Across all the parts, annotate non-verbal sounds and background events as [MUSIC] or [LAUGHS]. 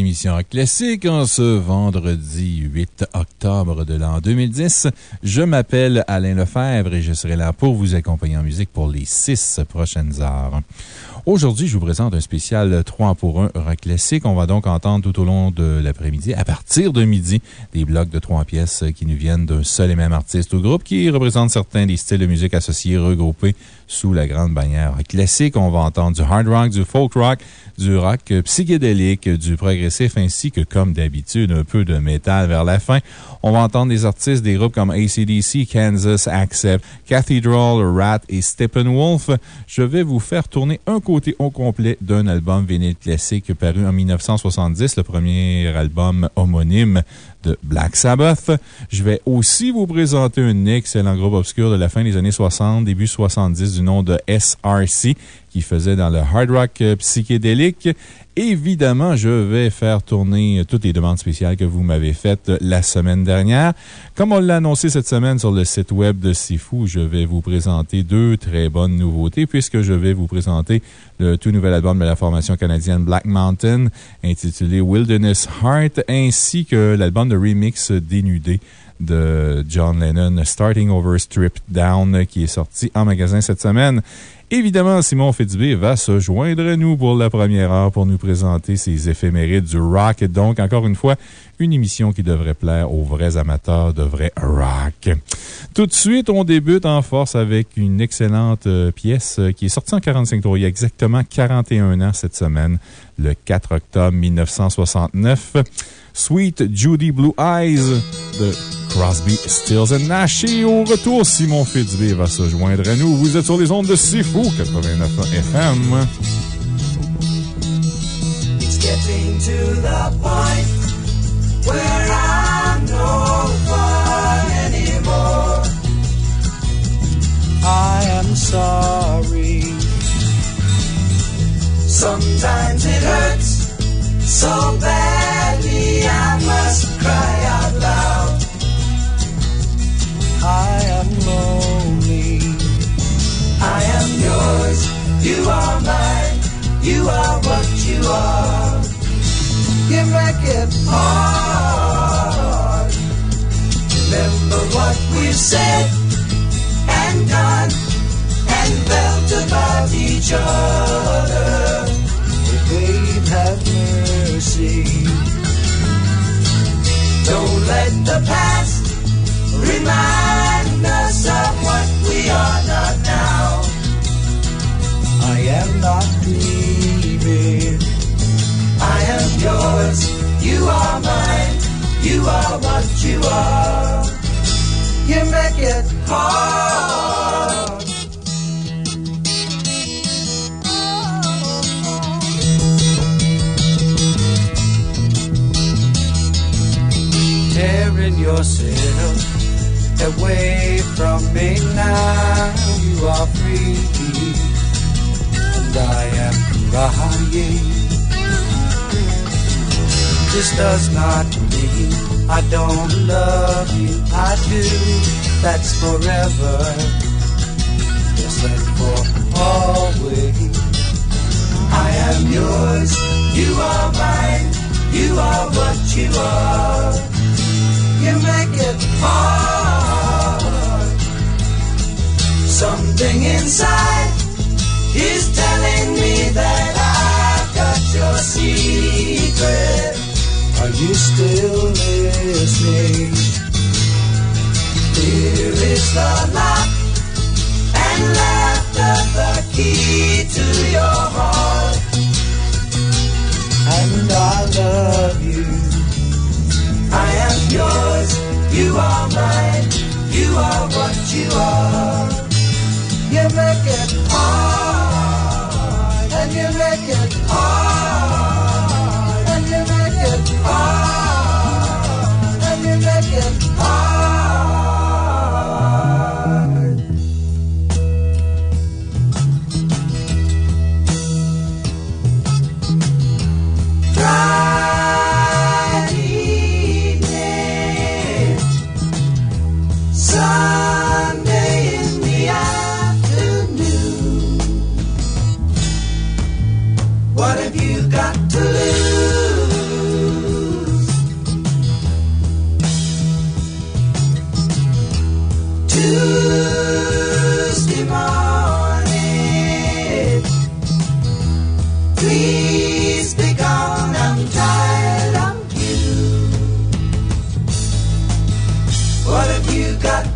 bienvenue à cette émission Rock Classique en ce vendredi 8 octobre de l'an 2010. Je m'appelle Alain Lefebvre et je serai là pour vous accompagner en musique pour les six prochaines heures. Aujourd'hui, je vous présente un spécial 3 pour 1 rock classique. On va donc entendre tout au long de l'après-midi, à partir de midi, des blocs de trois pièces qui nous viennent d'un seul et même artiste ou groupe qui représente certains des styles de musique associés regroupés sous la grande bannière classique. On va entendre du hard rock, du folk rock, du rock psychédélique, du progressif ainsi que, comme d'habitude, un peu de métal vers la fin. On va entendre des artistes des groupes comme ACDC, Kansas, Accept, Cathedral, Rat et Steppenwolf. Je vais vous faire tourner un côté au complet d'un album vinyle classique paru en 1970, le premier album homonyme de Black Sabbath. Je vais aussi vous présenter un excellent groupe obscur de la fin des années 60, début 70 du nom de SRC qui faisait dans le hard rock euh, psychédélique. Évidemment, je vais faire tourner toutes les demandes spéciales que vous m'avez faites la semaine dernière. Comme on l'a annoncé cette semaine sur le site web de Sifu, je vais vous présenter deux très bonnes nouveautés puisque je vais vous présenter le tout nouvel album de la formation canadienne Black Mountain intitulé Wilderness Heart ainsi que l'album de remix dénudé de John Lennon, Starting Over Stripped Down, qui est sorti en magasin cette semaine. Évidemment, Simon Fitzbé va se joindre à nous pour la première heure pour nous présenter ses éphémérides du rock. Donc, encore une fois, une émission qui devrait plaire aux vrais amateurs de vrai rock. Tout de suite, on débute en force avec une excellente euh, pièce euh, qui est sortie en 45 tours il y a exactement 41 ans cette semaine, le 4 octobre 1969. Sweet Judy Blue Eyes de Crosby, Stills and Nash. Et au retour, Simon Fitzbé va se joindre à nous. Vous êtes sur les ondes de Sifu 89 FM. It's getting to the point where I'm no fun anymore. I am sorry. Sometimes it hurts so badly I must cry I am lonely. I am yours. You are mine. You are what you are. You make it hard. Remember what we've said and done and felt about each other. Babe, have mercy. Don't let the past remind us of what we are not now. I am not grieving. I am yours. You are mine. You are what you are. You make it hard. Tearing yourself away from me now. You are free, and I am crying. This does not mean I don't love you. I do. That's forever. Yes, and for always. I am yours. You are mine. You are what you are. You make it hard. Something inside is telling me that I've got your secret. Are you still listening? Here is the lock and laughter, the key to your heart. And I love you. I am yours, you are mine, you are what you are. Make it hard, and you make it hard,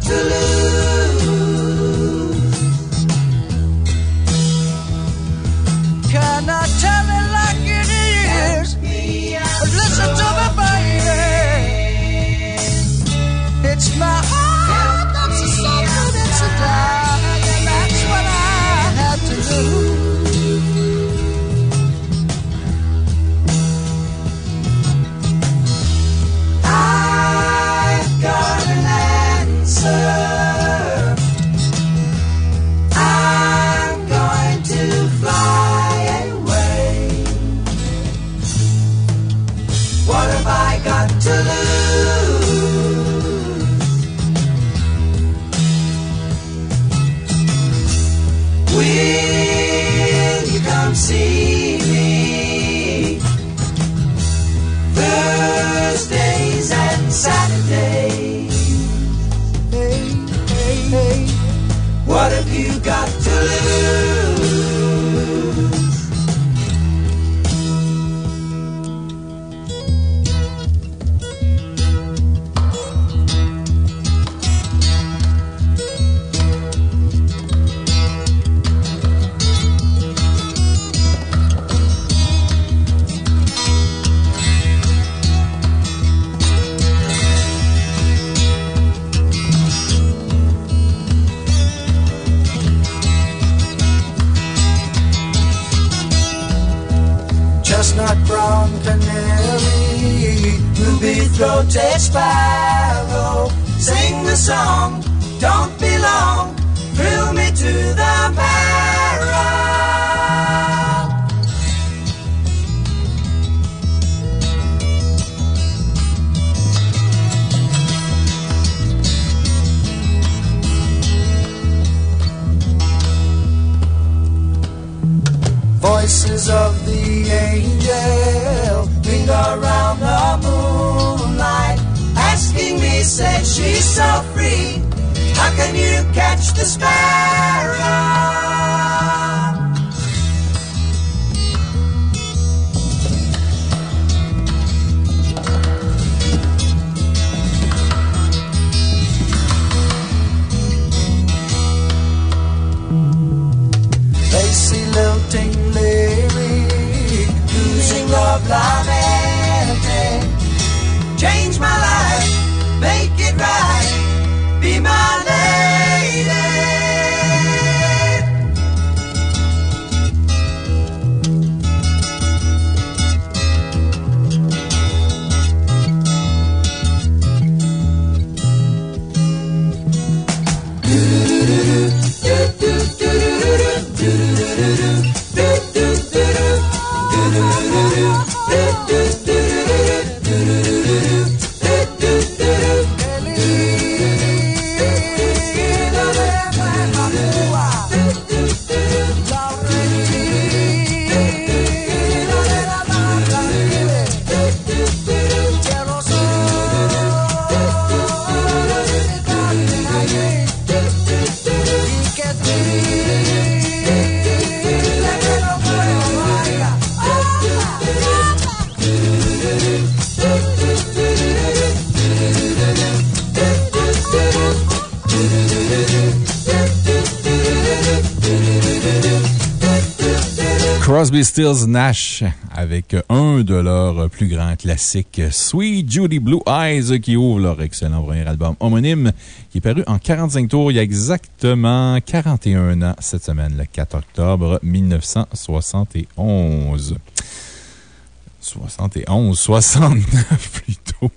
to lose? Come see me? Thursdays and Saturdays. Throated sparrow. Sing the song, don't be long, thrill me to the marrow. Voices of the angel linger around the moonlight, asking me, say she's so free. How can you catch the sparrow? Lacy lilting lyric, losing love lamenting. Change my life, make it right, be my lady. Crosby, Stills, Nash avec un de leurs plus grands classiques, Sweet Judy Blue Eyes, qui ouvre leur excellent premier album homonyme, qui est paru en 45 tours il y a exactement 41 ans cette semaine, le 4 octobre 1971. 71, 69 [LAUGHS] plutôt.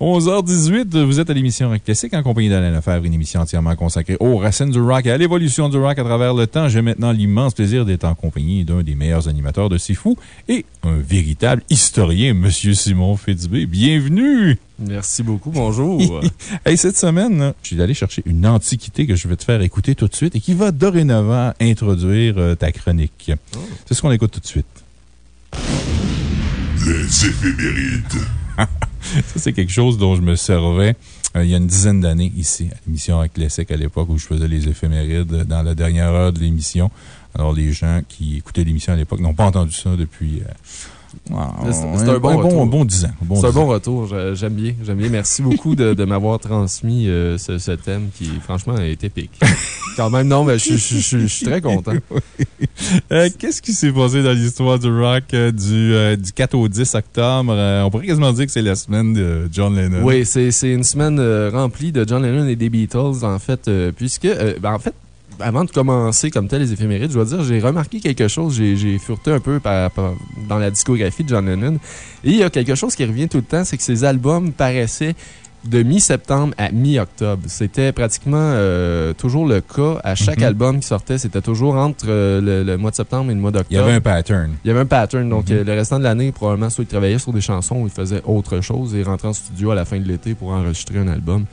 11h18, vous êtes à l'émission Rock Classique en compagnie d'Alain Lefebvre, une émission entièrement consacrée aux racines du rock et à l'évolution du rock à travers le temps. J'ai maintenant l'immense plaisir d'être en compagnie d'un des meilleurs animateurs de Sifu et un véritable historien, M. Simon Fitzbé. Bienvenue! Merci beaucoup, bonjour. [LAUGHS] hey, cette semaine, je suis allé chercher une antiquité que je vais te faire écouter tout de suite et qui va dorénavant introduire euh, ta chronique. Oh. C'est ce qu'on écoute tout de suite. Les éphémérides. [LAUGHS] Ça, c'est quelque chose dont je me servais euh, il y a une dizaine d'années ici, à l'émission Classique, à l'époque où je faisais les éphémérides dans la dernière heure de l'émission. Alors, les gens qui écoutaient l'émission à l'époque n'ont pas entendu ça depuis euh, c'est un bon, bon, bon 10 ans. c'est un bon retour. J'aime bien. J'aime bien. Merci beaucoup de, de m'avoir transmis euh, ce, ce, thème qui, franchement, est épique. [LAUGHS] Quand même, non, mais je, je, je, suis très content. [LAUGHS] Euh, qu'est-ce qui s'est passé dans l'histoire du rock euh, du, du 4 au 10 octobre? on pourrait quasiment dire que c'est la semaine de John Lennon. Oui, c'est une semaine remplie de John Lennon et des Beatles, en fait, puisque, ben, en fait, avant de commencer comme tel les éphémérides, je dois dire, j'ai remarqué quelque chose. J'ai furté un peu dans la discographie de John Lennon. Et il y a quelque chose qui revient tout le temps, c'est que ses albums paraissaient de mi-septembre à mi-octobre. C'était pratiquement euh, toujours le cas. À chaque mhm. album qui sortait, c'était toujours entre euh, le, mois de septembre et le mois d'octobre. Il y avait un pattern. Il y avait un pattern. Donc, mhm. euh, le restant de l'année, probablement, soit il travaillait sur des chansons ou il faisait autre chose et rentrait en studio à la fin de l'été pour enregistrer un album.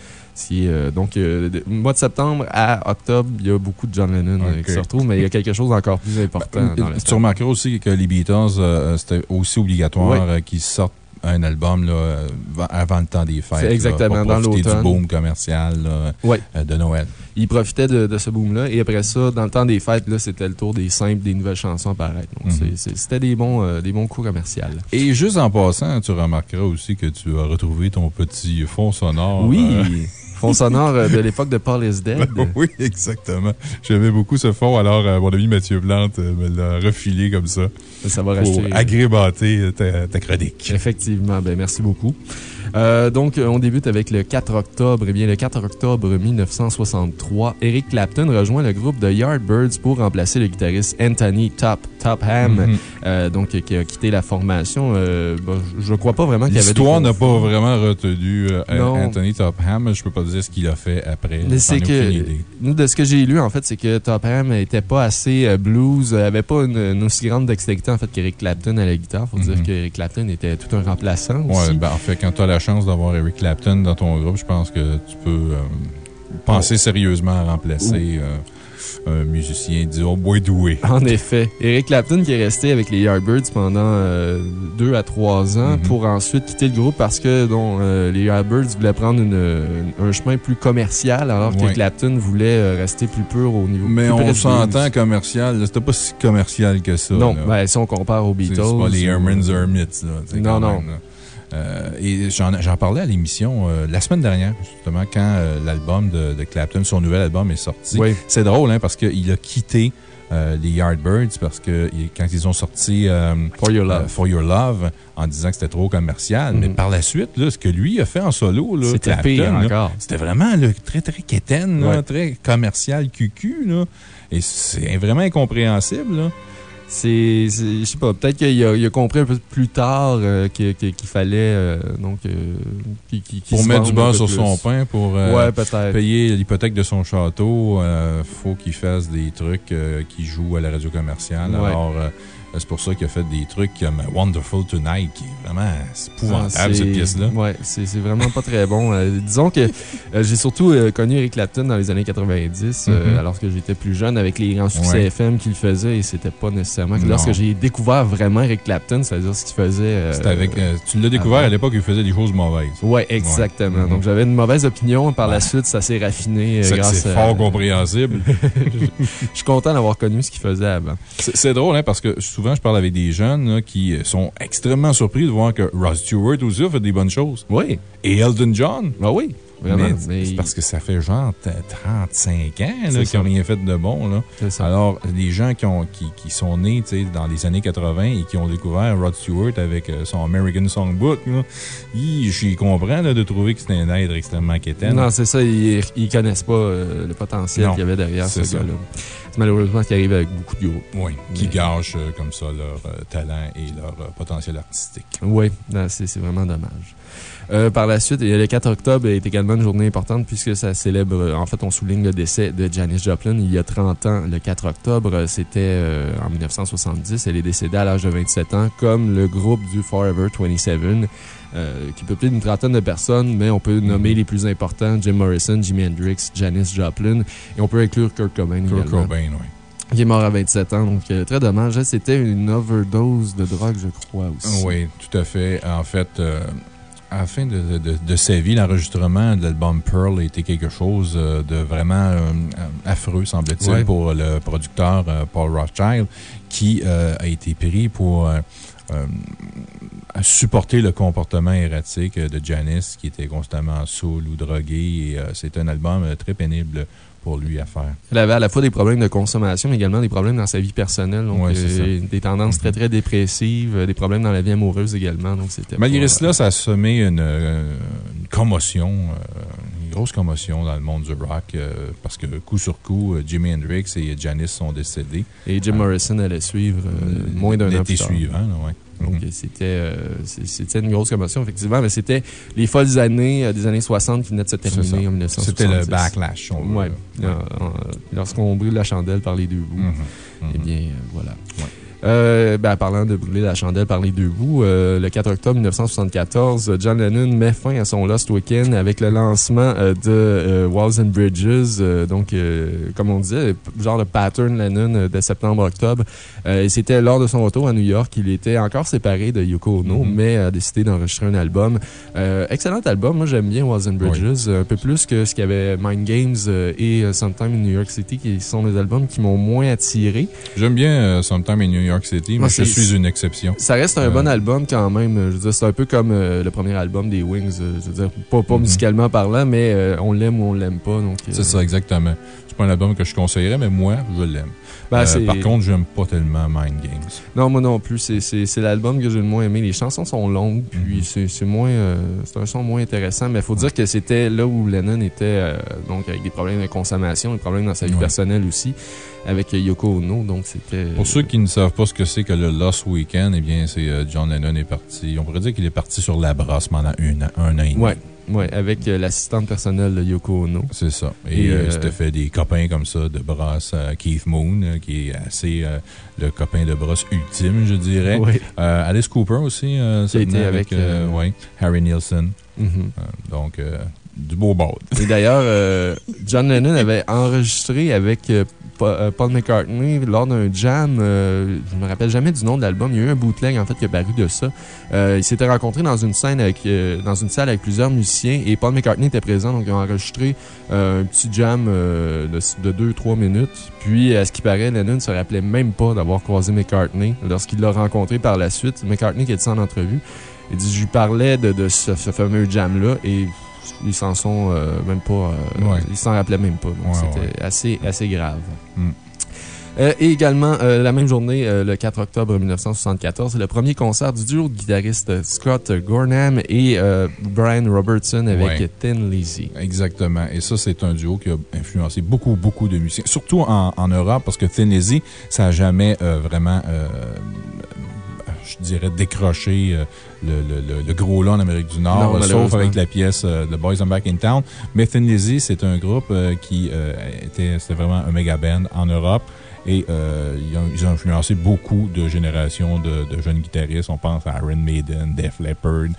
Euh, donc, euh, mois de septembre à octobre, il y a beaucoup de John Lennon euh, qui se retrouvent, mais il y a quelque chose d'encore plus important. Ben, tu remarqueras aussi que les Beatles, c'était aussi obligatoire qu'ils sortent un album là, avant le temps des fêtes. Exactement, dans l'automne. du boom commercial de Noël. Ils profitaient de, ce boom-là. Et après ça, dans le temps des fêtes, c'était le tour des simples, des nouvelles chansons apparaître. Donc, mhm. c'était des, bons, des bons coups commerciaux. Et juste en passant, tu remarqueras aussi que tu as retrouvé ton petit fond sonore. Oui! [LAUGHS] fond sonore euh, de l'époque de Paul is Dead. [LAUGHS] oui, exactement. J'aimais beaucoup ce fond, alors euh, mon ami Mathieu Plante euh, me l'a refilé comme ça. Ça va pour agrémenter ta, ta, chronique. Effectivement, ben merci beaucoup. Euh, donc, on débute avec le 4 octobre. Eh bien, le 4 octobre 1963, Eric Clapton rejoint le groupe The Yardbirds pour remplacer le guitariste Anthony Top, Topham, mhm. euh, donc, qui a quitté la formation. Euh, je ne crois pas vraiment qu'il y avait L'histoire n'a pas vraiment retenu Anthony Topham. Je ne peux pas dire ce qu'il a fait après. C'est que, nous, de ce que j'ai lu, en fait, c'est que Topham n'était pas assez blues, n'avait pas une, aussi grande dextérité, en fait, qu'Eric Clapton à la guitare. Il faut dire mhm. qu'Eric Clapton était tout un remplaçant aussi. ben, en fait, quand tu as la chance d'avoir Eric Clapton dans ton groupe, je pense que tu peux euh, penser sérieusement à remplacer euh, un musicien, disons, moins doué. [LAUGHS] En effet. Eric Clapton qui est resté avec les Yardbirds pendant euh, deux à trois ans mm-hmm. pour ensuite quitter le groupe parce que les Yardbirds voulaient prendre un chemin plus commercial alors que Clapton voulait rester plus pur au niveau. Mais on s'entend commercial. C'était pas si commercial que ça. Non, ben, si on compare aux Beatles. C'est pas les Herman's Hermits. non, non. Euh, et j'en parlais à l'émission euh, la semaine dernière, justement, quand euh, l'album de, Clapton, son nouvel album est sorti. C'est drôle, hein, parce qu'il a quitté les Yardbirds parce que quand ils ont sorti For, Your Love. For Your Love en disant que c'était trop commercial. Mais mm-hmm. par la suite, ce que lui a fait en solo, c'était pire encore. C'était vraiment très, très quétaine, très commercial cucu. et c'est vraiment incompréhensible. C'est, je sais pas, peut-être qu'il a, a, compris un peu plus tard euh, qu'il fallait, euh, donc, euh, Pour mettre du beurre sur son pain, pour payer l'hypothèque de son château, il faut qu'il fasse des trucs qui jouent à la radio commerciale. Alors, c'est pour ça qu'il a fait des trucs comme Wonderful Tonight, qui est vraiment épouvantable, ah, cette pièce-là. Ouais, c'est vraiment pas très bon. Euh, disons que euh, j'ai surtout euh, connu Eric Clapton dans les années 90, mm-hmm. alors que j'étais plus jeune, avec les grands succès FM qu'il faisait, et c'était pas nécessairement. Lorsque j'ai découvert vraiment Eric Clapton, c'est-à-dire ce qu'il faisait. avec. tu l'as découvert à l'époque, il faisait des choses mauvaises. Ouais, exactement. Donc j'avais une mauvaise opinion. Par la suite, ça s'est raffiné. C'est fort compréhensible. [LAUGHS] Je suis content d'avoir connu ce qu'il faisait avant. C'est drôle, hein, parce que souvent, je parle avec des jeunes qui sont extrêmement surpris de voir que Ross Stewart aussi a fait des bonnes choses. Oui. Et Elton John. Ah oui. Vraiment. Mais c'est parce que ça fait genre t- 35 ans qu'ils n'ont rien fait de bon. Là. Ça. Alors, les gens qui, ont, qui, qui sont nés dans les années 80 et qui ont découvert Rod Stewart avec euh, son American Songbook, j'y comprends là, de trouver que c'était un être extrêmement quétaine. Non, c'est ça, ils, ils connaissent pas euh, le potentiel qu'il y avait derrière ce gars-là. C'est malheureusement ce qui arrive avec beaucoup de groupes. Oui, qui gâchent euh, comme ça leur euh, talent et leur potentiel artistique. Oui, c'est vraiment dommage. Euh, par la suite, le 4 octobre est également une journée importante puisque ça célèbre, euh, en fait, on souligne le décès de Janis Joplin il y a 30 ans. Le 4 octobre, euh, c'était euh, en 1970. Elle est décédée à l'âge de 27 ans, comme le groupe du Forever 27, euh, qui peuplait une trentaine de personnes, mais on peut nommer les plus importants Jim Morrison, Jimi Hendrix, Janis Joplin, et on peut inclure Kurt Cobain Kurt également. Cobain, oui. Qui est mort à 27 ans, donc euh, très dommage. C'était une overdose de drogue, je crois aussi. Oui, tout à fait. En fait, euh, à la fin de, de- de sa vie, l'enregistrement de l'album Pearl a été quelque chose euh, de vraiment euh, affreux, semble-t-il, Ouais. pour le producteur euh, Paul Rothschild, qui euh, a été pris pour supporter le comportement erratique de Janice, qui était constamment saoul ou drogué. C'est un album très pénible pour lui à faire. Elle avait à la fois des problèmes de consommation, mais également des problèmes dans sa vie personnelle. Donc, Ouais, euh, des tendances très, très dépressives, euh, des problèmes dans la vie amoureuse également. Donc, Malgré pas, cela, ça a semé une, euh, une commotion, euh, une grosse commotion dans le monde du rock, euh, parce que coup sur coup, euh, Jimi Hendrix et Janis sont décédés. Et Jim Morrison allait suivre euh, moins d'un an plus tard. suivant, là, ouais. Donc, Mhm. c'était euh, c'était une grosse commotion, effectivement. Mais c'était les folles années euh, des années 60 qui venaient de se terminer en 1970. C'était le backlash, on Ouais. Euh, Lorsqu'on brûle la chandelle par les deux bouts. Mhm. Eh Mhm. bien, voilà. Ouais. Euh, ben, parlant de brûler la chandelle par les deux bouts, euh, le 4 octobre 1974, euh, John Lennon met fin à son Lost Weekend avec le lancement euh, de euh, Walls and Bridges. donc, comme on disait, genre de pattern Lennon de septembre-octobre. Et c'était lors de son retour à New York qu'il était encore séparé de Yoko Ono, Mhm. mais a décidé d'enregistrer un album. Excellent album. Moi, j'aime bien Walls and Bridges. Un peu plus que ce qu'il y avait Mind Games et Sometime in New York City, qui sont des albums qui m'ont moins attiré. J'aime bien Sometime in New York City, mais je suis une exception. Ça reste un Euh, bon album quand même. Je veux dire, c'est un peu comme euh, le premier album des Wings. euh, Je veux dire, pas, pas Mhm. musicalement parlant, mais euh, on l'aime ou on l'aime pas. C'est ça, exactement. Pas un album que je conseillerais, mais moi, je l'aime. ben, Euh, par contre, j'aime pas tellement Mind Games. Non, moi non plus. C'est- l'album que j'ai le moins aimé. Les chansons sont longues, puis Mhm. c'est c'est moins. euh, c'est un son moins intéressant. Mais il faut dire que c'était là où Lennon était, euh, donc avec des problèmes de consommation, des problèmes dans sa vie Ouais. personnelle aussi, avec Yoko Ono. Donc c'était. Pour ceux qui ne savent pas ce que c'est que le Lost Weekend, eh bien, c'est John Lennon est parti. On pourrait dire qu'il est parti sur la brasse pendant une un an et demi. Ouais, ouais, avec euh, l'assistante personnelle de Yoko Ono. C'est ça. Et, Et, euh, euh, s'était fait des copains comme ça de brosse. Keith Moon, euh, qui est assez euh, le copain de brosse ultime, je dirais. Ouais. Euh, Alice Cooper aussi. ça été avec, ouais, Harry. Mhm. Euh, donc, du beau bord. Et d'ailleurs, John Lennon avait enregistré avec Paul McCartney lors d'un jam. euh, je me rappelle jamais du nom de l'album. Il y a eu un bootleg en fait qui a paru de ça. Euh, ils s'étaient rencontrés dans une scène avec, euh, dans une salle avec plusieurs musiciens et Paul McCartney était présent. Donc, ils ont enregistré euh, un petit jam euh, de 2-3 minutes. Puis, à ce qui paraît, Lennon ne se rappelait même pas d'avoir croisé McCartney lorsqu'il l'a rencontré par la suite. McCartney qui ça en entrevue. Il dit Je lui parlais de, de ce, ce fameux jam-là et ils s'en sont euh, même pas. euh, Ouais. Ils s'en rappelaient même pas. Donc, Ouais, c'était assez, assez grave. Mm. Euh, et également, euh, la même journée, euh, le 4 octobre 1974, c'est le premier concert du duo de guitaristes Scott Gorham et Brian Robertson avec Ouais. Thin Lizzy. Exactement. Et ça, c'est un duo qui a influencé beaucoup, beaucoup de musiciens. Surtout en, en Europe, parce que Thin Lizzy, ça n'a jamais vraiment, je dirais, décroché euh, le, le- le- le gros lot en Amérique du Nord, Non, euh, sauf avec la pièce euh, The Boys I'm Back in Town. Mais Thin Lizzy, c'est un groupe euh, qui euh, était, c'était vraiment un méga band en Europe. Et euh, ils, ont, ils ont influencé beaucoup de générations de, de jeunes guitaristes. On pense à Iron Maiden, Def Leppard.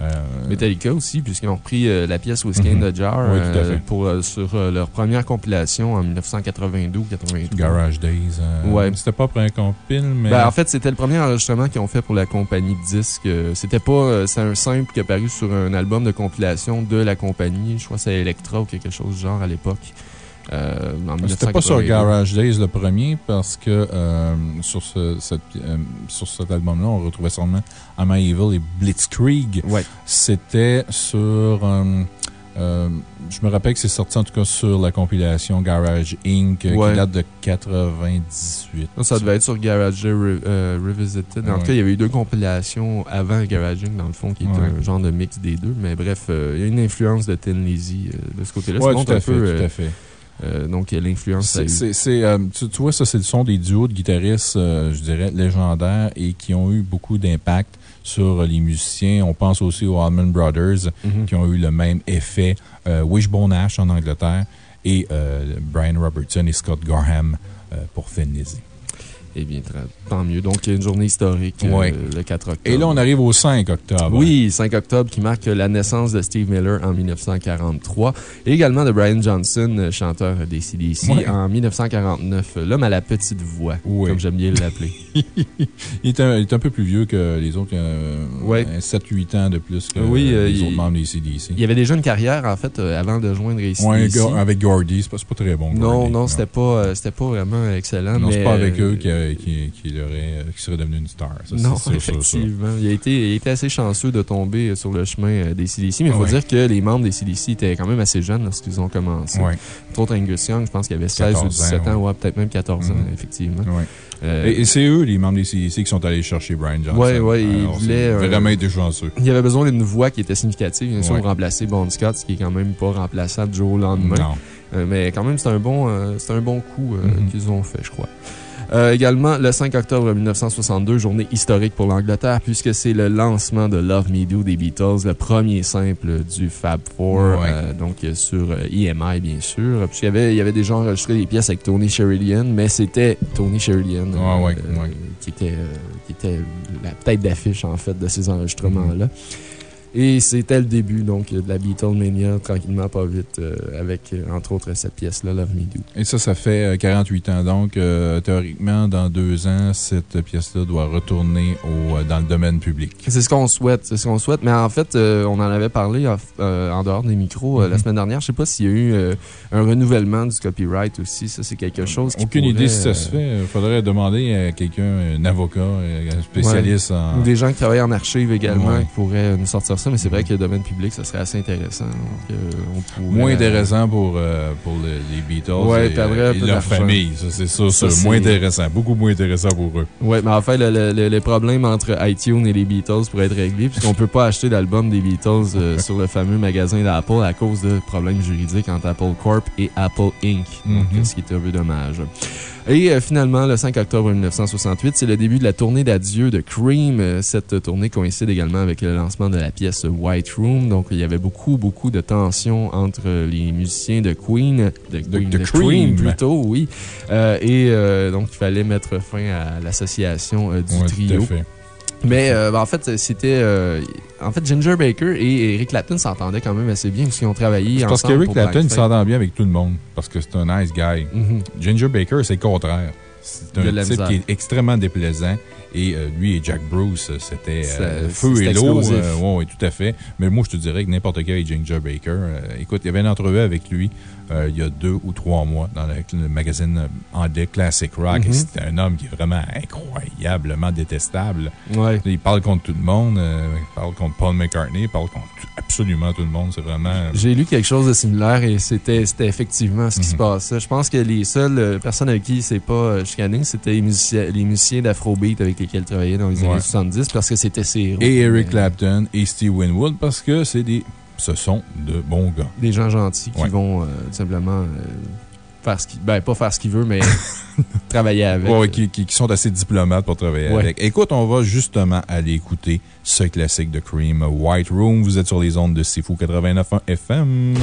Euh, Metallica aussi, puisqu'ils ont repris euh, la pièce Whiskey Mhm. in the Jar Oui, pour, euh, sur leur première compilation en 1982 ou 83. Garage Days. Ouais. C'était pas pour un compile, mais. Ben, en fait, c'était le premier enregistrement qu'ils ont fait pour la compagnie de disques. C'était pas. C'est un simple qui est paru sur un album de compilation de la compagnie. Je crois que c'est Electra ou quelque chose du genre à l'époque. Euh, C'était pas sur 1982. Garage Days le premier parce que euh, sur, ce, cette, euh, sur cet album-là, on retrouvait seulement Am I Evil et Blitzkrieg. Ouais. C'était sur. je me rappelle que c'est sorti en tout cas sur la compilation Garage Inc. Ouais. qui date de 98. Ça, ça devait être sur Garage Re- euh, Revisited. En Ouais. tout cas, il y avait eu deux compilations avant Garaging, dans le fond, qui était un genre de mix des deux. Mais bref, il y a une influence de Tin Lizzy de ce côté-là. Ça tout fait, à fait. Euh, donc, l'influence, a C'est- eu. euh, tu, tu vois, ça, c'est le son des duos de guitaristes, euh, je dirais, légendaires et qui ont eu beaucoup d'impact sur les musiciens. On pense aussi aux Allman Brothers Mhm. qui ont eu le même effet. Euh, Wishbone Ash en Angleterre et euh, Brian Robertson et Scott Gorham euh, pour Thin Lizzy. Eh bien, tant mieux. Donc, il y a une journée historique euh, le 4 octobre. Et là, on arrive au 5 octobre. Oui, 5 octobre qui marque la naissance de Steve Miller en 1943 et également de Brian Johnson, chanteur des CDC, Ouais. en 1949. L'homme à la petite voix, comme j'aime bien l'appeler. [LAUGHS] Il est, un, il est un peu plus vieux que les autres. Euh, Ouais. 7-8 ans de plus que Oui, euh, les il- autres membres des CDC. Il y avait déjà une carrière, en fait, euh, avant de joindre les CDC. Avec Gordy, c'est pas, pas très bon. Non, Gordy. non, c'était pas, vraiment excellent. Non, c'est pas avec eux qui, l'aurait- qui serait devenu une star. Ça, Non, sûr, effectivement. Il a, été, il a été assez chanceux de tomber sur le chemin euh, des CDC, mais il faut Ouais. dire que les membres des CDC étaient quand même assez jeunes lorsqu'ils ont commencé. Ouais. Entre autres, Angus Young, je pense qu'il avait 16 ou 14 ans, 17 ans, ouais. peut-être même 14 ans, Mhm. effectivement. Euh, Et, et c'est eux, les membres des CDC, qui sont allés chercher Brian Johnson. Voulaient, c'est euh, Vraiment été chanceux. il y avait besoin d'une voix qui était significative, bien sûr, pour remplacer Bon Scott, ce qui est quand même pas remplaçable du jour au lendemain. Non. Euh, mais quand même, c'est un, bon, euh, un bon coup euh, Mhm. qu'ils ont fait, je crois. Euh, également, le 5 octobre 1962, journée historique pour l'Angleterre, puisque c'est le lancement de Love Me Do des Beatles, le premier simple du Fab Four, Ouais. euh, donc euh, sur euh, EMI, bien sûr. Puisqu'il y avait, il y avait déjà enregistré des pièces avec Tony Sheridan, mais c'était Tony Sheridan euh, Ouais, ouais, ouais. qui était, qui était la tête d'affiche, en fait, de ces enregistrements-là. Et c'était le début, donc, de la Beatlemania, tranquillement, pas vite, euh, avec, euh, entre autres, cette pièce-là, Love Me Do. Et ça, ça fait euh, 48 ans. Donc, euh, théoriquement, dans deux ans, cette pièce-là doit retourner au, euh, dans le domaine public. C'est ce qu'on souhaite, c'est ce qu'on souhaite. Mais en fait, euh, on en avait parlé euh, euh, en dehors des micros euh, la Mhm. semaine dernière. Je sais pas s'il y a eu euh, un renouvellement du copyright aussi. Ça, c'est quelque chose qui Aucune pourrait, idée si ça euh, se fait. Il faudrait demander à quelqu'un, un avocat, un spécialiste en. Ou des gens qui travaillent en archives également Ouais. qui pourraient nous sortir ça. Mais c'est vrai que le domaine public, ça serait assez intéressant. Donc, euh, on pourrait- Moins intéressant pour, euh, pour les Beatles Ouais, et, euh, leur famille. Ça, c'est ça, moins intéressant. Beaucoup moins intéressant pour eux. Ouais, mais en fait, le, le- le- le problème entre iTunes et les Beatles pourrait être réglé, puisqu'on peut pas acheter d'album des Beatles euh, sur le fameux magasin d'Apple à cause de problèmes juridiques entre Apple Corp et Apple Inc. Donc, Mhm. ce qui est un peu dommage. Et euh, finalement, le 5 octobre 1968, c'est le début de la tournée d'adieu de Cream. Euh, Cette tournée coïncide également avec le lancement de la pièce White Room. Donc, il y avait beaucoup, beaucoup de tensions entre les musiciens de Queen, de, Queen- de de Cream. plutôt, oui. Euh, et euh, donc, il fallait mettre fin à l'association du Ouais, trio. Tout à fait. Mais euh, ben, en fait, c'était. euh, en fait, Ginger Baker et Eric Clapton s'entendaient quand même assez bien parce qu'ils ont travaillé C'est parce ensemble. qu'Eric Clapton, il s'entend bien avec tout le monde. Parce que c'est un nice guy. Mhm. Ginger Baker, c'est le contraire. C'est un type qui est extrêmement déplaisant. Et euh, lui et Jack Bruce, c'était euh, feu et l'eau. euh, ouais, tout à fait. Mais moi, je te dirais que n'importe quel Ginger Baker. écoute, il y avait une entrevue avec lui euh, il y a deux ou trois mois dans le, le magazine euh, anglais Classic Rock. Mhm. Et C'était un homme qui est vraiment incroyablement détestable. Ouais. Il parle contre tout le monde. euh, il parle contre Paul McCartney. Il parle contre absolument tout le monde. C'est vraiment. J'ai lu quelque chose de similaire et c'était effectivement ce qui se Mhm. passait. Je pense que les seules personnes avec qui il s'est pas chicané, c'était les musiciens, les musiciens d'Afrobeat avec lesquels il travaillait dans les Ouais. années 70 parce que c'était ses héros. Et Eric Clapton et Steve Winwood parce que c'est des. Ce sont de bons gars. Des gens gentils qui Ouais. vont euh, tout simplement euh, faire ce qu'ils. Ben, pas faire ce qu'ils veulent, mais [LAUGHS] travailler avec. Ouais, qui, qui- qui sont assez diplomates pour travailler Ouais. avec. Écoute, on va justement aller écouter ce classique de Cream, White Room. Vous êtes sur les ondes de Sifu 89.1 FM.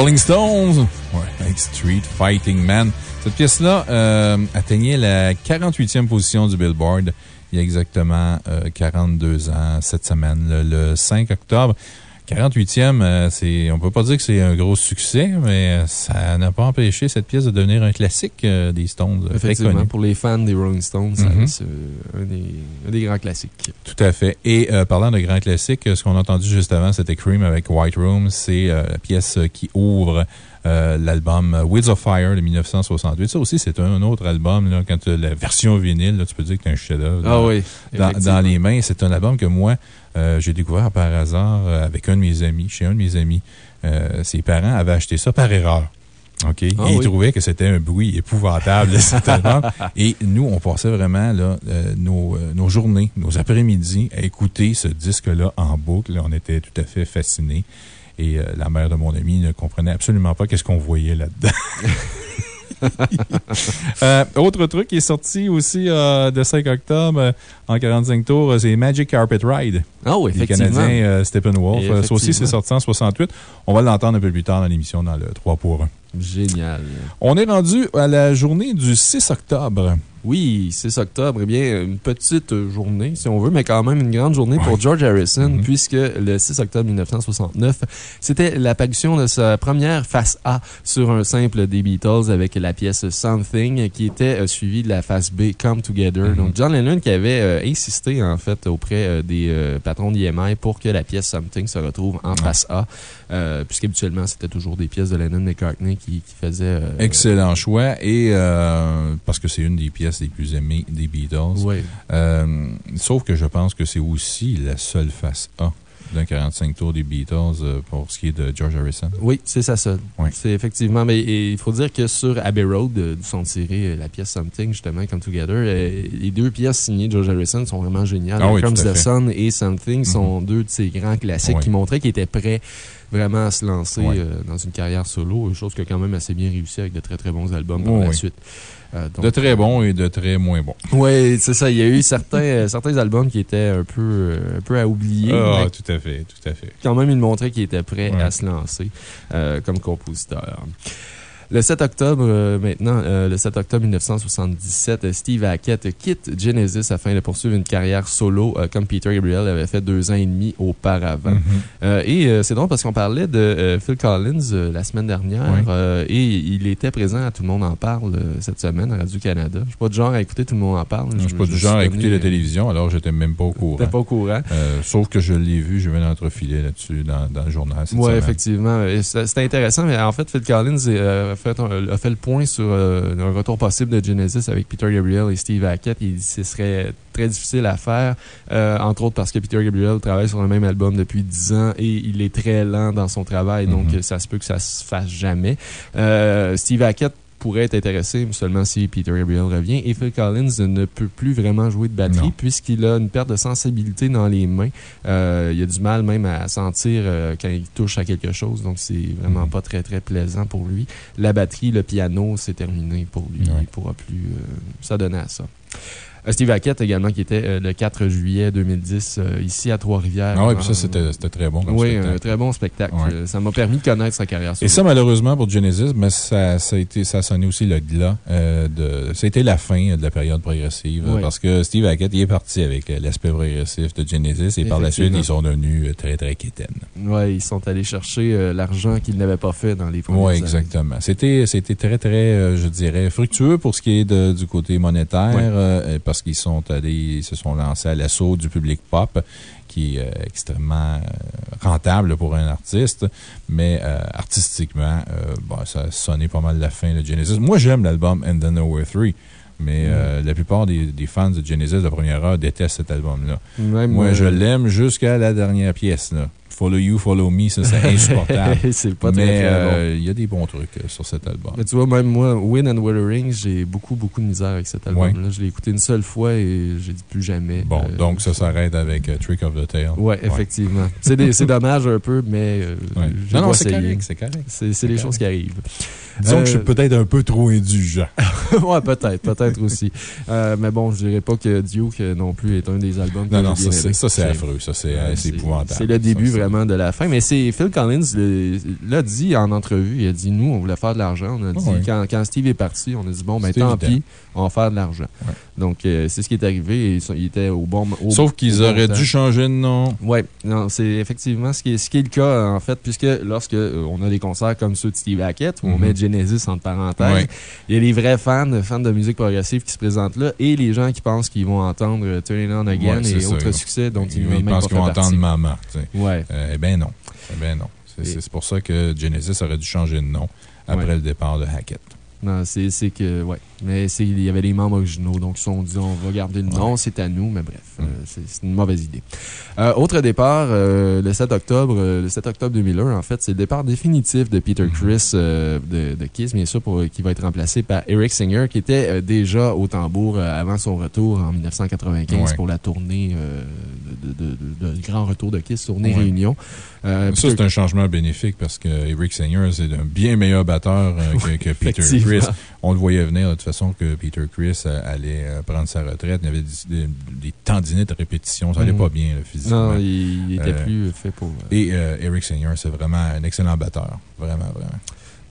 Rolling Stones, ouais, avec Street Fighting Man. Cette pièce-là euh, atteignait la 48e position du Billboard il y a exactement euh, 42 ans, cette semaine, le, le 5 octobre. 48e, euh, c'est, on peut pas dire que c'est un gros succès, mais ça n'a pas empêché cette pièce de devenir un classique euh, des Stones. euh, très Effectivement, connu. pour les fans des Rolling Stones, euh, un, des, un des grands classiques. Tout à fait. Et euh, parlant de grands classiques, ce qu'on a entendu juste avant, c'était Cream avec White Room. C'est euh, la pièce qui ouvre euh, l'album Wheels of Fire de 1968. Ça aussi, c'est un autre album. Là, quand tu as la version vinyle, là, tu peux dire que tu as un chef-d'œuvre. Ah dans- oui. dans, les mains. C'est un album que moi, euh, j'ai découvert par hasard euh, avec un de mes amis, chez un de mes amis. Euh, ses parents avaient acheté ça par erreur. OK? Ah et ils oui. trouvaient que c'était un bruit épouvantable. [LAUGHS] Et nous, on passait vraiment là, euh, nos, euh, nos journées, nos après-midi à écouter ce disque-là en boucle. On était tout à fait fascinés. Et euh, la mère de mon ami ne comprenait absolument pas qu'est-ce qu'on voyait là-dedans. [LAUGHS] [LAUGHS] Euh, autre truc qui est sorti aussi euh, de 5 octobre euh, en 45 tours, euh, c'est Magic Carpet Ride. Ah oui, effectivement. Canadiens euh, Steppenwolf. Ça aussi, c'est sorti en 68. On va l'entendre un peu plus tard dans l'émission dans le 3 pour 1. Génial. On est rendu à la journée du 6 octobre. Oui, 6 octobre, eh bien, une petite journée, si on veut, mais quand même une grande journée pour George Harrison, Mhm. puisque le 6 octobre 1969, c'était l'apparition de sa première face A sur un simple des Beatles avec la pièce Something, qui était euh, suivie de la face B, Come Together. Mhm. Donc, John Lennon qui avait euh, insisté, en fait, auprès euh, des patrons d'IMI pour que la pièce Something se retrouve en face A, puisqu'habituellement, c'était toujours des pièces de Lennon-McCartney qui, qui faisaient... Excellent choix. Et parce que c'est une des pièces les plus aimées des Beatles. Euh, sauf que je pense que c'est aussi la seule face A d'un 45 tours des Beatles euh, pour ce qui est de George Harrison. Oui, c'est sa seule. Oui. C'est effectivement. Mais il faut dire que sur Abbey Road, euh, sont tirées euh, la pièce Something, justement, Come Together, euh, les deux pièces signées de George Harrison sont vraiment géniales. Ah oui, the. Sun et Something sont deux de ces grands classiques Oui. qui montraient qu'il était prêt vraiment à se lancer euh, dans une carrière solo, chose qui a quand même assez bien réussi avec de très très bons albums par la suite. Euh, donc, De très bons et de très moins bons. Oui, c'est ça. Il y a eu certains, euh, certains albums qui étaient un peu, euh, un peu à oublier. Ah, tout à fait, tout à fait. quand même, il montrait qu'il était prêt Ouais. à se lancer euh, comme compositeur. Le 7 octobre, euh, maintenant, euh, le 7 octobre 1977, euh, Steve Hackett quitte Genesis afin de poursuivre une carrière solo, comme Peter Gabriel avait fait deux ans et demi auparavant. Mhm. Euh, et c'est drôle parce qu'on parlait de Phil Collins la semaine dernière et il était présent à Tout le monde en parle cette semaine à Radio-Canada. Je suis pas du genre à écouter Tout le monde en parle. Je suis pas du genre à écouter la télévision, alors j'étais même pas au courant. T'es pas au courant. Sauf que je l'ai vu, je viens d'entrefiler là-dessus dans, dans le journal Oui, effectivement. C'est- C'était intéressant, mais en fait, Phil Collins fait, a fait le point sur euh, un retour possible de Genesis avec Peter Gabriel et Steve Hackett. Il dit que ce serait très difficile à faire, euh, entre autres parce que Peter Gabriel travaille sur le même album depuis 10 ans et il est très lent dans son travail, donc Mhm. euh, ça se peut que ça se fasse jamais. Euh, Steve Hackett pourrait être intéressé seulement si Peter Gabriel revient. Et Phil Collins ne peut plus vraiment jouer de batterie puisqu'il a une perte de sensibilité dans les mains. Euh, il a du mal même à sentir euh, quand il touche à quelque chose. Donc, c'est vraiment Mhm. pas très, très plaisant pour lui. La batterie, le piano, c'est terminé pour lui. Ouais. Il pourra plus euh, s'adonner à ça. Euh, Steve Hackett également, qui était euh, le 4 juillet 2010 euh, ici à Trois-Rivières. Ah oui, puis ça, c'était très bon comme Oui, spectacle. un très bon spectacle. Ouais. Ça m'a permis de connaître sa carrière. Et ça, malheureusement, pour Genesis, mais ça, ça, a été, ça a sonné aussi le glas. euh, de, ça a été la fin de la période progressive. Oui. Parce que Steve Hackett, il est parti avec l'aspect progressif de Genesis et par la suite, ils sont devenus très, très quétaines. Ouais, ils sont allés chercher euh, l'argent qu'ils n'avaient pas fait dans les premières Oui, exactement. C'était c'était très, très, euh, je dirais, fructueux pour ce qui est de- du côté monétaire, Ouais. Parce qu'ils sont allés, ils se sont lancés à l'assaut du public pop, qui est euh, extrêmement euh, rentable pour un artiste, mais euh, artistiquement, bon, ça a sonné pas mal la fin de Genesis. Moi, j'aime l'album And Then Nowhere 3. Mais euh, la plupart des, des fans de Genesis de première heure détestent cet album-là. Moi, je l'aime jusqu'à la dernière pièce. Là. Follow You, Follow Me, ça, c'est [LAUGHS] insupportable. c'est pas Mais euh, il y a des bons trucs euh, sur cet album. Mais tu vois, même moi, Win and Wuthering, j'ai beaucoup, beaucoup de misère avec cet album-là. Je l'ai écouté une seule fois et j'ai dit plus jamais. Bon, Euh, donc ça s'arrête avec Trick of the Tail. Ouais, effectivement. C'est dommage un peu, mais euh, Ouais. Non, non, c'est correct, c'est les correct. choses qui arrivent. Disons que je suis Euh, peut-être un peu trop indulgent. [LAUGHS] ouais, peut-être, peut-être aussi. Euh, mais bon, je dirais pas que Duke euh, non plus est un des albums que Non, non, ça, bien c'est aimé. ça, c'est affreux. Ça, c'est épouvantable. C'est le début Ça, vraiment de la fin. Mais c'est Phil Collins l'a dit en entrevue. Il a dit Nous, on voulait faire de l'argent. On a dit, quand, quand Steve est parti, on a dit Bon, ben tant évident. pis, on va faire de l'argent. Ouais. Donc, euh, c'est ce qui est arrivé. Ils était au bon au- Sauf au qu'ils auraient temps. dû changer de nom. Oui, non, c'est effectivement ce qui, est, ce qui est le cas, en fait, puisque lorsque euh, on a des concerts comme ceux de Steve Hackett, où on Mhm. met Genesis entre parenthèses, Ouais. il y a les vrais fans, fans de musique progressive qui se présentent là, et les gens qui pensent qu'ils vont entendre euh, Turn It On Again Ouais, et ça. autres succès dont ils pensent qu'ils vont entendre maman. Ouais. Euh, eh bien non. Eh ben non. C'est Et- pour ça que Genesis aurait dû changer de nom après le départ de Hackett. Non, c'est que, ouais. Mais c'est- il y avait les membres originaux, donc ils se sont dit, on va garder le nom, c'est à nous, mais bref, Mm. euh, c'est une mauvaise idée. Euh, autre départ, euh, le 7 octobre, euh, le 7 octobre 2001, en fait, c'est le départ définitif de Peter Mm-hmm. Chris euh, de, de Kiss, bien sûr, pour, qui va être remplacé par Eric Singer, qui était déjà au tambour euh, avant son retour en 1995 Ouais. pour la tournée euh, de, de, de- de grand retour de Kiss, tournée Ouais. Réunion. Euh, Ça, c'est un changement bénéfique parce que Eric Singer, c'est un bien meilleur batteur euh, que, que [LAUGHS] Peter. Chris. On le voyait venir de toute façon que Peter Chris euh, allait prendre sa retraite. Il y avait des, des- à répétition. Ça allait Mhm. pas bien là, physiquement. Non, il, il était plus fait pour... Et Eric Singer, c'est vraiment un excellent batteur. Vraiment, vraiment.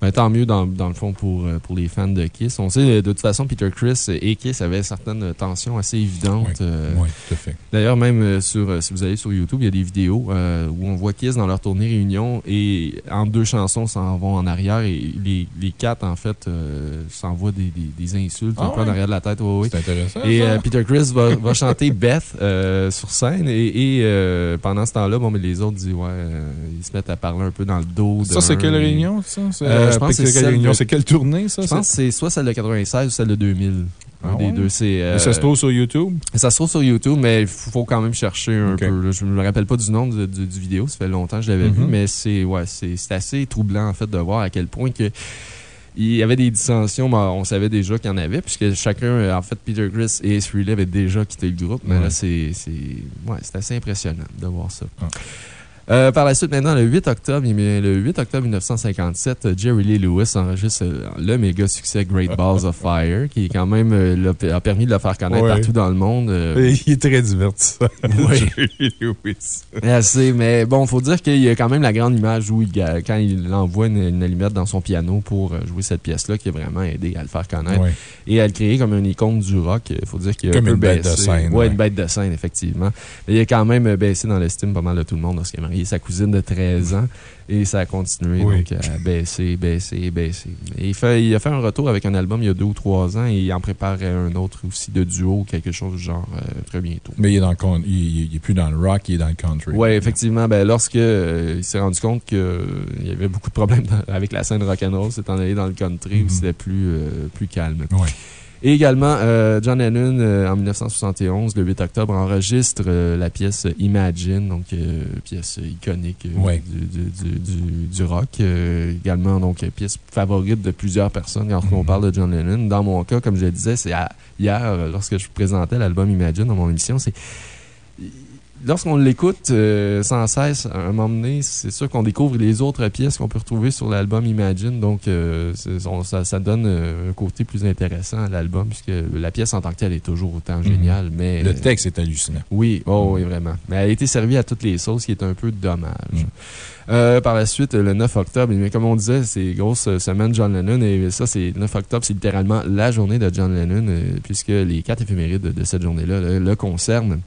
Ben, tant mieux dans, dans le fond pour, euh, pour les fans de Kiss. On sait euh, de toute façon Peter Chris et Kiss avaient certaines tensions assez évidentes. Oui, euh, oui, tout à fait. D'ailleurs, même sur, si vous allez sur YouTube, il y a des vidéos euh, où on voit Kiss dans leur tournée réunion et en deux chansons s'en vont en arrière et les, les quatre, en fait, euh, s'envoient des, des, des insultes Ah un peu en arrière de la tête. Ouais. C'est intéressant. Et euh, Peter Chris va, va chanter Beth sur scène et, et, pendant ce temps-là, bon, mais les autres disent, ouais, ils se mettent à parler un peu dans le dos. ça, c'est quelle et- réunion, ça? C'est, Euh, je pense que c'est quelle celle réunion? de- C'est quelle tournée, ça? Je pense que c'est soit celle de 96 ou celle de 2000. Ah un des ouais? deux. Euh, Mais ça se trouve sur YouTube? ça se trouve sur YouTube, mais il faut quand même chercher un peu. là. Je me rappelle pas du nom du, du- du vidéo, ça fait longtemps que je l'avais vu, Mhm. mais c'est ouais, assez troublant en fait de voir à quel point que il y avait des dissensions, mais on savait déjà qu'il y en avait, puisque chacun, euh, en fait, Peter Chris et Ace Frehley avaient déjà quitté le groupe, mais Ouais. là, c'est ouais, assez impressionnant de voir ça. Ah. Euh, par la suite, maintenant, le 8 octobre, le 8 octobre 1957, euh, Jerry Lee Lewis enregistre euh, le méga succès Great Balls of Fire, qui quand même a permis de le faire connaître Ouais. partout dans le monde. Il est très divertissant. [LAUGHS] Oui. Jerry Lewis. [LAUGHS] Assez, mais bon, faut dire qu'il y a quand même la grande image où, il, quand il envoie une, une allumette dans son piano pour jouer cette pièce-là, qui a vraiment aidé à le faire connaître Ouais. et à le créer comme une icône du rock. Faut dire qu'il a Comme un peu une bête baissé. de scène, Ouais, ouais. une bête de scène, effectivement. Mais il a quand même baissé dans l'estime pas mal de tout le monde lorsqu'il a marié sa cousine de 13 ans. Et ça a continué Oui. donc, à baisser, baisser, baisser. Et il, fait, il a fait un retour avec un album il y a deux ou trois ans et il en préparait un autre aussi de duo, quelque chose du genre euh, très bientôt. Mais il est, dans le il, il est plus dans le rock, il est dans le country. Oui, effectivement. Ben, lorsque euh, il s'est rendu compte qu'il y avait beaucoup de problèmes dans- [LAUGHS] avec la scène rock'n'roll, c'est en allé dans le country où Mhm. c'était plus, euh, plus calme. Ouais. Et également, euh, John Lennon, euh, en 1971, le 8 octobre, enregistre euh, la pièce Imagine, donc euh, pièce iconique Ouais. du, du, du, du- du rock. Euh, également, donc, pièce favorite de plusieurs personnes quand on Mhm. parle de John Lennon. Dans mon cas, comme je le disais, c'est hier, lorsque je présentais l'album Imagine dans mon émission, c'est lorsqu'on l'écoute euh, sans cesse, à un moment donné, c'est sûr qu'on découvre les autres pièces qu'on peut retrouver sur l'album Imagine. Donc, euh, on- ça, ça donne euh, un côté plus intéressant à l'album, puisque la pièce en tant que telle est toujours autant géniale. Mais, Mhm. Le texte est hallucinant. oui, oh, oui, vraiment. Mais elle a été servie à toutes les sauces, ce qui est un peu dommage. Mm. Euh, par la suite, le 9 octobre, mais comme on disait, c'est grosse semaine John Lennon. Et ça, c'est 9 octobre, c'est littéralement la journée de John Lennon, puisque les quatre éphémérides de, de cette journée-là le, le concernent.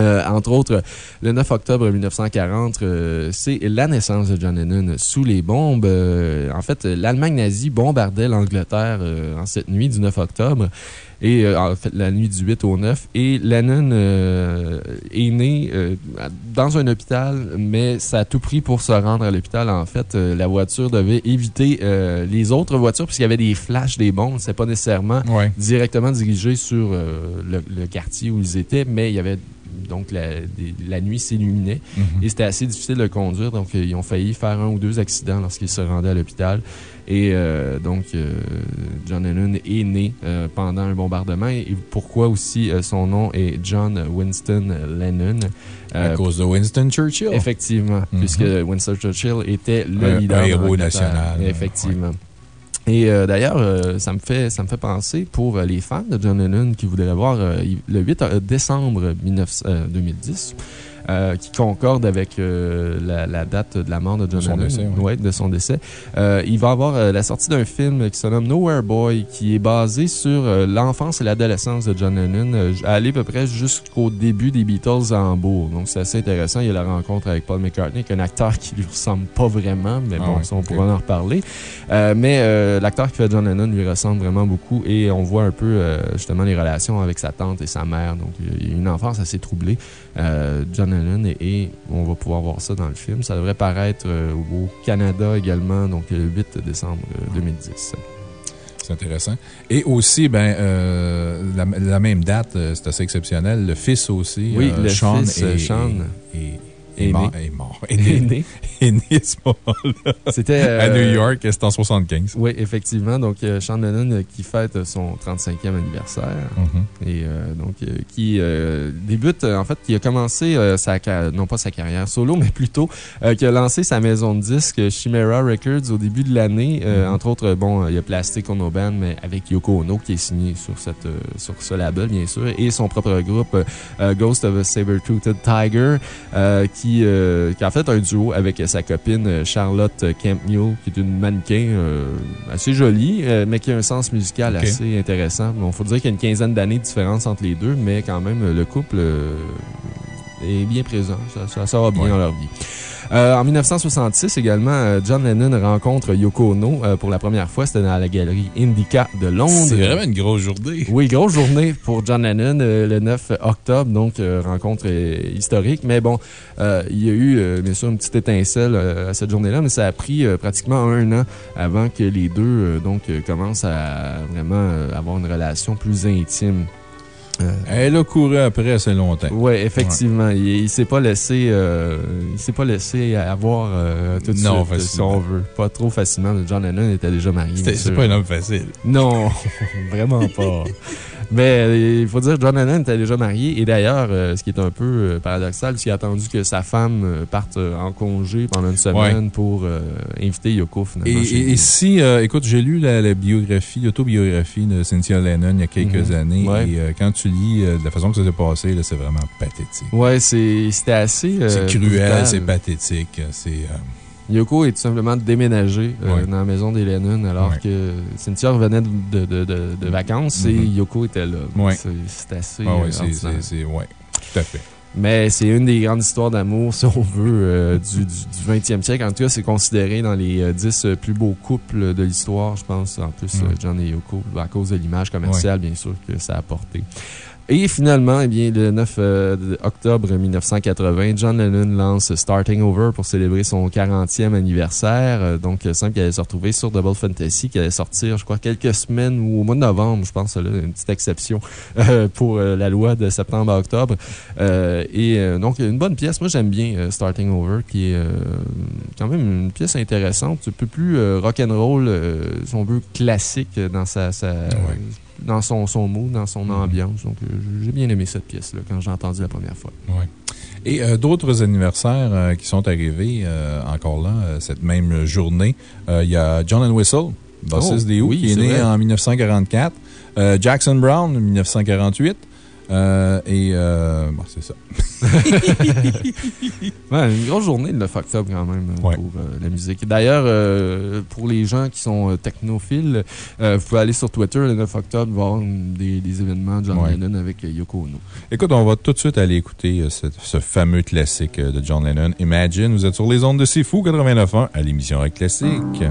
Euh, entre autres, le 9 octobre 1940, euh, c'est la naissance de John Lennon sous les bombes. Euh, en fait, l'Allemagne nazie bombardait l'Angleterre en cette nuit du 9 octobre. Et en fait, la nuit du 8 au 9. Et Lennon est né dans un hôpital, mais ça a tout pris pour se rendre à l'hôpital. En fait, la voiture devait éviter les autres voitures puisqu'il y avait des flashs, des bombes. C'est pas nécessairement Ouais. directement dirigé sur le, le quartier où ils étaient, mais il y avait donc la, des- la nuit s'illuminait Mhm. et c'était assez difficile de conduire. Donc, euh, ils ont failli faire un ou deux accidents lorsqu'ils se rendaient à l'hôpital. Et euh, donc, euh, John Lennon est né euh, pendant un bombardement. Et pourquoi aussi son nom est John Winston Lennon? À cause de Winston Churchill. Effectivement, Mhm. puisque Winston Churchill était le leader. un héros national. Effectivement. Et euh, d'ailleurs, euh, ça, me fait, ça me fait penser pour euh, les fans de John Lennon qui voudraient voir euh, le 8 décembre 19 euh, 2010. Euh, qui concorde avec euh, la, la date de la mort de John De son Lennon. décès, oui. Ouais, de son décès. Euh, il va avoir euh, la sortie d'un film qui se nomme Nowhere Boy, qui est basé sur euh, l'enfance et l'adolescence de John Lennon, euh, aller à peu près jusqu'au début des Beatles à Hambourg. Donc c'est assez intéressant. Il y a la rencontre avec Paul McCartney, qui est un acteur qui lui ressemble pas vraiment, mais Ah bon, ouais, ça, on pourra en reparler. Euh, mais euh, l'acteur qui fait John Lennon lui ressemble vraiment beaucoup et on voit un peu euh, justement les relations avec sa tante et sa mère. Donc il y a une enfance assez troublée. Euh, John Lennon et, et on va pouvoir voir ça dans le film. Ça devrait paraître euh, au Canada également, donc le 8 décembre euh, 2010. C'est intéressant. Et aussi, ben, euh, la, la même date, euh, c'est assez exceptionnel. Le fils aussi, Oui, euh, le Sean, fils, euh, est, Sean. est- est- Est est mort. né. Est mort. Est né, est né à ce moment-là. C'était À euh, New York, c'était en 75. Oui, effectivement. Donc, euh, Sean Lennon euh, qui fête son 35e anniversaire. Mhm. Et euh, donc, euh, qui euh, débute, euh, en fait, qui a commencé euh, sa non pas sa carrière solo, [LAUGHS] mais plutôt, euh, qui a lancé sa maison de disques Chimera Records au début de l'année. Euh, Mhm. Entre autres, euh, bon, il y a Plastic Ono Band, mais avec Yoko Ono qui est signé sur, cette, euh, sur ce label, bien sûr, et son propre groupe euh, euh, Ghost of a Saber-Toothed Tiger, euh, qui, euh, qui a fait un duo avec sa copine euh, Charlotte Campmule, qui est une mannequin euh, assez jolie, euh, mais qui a un sens musical assez intéressant. Bon, faut dire qu'il y a une quinzaine d'années de différence entre les deux, mais quand même, le couple est bien présent. Ça, ça, ça va bien Ouais. dans leur vie. Euh, en 1966 également, euh, John Lennon rencontre Yoko Ono euh, pour la première fois. C'était dans la galerie Indica de Londres. C'est vraiment une grosse journée. Oui, grosse journée pour John Lennon euh, le 9 octobre, donc rencontre historique. Mais bon, il y a eu bien sûr une petite étincelle à cette journée-là, mais ça a pris pratiquement un an avant que les deux donc, commencent à vraiment avoir une relation plus intime. Euh, Elle a couru après assez longtemps. oui, effectivement. Il, il s'est pas laissé, euh, il s'est pas laissé avoir euh, tout de Non, suite, si facilement. on veut. Pas trop facilement. John Lennon était déjà marié. C'était- pas un homme facile. Non, [LAUGHS] vraiment pas. [LAUGHS] Mais euh, il faut dire que John Lennon était déjà marié. Et d'ailleurs, euh, ce qui est un peu euh, paradoxal, c'est qu'il a attendu que sa femme parte en congé pendant une semaine pour euh, inviter Yoko Et, finalement. et- si, euh, écoute, j'ai lu la, la biographie, l'autobiographie de Cynthia Lennon il y a quelques Mhm. années. Ouais. Et quand tu lis de la façon que ça s'est passé, c'est vraiment pathétique. Ouais, c'était assez. c'est cruel, c'est pathétique. C'est. Yoko est tout simplement déménagé euh, dans la maison des Lennon alors que Cynthia revenait de, de- de- de- vacances et Mhm. Yoko était là. C'est assez. ah ouais, euh, c'est- Ouais, tout à fait. Mais c'est une des grandes histoires d'amour, [LAUGHS] si on veut, euh, du, du, du 20e siècle. En tout cas, c'est considéré dans les euh, 10 euh, plus beaux couples de l'histoire, je pense. En plus, euh, John et Yoko, à cause de l'image commerciale, bien sûr, que ça a apporté. Et finalement, eh bien, le 9 euh, octobre 1980, John Lennon lance Starting Over pour célébrer son 40e anniversaire. Euh, Donc, euh, simple qu'il allait se retrouver sur Double Fantasy, qui allait sortir, je crois, quelques semaines ou au mois de novembre, je pense, là, une petite exception [LAUGHS] pour la loi de septembre à octobre. Et donc, une bonne pièce. Moi, j'aime bien Starting Over, qui est quand même une pièce intéressante, un peu plus rock'n'roll, si on veut, classique dans sa, sa- dans son, son mood, dans son Mhm. ambiance. Donc, euh, j'ai bien aimé cette pièce-là quand j'ai entendu la première fois. Ouais. Et euh, d'autres anniversaires euh, qui sont arrivés euh, encore là, cette même journée. Il y a John and Whistle, bassiste Oh, des Who, oui, qui est né vrai. en 1944. Euh, Jackson Brown, 1948. Euh, et euh, bon, c'est ça. [LAUGHS] Ouais, une grosse journée le 9 octobre quand même Ouais. pour euh, la musique. D'ailleurs, pour les gens qui sont technophiles, vous pouvez aller sur Twitter le 9 octobre voir des, des événements de John Ouais. Lennon avec Yoko Ono. Écoute, on va tout de suite aller écouter ce, ce fameux classique de John Lennon, Imagine. Vous êtes sur les ondes de C'est Fou 89.1 à l'émission Rock Classique.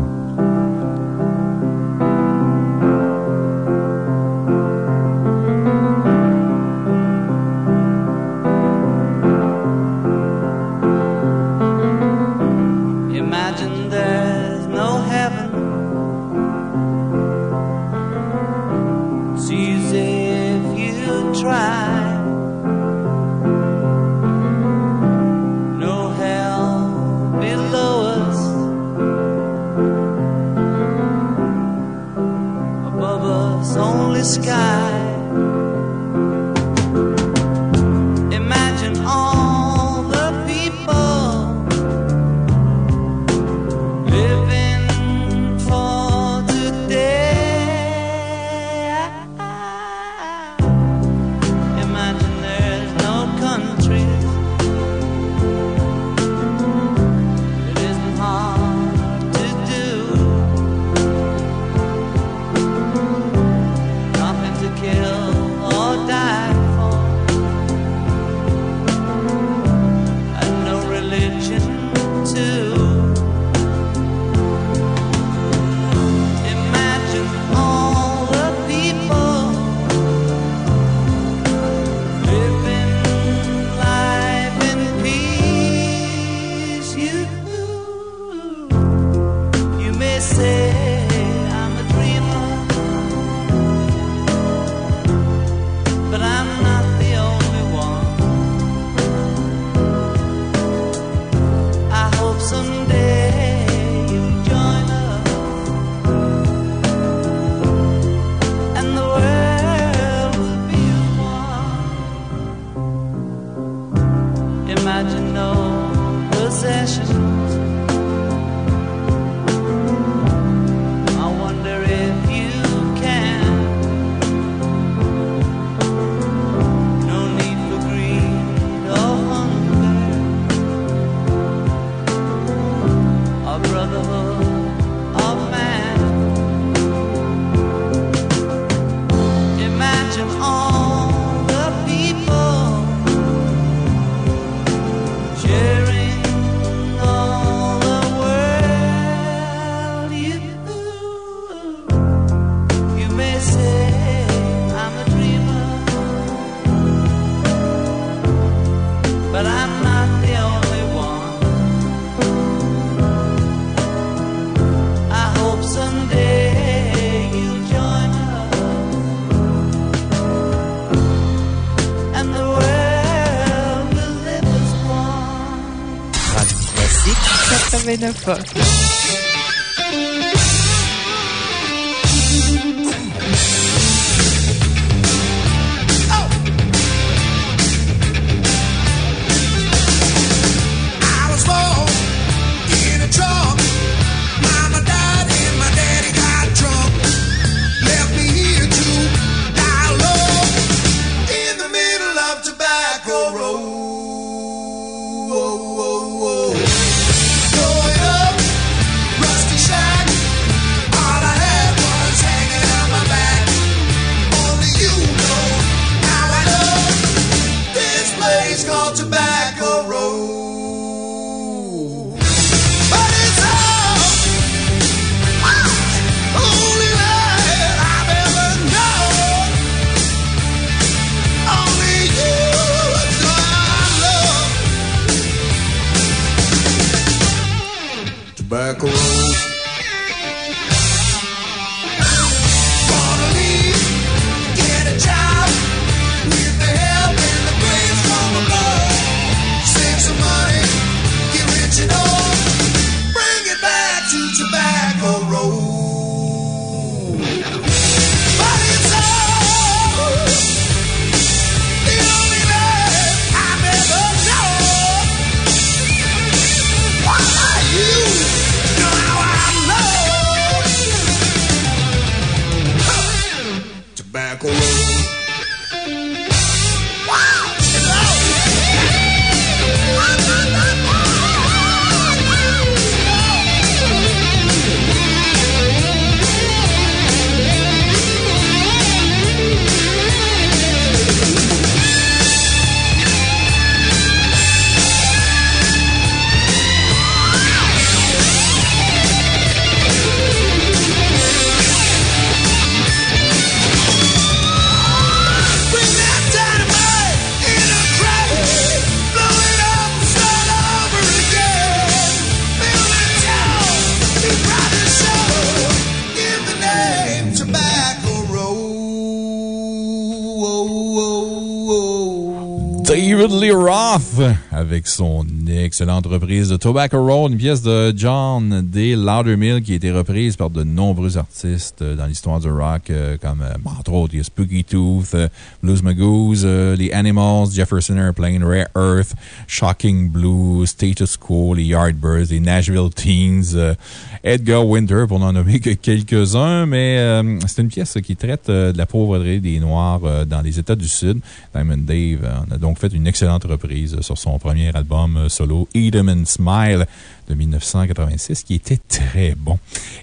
Excellente reprise de Tobacco Road, une pièce de John D. Loudermill qui a été reprise par de nombreux artistes dans l'histoire du rock, euh, comme euh, entre autres Spooky Tooth, euh, Blues Magoos, euh, les Animals, Jefferson Airplane, Rare Earth, Shocking Blue, Status Quo, les Yardbirds, les Nashville Teens, euh, Edgar Winter, pour n'en nommer que quelques-uns, mais euh, c'est une pièce qui traite euh, de la pauvreté des Noirs dans les États du Sud. Diamond Dave en a donc fait une excellente reprise sur son premier album solo, 'em and Smile, de 1986, qui était très bon.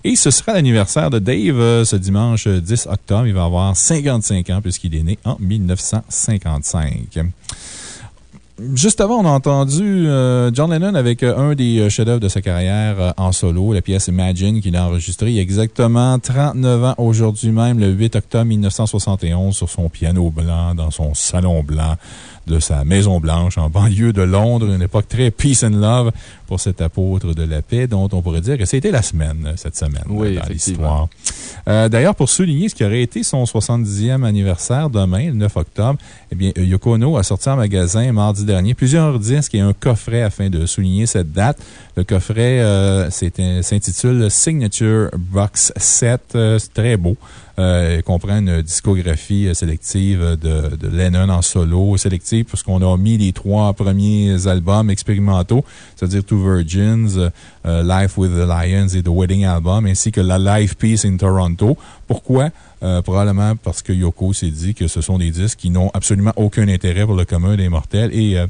Et ce sera l'anniversaire de Dave ce dimanche euh, 10 octobre. Il va avoir 55 ans puisqu'il est né en 1955. Juste avant, on a entendu euh, John Lennon avec euh, un des euh, chefs-d'œuvre de sa carrière en solo, la pièce Imagine, qu'il a enregistrée il y a exactement 39 ans aujourd'hui même, le 8 octobre 1971, sur son piano blanc, dans son salon blanc de sa Maison Blanche en banlieue de Londres, une époque très peace and love. Pour cet apôtre de la paix, dont on pourrait dire que c'était la semaine, cette semaine, Oui, dans l'histoire. Euh, D'ailleurs, pour souligner ce qui aurait été son 70e anniversaire demain, le 9 octobre, eh bien, Yoko Ono a sorti en magasin mardi dernier plusieurs disques et un coffret afin de souligner cette date. Le coffret euh, s'intitule Signature Box Set. Euh, c'est très beau. Euh, il comprend une discographie sélective de, de Lennon en solo, sélective parce qu'on a mis les trois premiers albums expérimentaux, c'est-à-dire Two Virgins, euh, euh, Life with the Lions et The Wedding Album, ainsi que la Live Piece in Toronto. Pourquoi? Euh, probablement parce que Yoko s'est dit que ce sont des disques qui n'ont absolument aucun intérêt pour le commun des mortels et euh,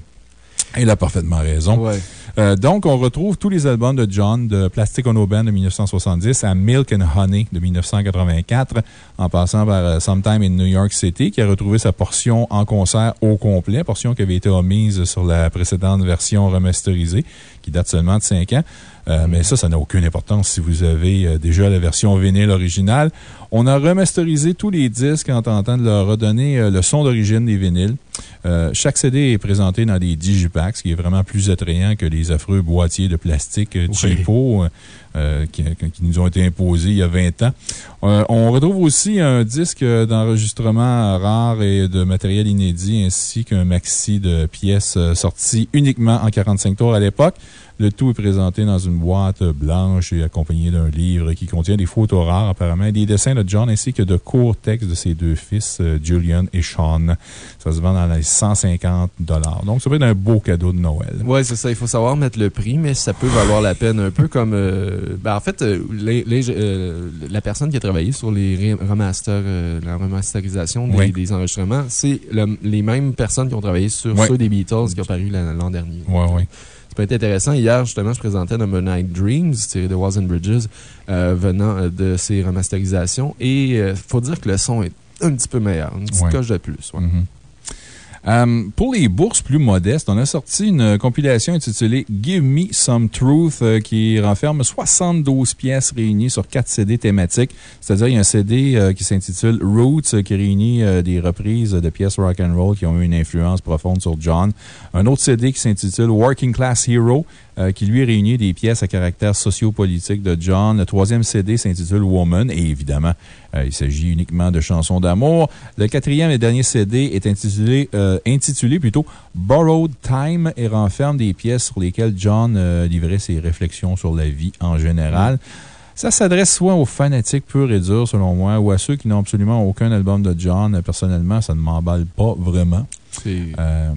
elle a parfaitement raison. Ouais. Euh, donc, on retrouve tous les albums de John, de Plastic Ono Band de 1970 à Milk and Honey de 1984, en passant par euh, Sometime in New York City, qui a retrouvé sa portion en concert au complet, portion qui avait été omise sur la précédente version remasterisée, qui date seulement de 5 ans. Euh, mais ça, ça n'a aucune importance si vous avez euh, déjà la version vinyle originale. On a remasterisé tous les disques en tentant de leur redonner euh, le son d'origine des vinyles. Chaque CD est présenté dans des digipacks, ce qui est vraiment plus attrayant que les affreux boîtiers de plastique cheapo euh, qui, nous ont été imposés il y a 20 ans. Euh, on retrouve aussi un disque d'enregistrement rare et de matériel inédit, ainsi qu'un maxi de pièces euh, sorties uniquement en 45 tours à l'époque. Le tout est présenté dans une boîte blanche et accompagné d'un livre qui contient des photos rares, apparemment, et des dessins de John ainsi que de courts textes de ses deux fils, euh, Julian et Sean. Ça se vend dans les 150 Donc, ça peut être un beau cadeau de Noël. Ouais, c'est ça. Il faut savoir mettre le prix, mais ça peut valoir la peine un peu comme. euh, ben, en fait, euh, les- les- euh, la personne qui a travaillé sur les remasters, euh, la remasterisation des, Oui. des enregistrements, c'est le- les mêmes personnes qui ont travaillé sur ceux des Beatles qui ont paru l'an dernier. Ouais, ouais. Ça peut être intéressant. Hier, justement, je présentais Number Night Dreams, tiré de Walls and Bridges, euh, venant euh, de ces remasterisations. Et il faut dire que le son est un petit peu meilleur, une petite Ouais. coche de plus. ouais. Mhm. Euh, pour les bourses plus modestes, on a sorti une compilation intitulée Give Me Some Truth euh, qui renferme 72 pièces réunies sur 4 CD thématiques. C'est-à-dire, il y a un CD euh, qui s'intitule Roots qui réunit des reprises de pièces rock and roll qui ont eu une influence profonde sur John. Un autre CD qui s'intitule Working Class Hero euh, qui lui réunit des pièces à caractère sociopolitique de John. Le troisième CD s'intitule Woman et évidemment, euh, il s'agit uniquement de chansons d'amour. Le quatrième et dernier CD est intitulé, euh, intitulé plutôt Borrowed Time et renferme des pièces sur lesquelles John livrait ses réflexions sur la vie en général. Ça s'adresse soit aux fanatiques purs et durs, selon moi, ou à ceux qui n'ont absolument aucun album de John. Personnellement, ça ne m'emballe pas vraiment. C'est. Euh,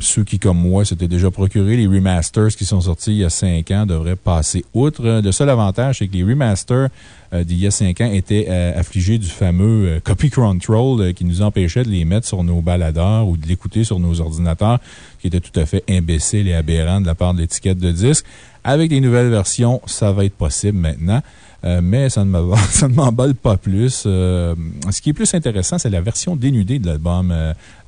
ceux qui, comme moi, s'étaient déjà procuré les remasters qui sont sortis il y a 5 ans devraient passer outre. Le seul avantage, c'est que les remasters euh, d'il y a 5 ans étaient euh, affligés du fameux euh, copy control euh, qui nous empêchait de les mettre sur nos baladeurs ou de l'écouter sur nos ordinateurs, qui était tout à fait imbécile et aberrant de la part de l'étiquette de disque. Avec les nouvelles versions, ça va être possible maintenant. Euh, mais [LAUGHS] ça ne m'emballe- pas plus. Euh, ce qui est plus intéressant, c'est la version dénudée de l'album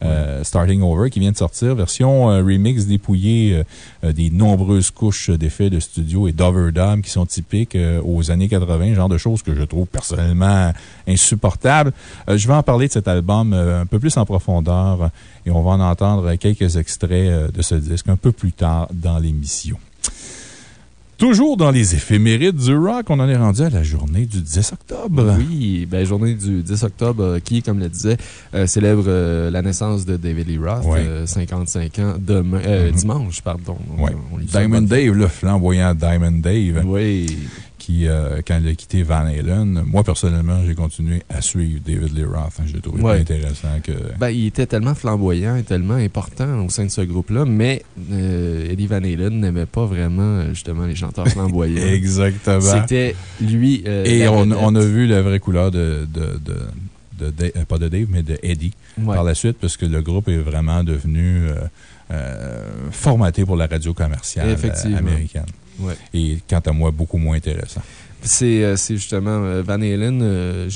euh, Starting Over qui vient de sortir. Version remix dépouillée des nombreuses couches d'effets de studio et d'overdub qui sont typiques aux années 80, genre de choses que je trouve personnellement insupportables. Je vais en parler de cet album un peu plus en profondeur et on va en entendre quelques extraits de ce disque un peu plus tard dans l'émission. Toujours dans les éphémérides du rock, on en est rendu à la journée du 10 octobre. Oui, ben, journée du 10 octobre, euh, qui, comme le disait, euh, célèbre euh, la naissance de David Lee Roth, Ouais. euh, 55 ans, demain, euh, Mhm. dimanche, pardon. Ouais. On Diamond Dave, le flamboyant Diamond Dave. Oui. Qui, euh, quand il a quitté Van Halen, moi, personnellement, j'ai continué à suivre David Lee Roth. Je l'ai trouvé Ouais. intéressant que. Ben, il était tellement flamboyant et tellement important au sein de ce groupe-là, mais euh, Eddie Van Halen n'aimait pas vraiment, euh, justement, les chanteurs flamboyants. [LAUGHS] Exactement. C'était lui. euh, Et on, a vu la vraie couleur de. de, de de Da- euh, pas de Dave, mais de Eddie Ouais. par la suite, parce que le groupe est vraiment devenu euh, euh, formaté pour la radio commerciale américaine. Ouais. Et quant à moi, beaucoup moins intéressant. C'est euh, justement euh, Van Halen. euh,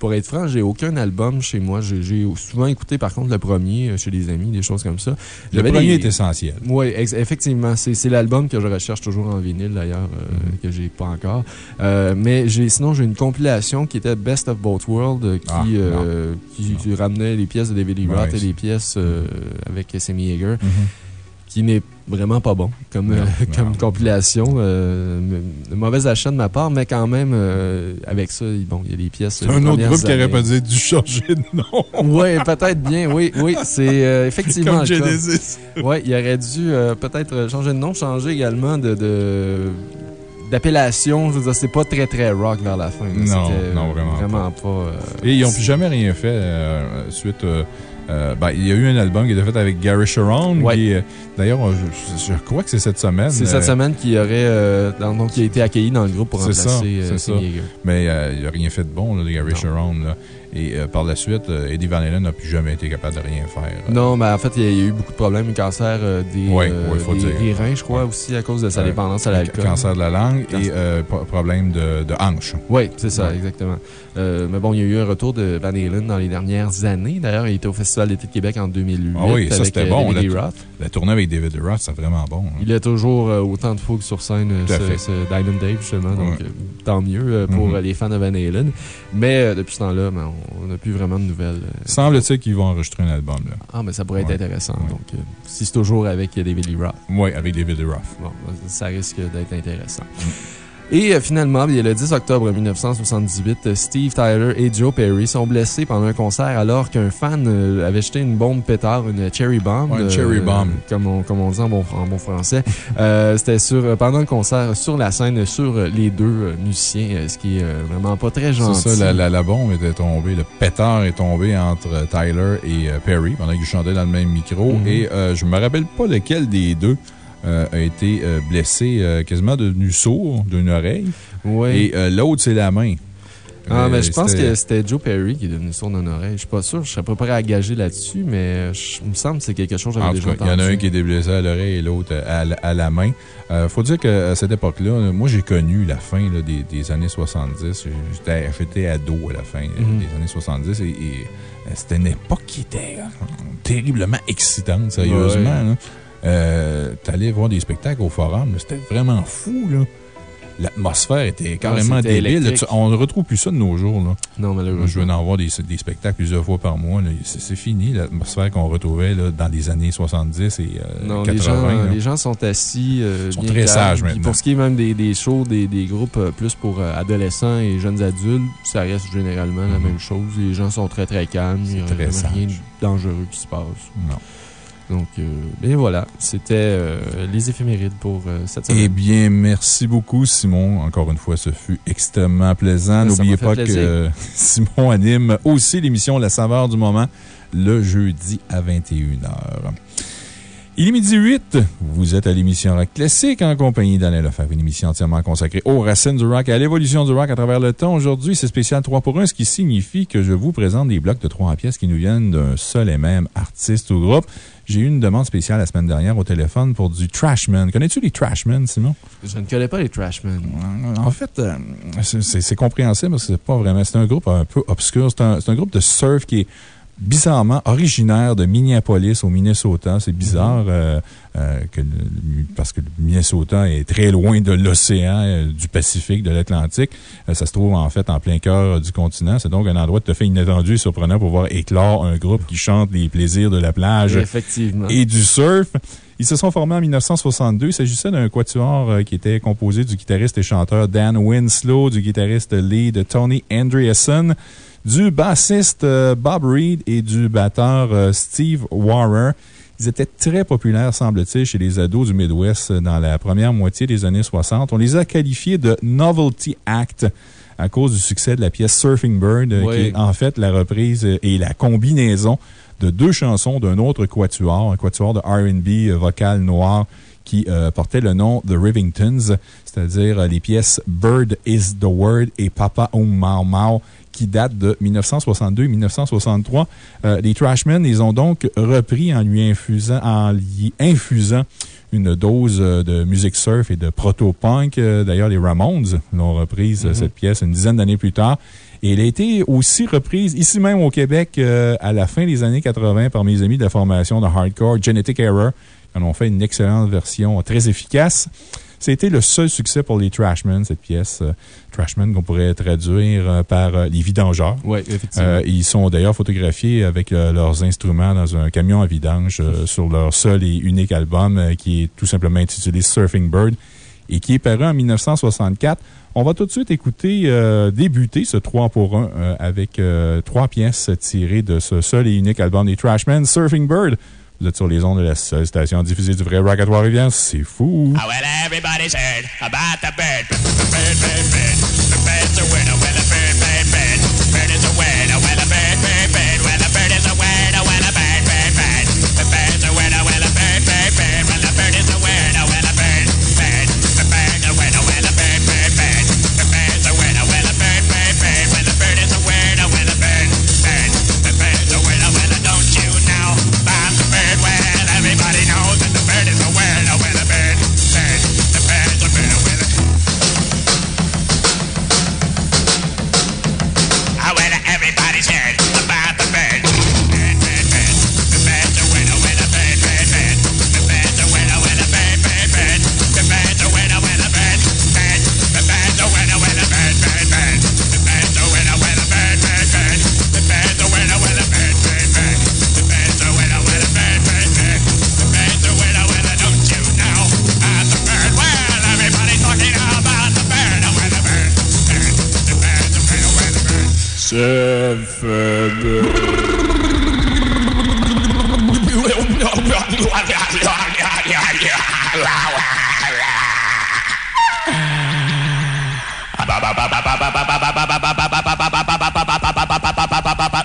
pour être franc, j'ai aucun album chez moi. J'ai souvent écouté, par contre, le premier chez des amis, des choses comme ça. Le premier des- est essentiel. Oui, effectivement. C'est l'album que je recherche toujours en vinyle, d'ailleurs, euh, Mhm. que j'ai pas encore. Euh, mais sinon, j'ai une compilation qui était Best of Both Worlds, qui, Ah, euh, qui, ramenait les pièces de David Lee Ouais, Roth et les pièces avec Sammy Hagar, Mhm. qui n'est vraiment pas bon comme, Non, euh, non. [LAUGHS] comme compilation. Euh, mauvais achat de ma part, mais quand même, euh, avec ça, il- bon, il y a des pièces. C'est un autre groupe qui aurait pas dû changer de nom. [LAUGHS] Oui, peut-être bien, oui, oui, c'est euh, effectivement Comme. Genesis. Oui, il aurait dû euh, peut-être changer de nom, changer également de. de- D'appellation, je veux dire, c'est pas très très rock vers la fin. là. Non, non, vraiment Vraiment pas. euh, Et ils n'ont plus jamais rien fait euh, suite. euh, euh, ben, il y a eu un album qui était fait avec Gary Sharon. Ouais. qui, euh, D'ailleurs, je, je crois que c'est cette semaine. C'est euh, cette semaine qui aurait. euh, dans- donc, qui a été accueilli dans le groupe pour remplacer ça, ça. Mais euh, il n'a rien fait de bon, là, de Gary Non. Sharon. là. Et euh, par la suite, euh, Eddie Van Halen n'a plus jamais été capable de rien faire. Non, mais en fait, il y a eu beaucoup de problèmes. Un cancer euh, des, faut des, dire. des reins, je crois, Ouais. aussi, à cause de sa dépendance à l'alcool. Cancer de la langue et pro- problème de, de hanche. Oui, c'est ça, Ouais. exactement. Mais bon, il y a eu un retour de Van Halen dans les dernières années. D'ailleurs, il était au Festival d'été de Québec en 2008. Ah oui, ça, c'était bon, David là. Roth. La tournée avec David Roth, c'est vraiment bon. hein. Il a toujours autant de fougue sur scène, ce, ce Diamond Dave, justement. Donc, Ouais. tant mieux pour Mhm. euh, les fans de Van Halen. Mais depuis ce temps-là, ben, on n'a plus vraiment de nouvelles. euh. Semble-t-il qu'ils vont enregistrer un album. Là. Ah, mais ça pourrait être Ouais. intéressant. Ouais. Donc, euh, si c'est toujours avec David Lee Roth. Oui, avec David Roth. Bon, ça risque d'être intéressant. Et euh, finalement, le 10 octobre 1978, euh, Steve Tyler et Joe Perry sont blessés pendant un concert alors qu'un fan euh, avait jeté une bombe pétard, une cherry bomb. Ouais, une cherry bomb. Comme on, comme on dit en bon, en bon français. Euh, C'était sur, pendant le concert, sur la scène, sur les deux musiciens, ce qui est vraiment pas très gentil. C'est ça, la, la, la bombe était tombée, le pétard est tombé entre Tyler et Perry pendant qu'ils chantaient dans le même micro. Mhm. Et euh, je me rappelle pas lequel des deux euh, a été euh, blessé, euh, quasiment devenu sourd d'une oreille. Oui. Et euh, l'autre, c'est la main. Ah, mais je pense que c'était Joe Perry qui est devenu sourd d'une oreille. Je suis pas sûr, je serais pas prêt à gager là-dessus, mais je- il me semble que c'est quelque chose que j'avais déjà cas, il y en a entendu. un qui est déblessé à l'oreille et l'autre à, la- à la main. Euh, faut dire qu'à cette époque-là, moi, j'ai connu la fin là, des, des années 70. J'étais ado à la fin Mhm. des années 70 et, et, c'était une époque qui était terriblement excitante, sérieusement. Ouais. Euh, T'allais voir des spectacles au forum, c'était vraiment fou. là. L'atmosphère était carrément débile. Tu- on ne retrouve plus ça de nos jours. Là. Non, malheureusement. je veux en voir des, des spectacles plusieurs fois par mois. C'est fini, l'atmosphère qu'on retrouvait là, dans les années 70 et euh, Non, 80. les gens, là. les gens sont assis. euh, Ils sont très sages Puis maintenant. Pour ce qui est même des, des shows, des, des groupes euh, plus pour euh, adolescents et jeunes adultes, ça reste généralement la Mhm. même chose. Les gens sont très très calmes. Il n'y a rien de dangereux qui se passe. Non. Donc, euh, et voilà, c'était euh, les éphémérides pour euh, cette semaine. Eh bien, merci beaucoup, Simon. Encore une fois, ce fut extrêmement plaisant. N'oubliez pas que plaisir. [LAUGHS] Simon anime aussi l'émission La saveur du moment le jeudi à 21h. Il est midi 8. Vous êtes à l'émission Rock Classique en compagnie d'Alain Lefebvre, une émission entièrement consacrée aux racines du rock et à l'évolution du rock à travers le temps. Aujourd'hui, c'est spécial 3 pour 1, ce qui signifie que je vous présente des blocs de 3 pièces qui nous viennent d'un seul et même artiste ou groupe. J'ai eu une demande spéciale la semaine dernière au téléphone pour du Trashman. Connais-tu les Trashmen, Simon? Je ne connais pas les Trashmen. En fait, euh, c'est- compréhensible parce que c'est pas vraiment. C'est un groupe un peu obscur. C'est un, c'est un groupe de surf qui est bizarrement originaire de Minneapolis au Minnesota. C'est bizarre euh, euh, que le- parce que le Minnesota est très loin de l'océan, euh, du Pacifique, de l'Atlantique. Euh, ça se trouve en fait en plein cœur du continent. C'est donc un endroit tout à fait inattendu et surprenant pour voir éclore un groupe qui chante les plaisirs de la plage Effectivement. et du surf. Ils se sont formés en 1962. Il s'agissait d'un quatuor euh, qui était composé du guitariste et chanteur Dan Winslow, du guitariste lead Tony Andreasen, du bassiste euh, Bob Reed et du batteur euh, Steve Warrer. Ils étaient très populaires, semble-t-il, chez les ados du Midwest euh, dans la première moitié des années 60. On les a qualifiés de Novelty Act à cause du succès de la pièce Surfing Bird, Oui. qui est en fait la reprise et la combinaison de deux chansons d'un autre quatuor, un quatuor de RB vocal noir qui euh, portait le nom The Rivingtons, c'est-à-dire les pièces Bird is the Word et Papa Um Mau Mau qui datent de 1962-1963. Euh, les Trashmen, ils ont donc repris en lui infusant, en y infusant une dose euh, de musique surf et de proto-punk. Euh, D'ailleurs, les Ramones l'ont reprise, euh, cette pièce, une dizaine d'années plus tard. Et elle a été aussi reprise ici même au Québec euh, à la fin des années 80 par mes amis de la formation de hardcore Genetic Error. Ils en ont fait une excellente version très efficace. C'était le seul succès pour les Trashmen, cette pièce. euh, Trashmen qu'on pourrait traduire euh, par euh, les vidangeurs. Oui, effectivement. Ils sont d'ailleurs photographiés avec leurs instruments dans un camion à vidange sur leur seul et unique album qui est tout simplement intitulé Surfing Bird et qui est paru en 1964. On va tout de suite écouter, euh, débuter ce 3 pour 1 euh, avec euh, trois pièces tirées de ce seul et unique album des Trashmen, Surfing Bird. Vous sur les ondes de la seule station diffusée du vrai rock à Trois-Rivières. C'est fou! Ah, about the. شفد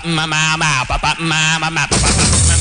Mama, papa, mama, papa, mama.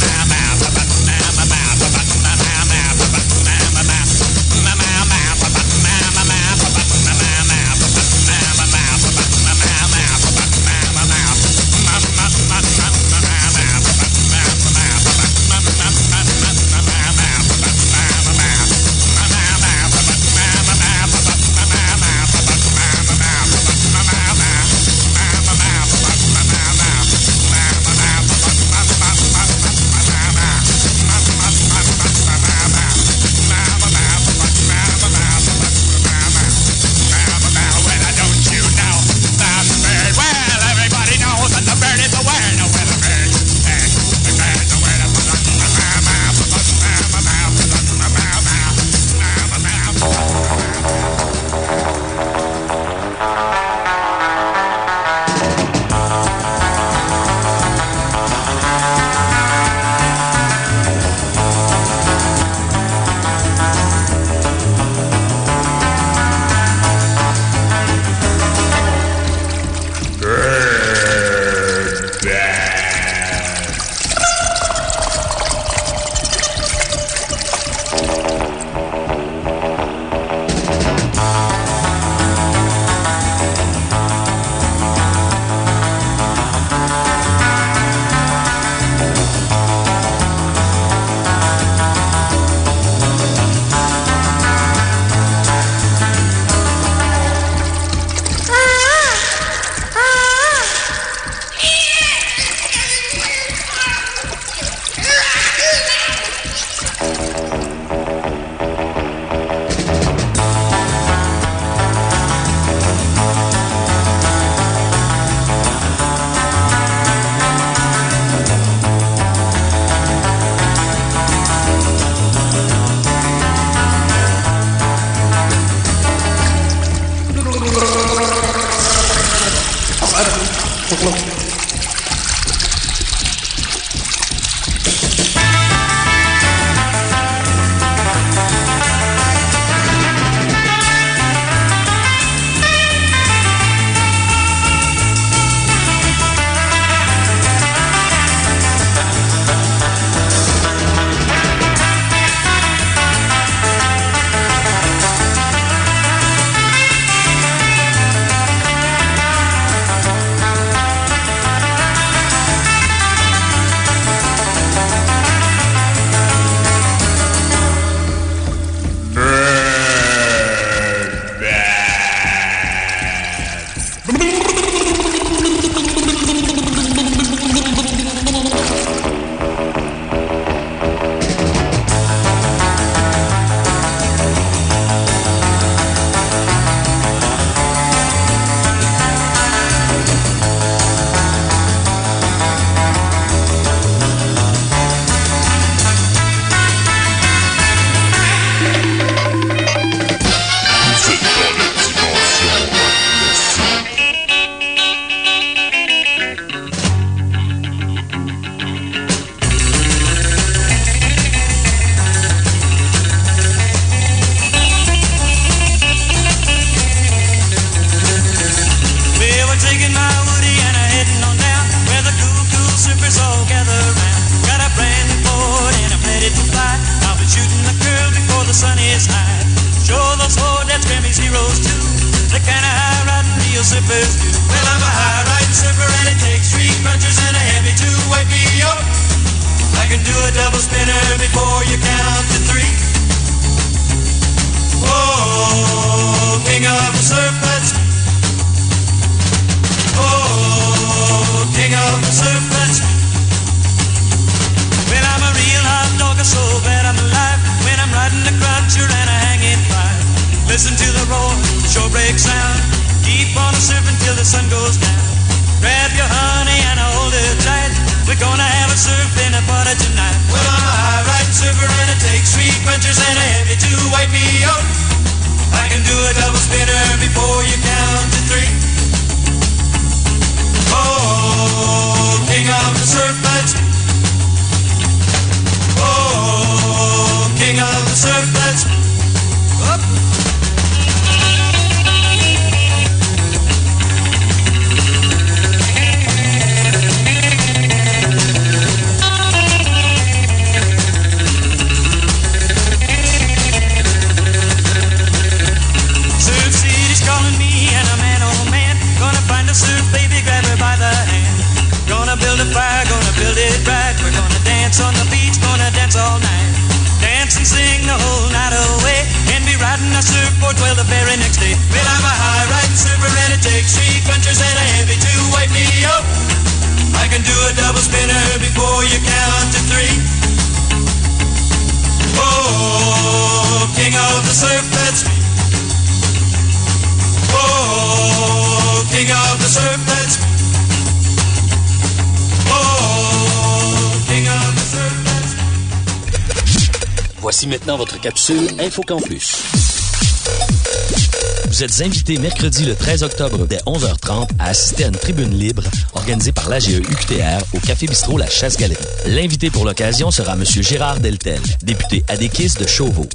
Vous êtes invité mercredi le 13 octobre dès 11h30 à assister à une tribune libre organisée par l'AGE UQTR au Café Bistrot La Chasse-Galerie. L'invité pour l'occasion sera M. Gérard Deltel, député Adéquis de Chauveau.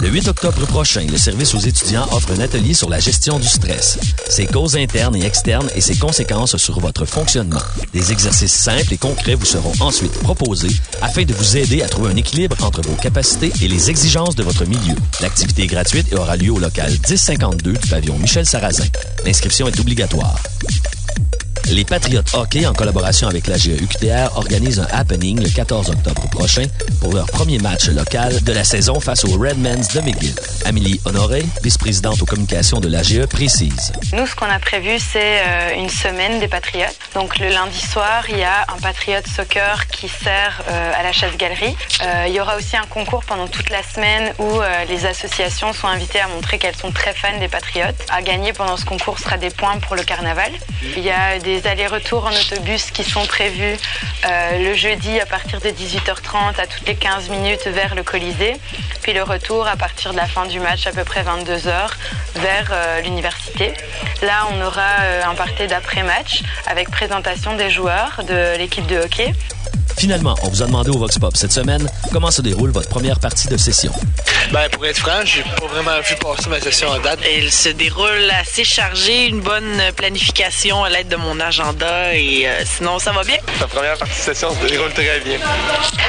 Le 8 octobre prochain, le service aux étudiants offre un atelier sur la gestion du stress, ses causes internes et externes et ses conséquences sur votre fonctionnement. Des exercices simples et concrets vous seront ensuite proposés afin de vous aider à trouver un équilibre entre vos capacités et les exigences de votre milieu. L'activité est gratuite et aura lieu au local 1052 du pavillon Michel Sarrazin. L'inscription est obligatoire. Les Patriotes Hockey, en collaboration avec l'AGE UQTR, organisent un happening le 14 octobre prochain pour leur premier match local de la saison face aux Redmans de McGill. Amélie Honoré, vice-présidente aux communications de l'AGE, précise. Nous, ce qu'on a prévu, c'est euh, une semaine des Patriotes. Donc, le lundi soir, il y a un Patriote Soccer qui sert euh, à la chasse-galerie. Euh, il y aura aussi un concours pendant toute la semaine où euh, les associations sont invitées à montrer qu'elles sont très fans des Patriotes. À gagner pendant ce concours sera des points pour le carnaval. Il y a des allers-retours en autobus qui sont prévus euh, le jeudi à partir de 18h30 à toutes les 15 minutes vers le Colisée. Puis le retour à partir de la fin du match, à peu près 22h, vers l'université. Là, on aura un party d'après-match avec présentation des joueurs de l'équipe de hockey. Finalement, on vous a demandé au Vox Pop cette semaine comment se déroule votre première partie de session. Ben, pour être franc, j'ai pas vraiment vu passer ma session en date. Elle se déroule assez chargée, une bonne planification à l'aide de mon agenda et euh, sinon ça va bien. Ta première partie de session se déroule très bien.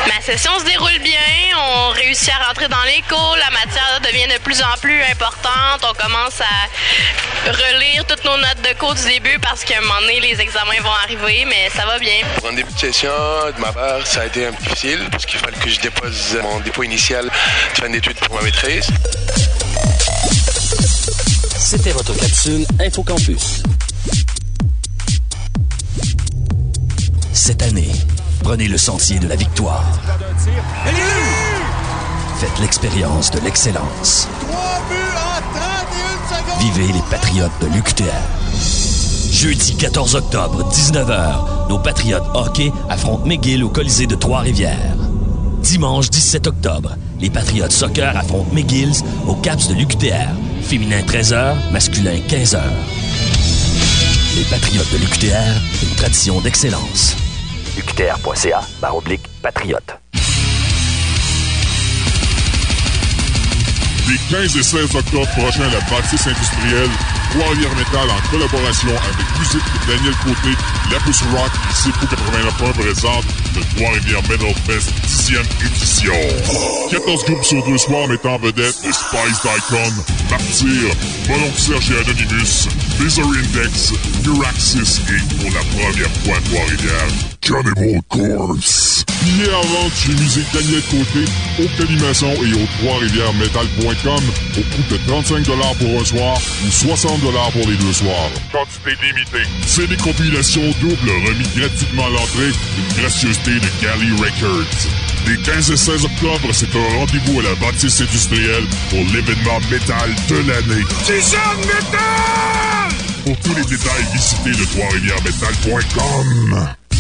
Ma session se déroule bien, on réussit à rentrer dans les cours, la matière devient de plus en plus importante, on commence à relire toutes nos notes de cours du début parce qu'à un moment donné, les examens vont arriver, mais ça va bien. Pour un début de session, de ma part, ça a été un peu difficile parce qu'il fallait que je dépose mon dépôt initial de fin d'études pour ma maîtrise. C'était votre capsule InfoCampus. Cette année, prenez le sentier de la victoire. Faites l'expérience de l'excellence. Vivez les Patriotes de l'UQTR. Jeudi 14 octobre, 19h, nos Patriotes hockey affrontent McGill au Colisée de Trois-Rivières. Dimanche 17 octobre, les Patriotes soccer affrontent McGills au Caps de l'UQTR. Féminin 13h, masculin 15h. Les Patriotes de l'UQTR, une tradition d'excellence. UQTR.ca, patriote. Les 15 et 16 octobre prochains à la bâtisse industrielle, Trois-Rivières Metal en collaboration avec musique Daniel Côté, La Pousse Rock et Sifu 89.1 présente le Trois-Rivières Metal Fest 10e édition. 14 groupes sur deux soirs mettant en vedette les Spice Icon, Martyr, Mononcle Serge et Anonymous, Misery Index, Furaxis et pour la première fois Trois-Rivières, Cannibal Corpse. Billets à vente chez Musique Daniel Côté, au Calimaçon et au Trois-Rivières-Metal.com au coût de 35 pour un soir ou 60 pour les deux soirs. Quantité limitée. C'est des compilations doubles remis gratuitement à l'entrée, une gracieuseté de Galley Records. Les 15 et 16 octobre, c'est un rendez-vous à la bâtisse industrielle pour l'événement métal de l'année. métal! Pour tous les détails, visitez le Trois-Rivières-Metal.com.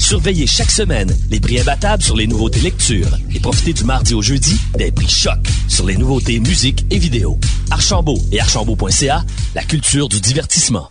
Surveillez chaque semaine les prix imbattables sur les nouveautés lecture et profitez du mardi au jeudi des prix choc sur les nouveautés musique et vidéo. Archambault et archambault.ca, la culture du divertissement.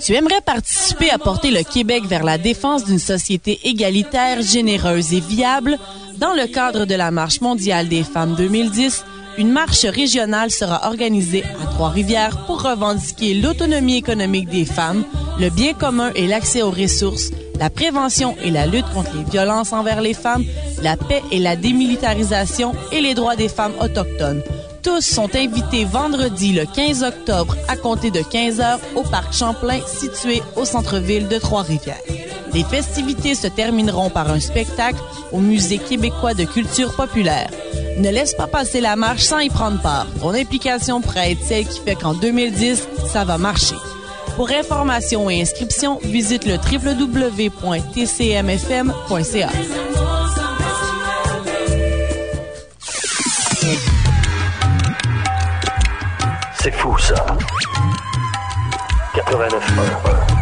Tu aimerais participer à porter le Québec vers la défense d'une société égalitaire, généreuse et viable? Dans le cadre de la Marche mondiale des femmes 2010, une marche régionale sera organisée à Trois-Rivières pour revendiquer l'autonomie économique des femmes, le bien commun et l'accès aux ressources, la prévention et la lutte contre les violences envers les femmes, la paix et la démilitarisation et les droits des femmes autochtones. Tous sont invités vendredi le 15 octobre à compter de 15 heures au parc Champlain situé au centre-ville de Trois-Rivières. Les festivités se termineront par un spectacle au Musée québécois de culture populaire. Ne laisse pas passer la marche sans y prendre part. Ton implication pourrait être celle qui fait qu'en 2010, ça va marcher. Pour information et inscription, visite le www.tcmfm.ca. C'est fou ça. 89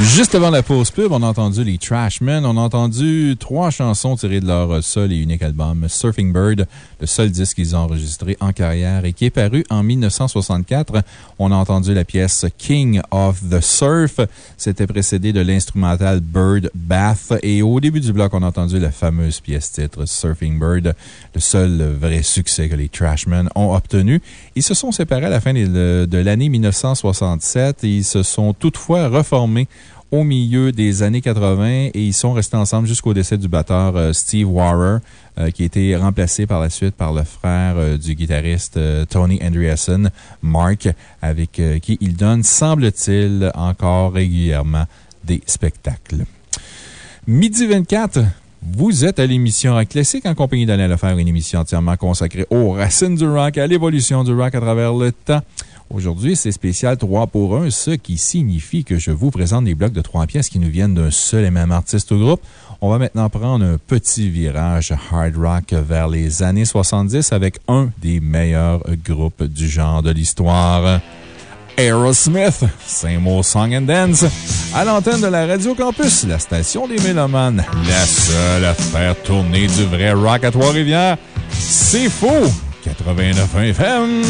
Juste avant la pause pub, on a entendu les Trashmen. On a entendu trois chansons tirées de leur seul et unique album, Surfing Bird, le seul disque qu'ils ont enregistré en carrière et qui est paru en 1964. On a entendu la pièce King of the Surf. C'était précédé de l'instrumental Bird Bath. Et au début du bloc, on a entendu la fameuse pièce titre Surfing Bird, le seul vrai succès que les Trashmen ont obtenu. Ils se sont séparés à la fin de l'année 1967 et ils se sont toutefois reformés au milieu des années 80 et ils sont restés ensemble jusqu'au décès du batteur euh, Steve Warrer, euh, qui a été remplacé par la suite par le frère euh, du guitariste Tony Andreasen, Mark, avec qui il donne, semble-t-il, encore régulièrement des spectacles. Midi 24. Vous êtes à l'émission Rock Classique en compagnie d'Alain Lefebvre, une émission entièrement consacrée aux racines du rock, à l'évolution du rock à travers le temps. Aujourd'hui, c'est spécial 3 pour 1, ce qui signifie que je vous présente des blocs de 3 pièces qui nous viennent d'un seul et même artiste ou groupe. On va maintenant prendre un petit virage hard rock vers les années 70 avec un des meilleurs groupes du genre de l'histoire. Aerosmith, Same Old Song and Dance, à l'antenne de la Radio Campus, la station des Mélomanes, la seule à faire tourner du vrai rock à Trois-Rivières. C'est faux! 89 FM!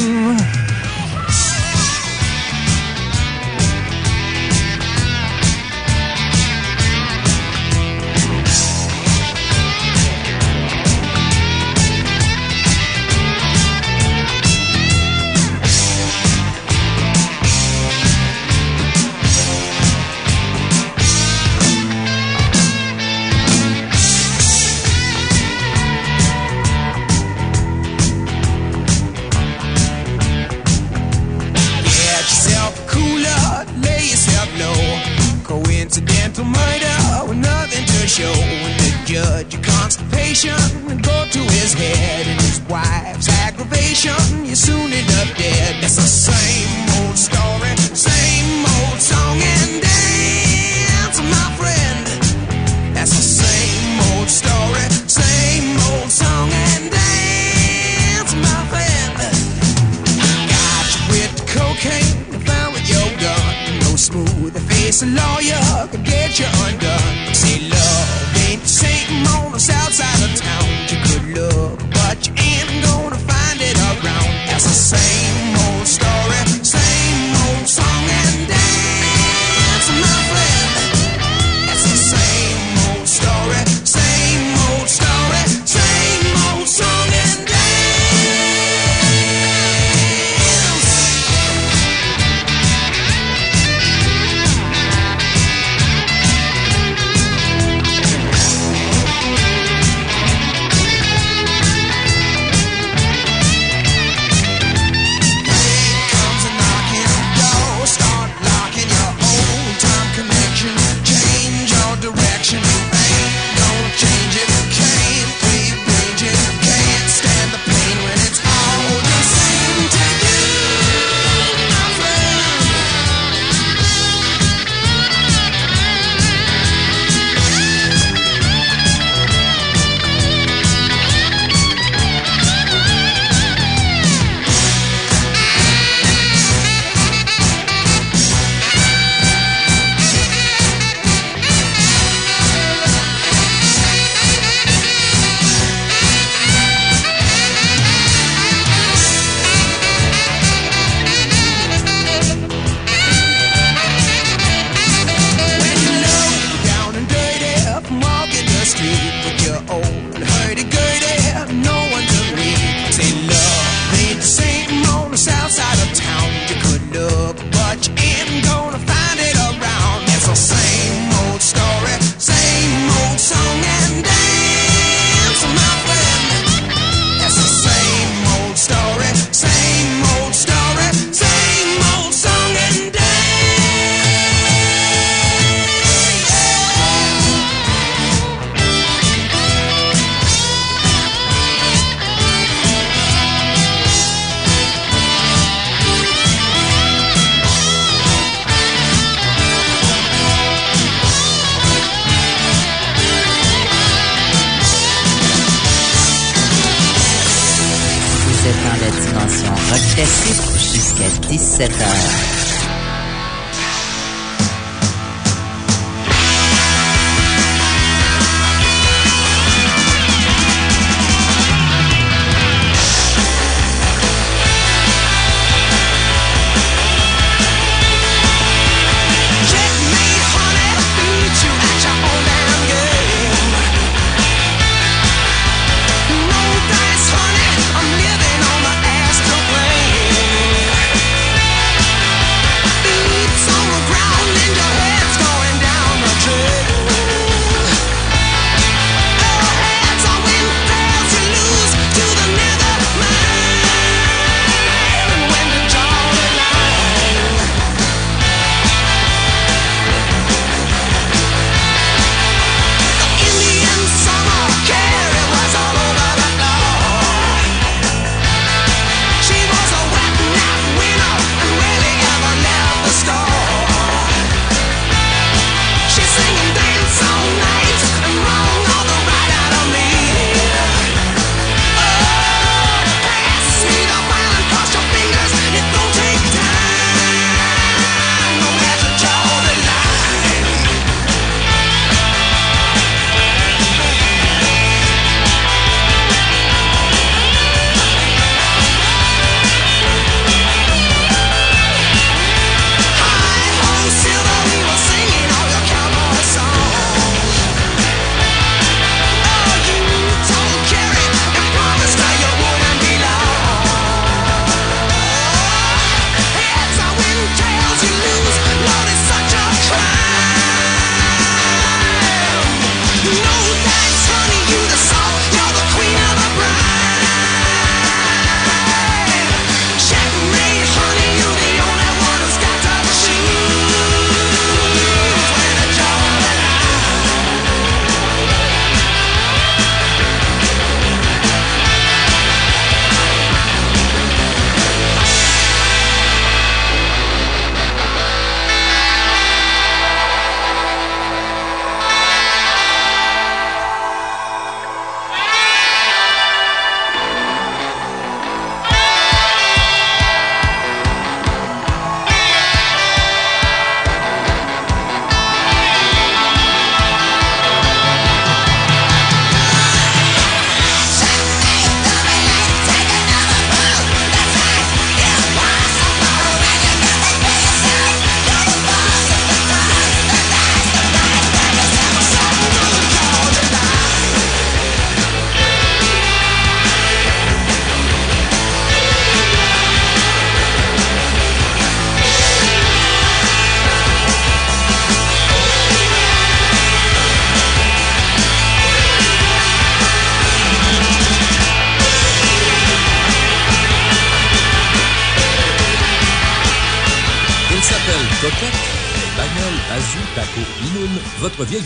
Constipation, go to his head. And his wife's aggravation, you soon end up dead. It's the same old story, same old song and dance, my friend. That's the same old story, same old song and dance, my friend. Got you with cocaine, found with your gun. No smooth face a lawyer can get you undone. Satan on the south side of town. You could look, but you ain't gonna find it around. That's the same.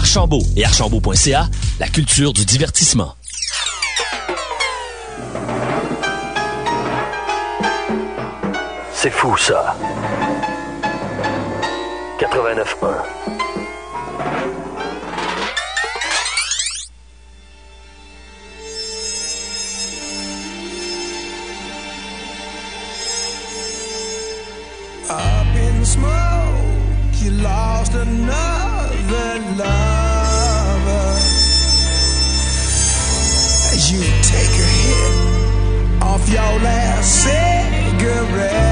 Archambault et archambault.ca, la culture du divertissement. C'est fou ça. 89.1. Up in smoke, you lost another. Your last cigarette.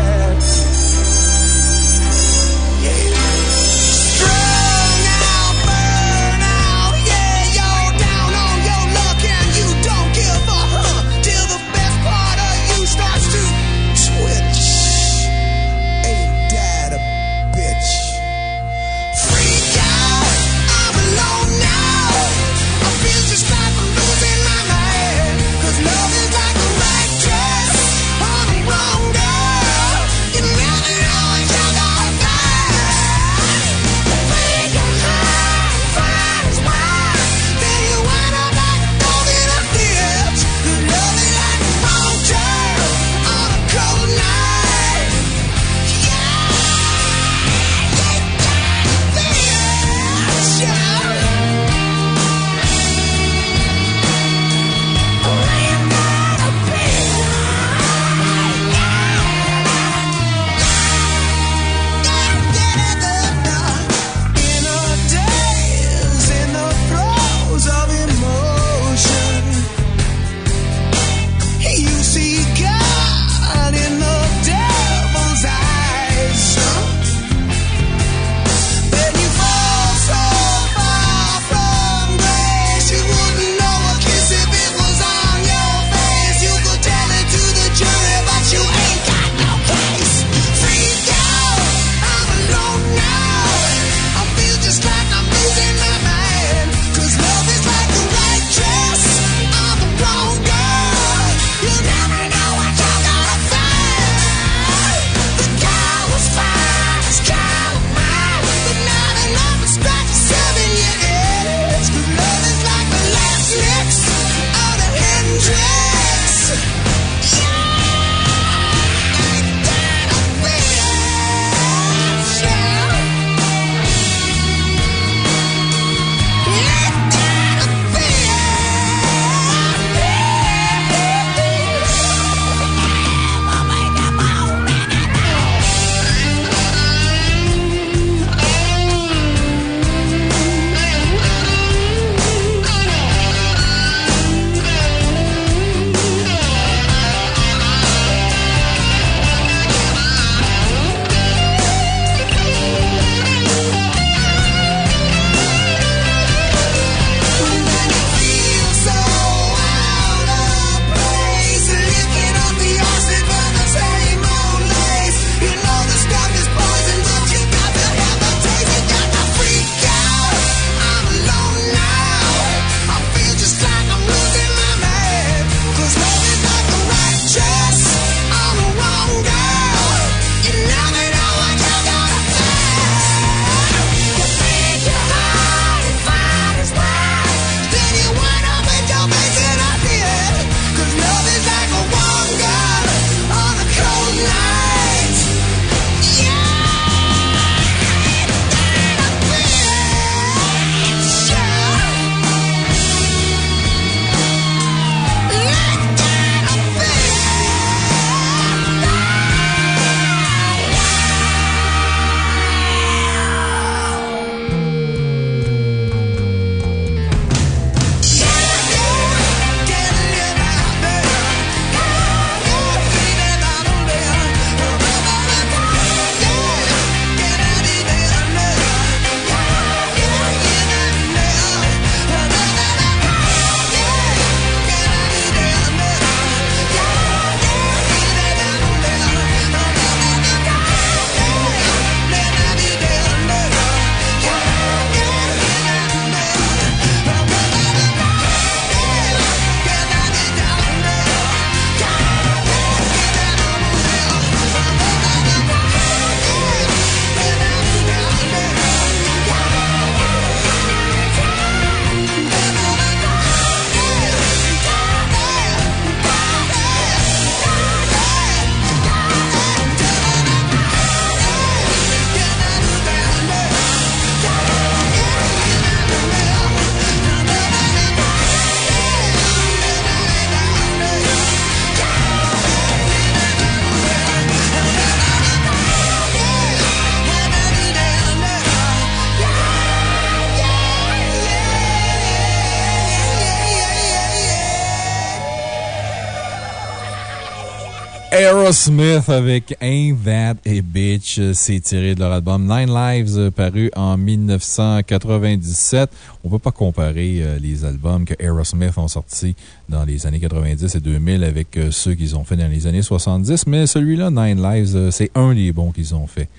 Aerosmith avec Ain't That a Bitch. C'est tiré de leur album Nine Lives, euh, paru en 1997. On ne peut pas comparer euh, les albums que Aerosmith ont sortis dans les années 90 et 2000 avec euh, ceux qu'ils ont fait dans les années 70, mais celui-là, Nine Lives, c'est un des bons qu'ils ont fait.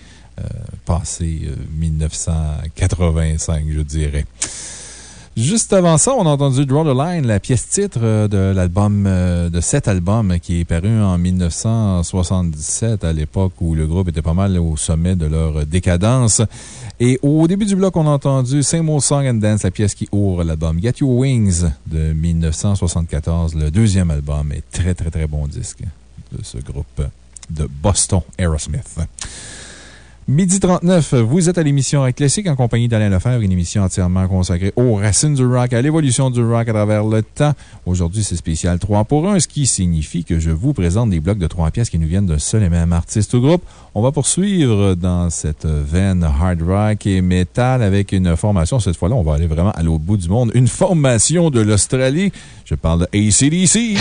passé 1985, je dirais. Juste avant ça, on a entendu Draw the Line, la pièce titre euh, de l'album, euh, de cet album qui est paru en 1977, à l'époque où le groupe était pas mal au sommet de leur décadence. Et au début du bloc, on a entendu Same Old Song and Dance, la pièce qui ouvre l'album Get Your Wings de 1974. Le deuxième album est très, très, très bon disque de ce groupe de Boston Aerosmith. Midi 39, vous êtes à l'émission Rock Classique en compagnie d'Alain Lefebvre, une émission entièrement consacrée aux racines du rock, à l'évolution du rock à travers le temps. Aujourd'hui, c'est spécial 3 pour 1, ce qui signifie que je vous présente des blocs de 3 pièces qui nous viennent d'un seul et même artiste ou groupe. On va poursuivre dans cette veine hard rock et metal avec une formation. Cette fois-là, on va aller vraiment à l'autre bout du monde. Une formation de l'Australie. Je parle de ACDC.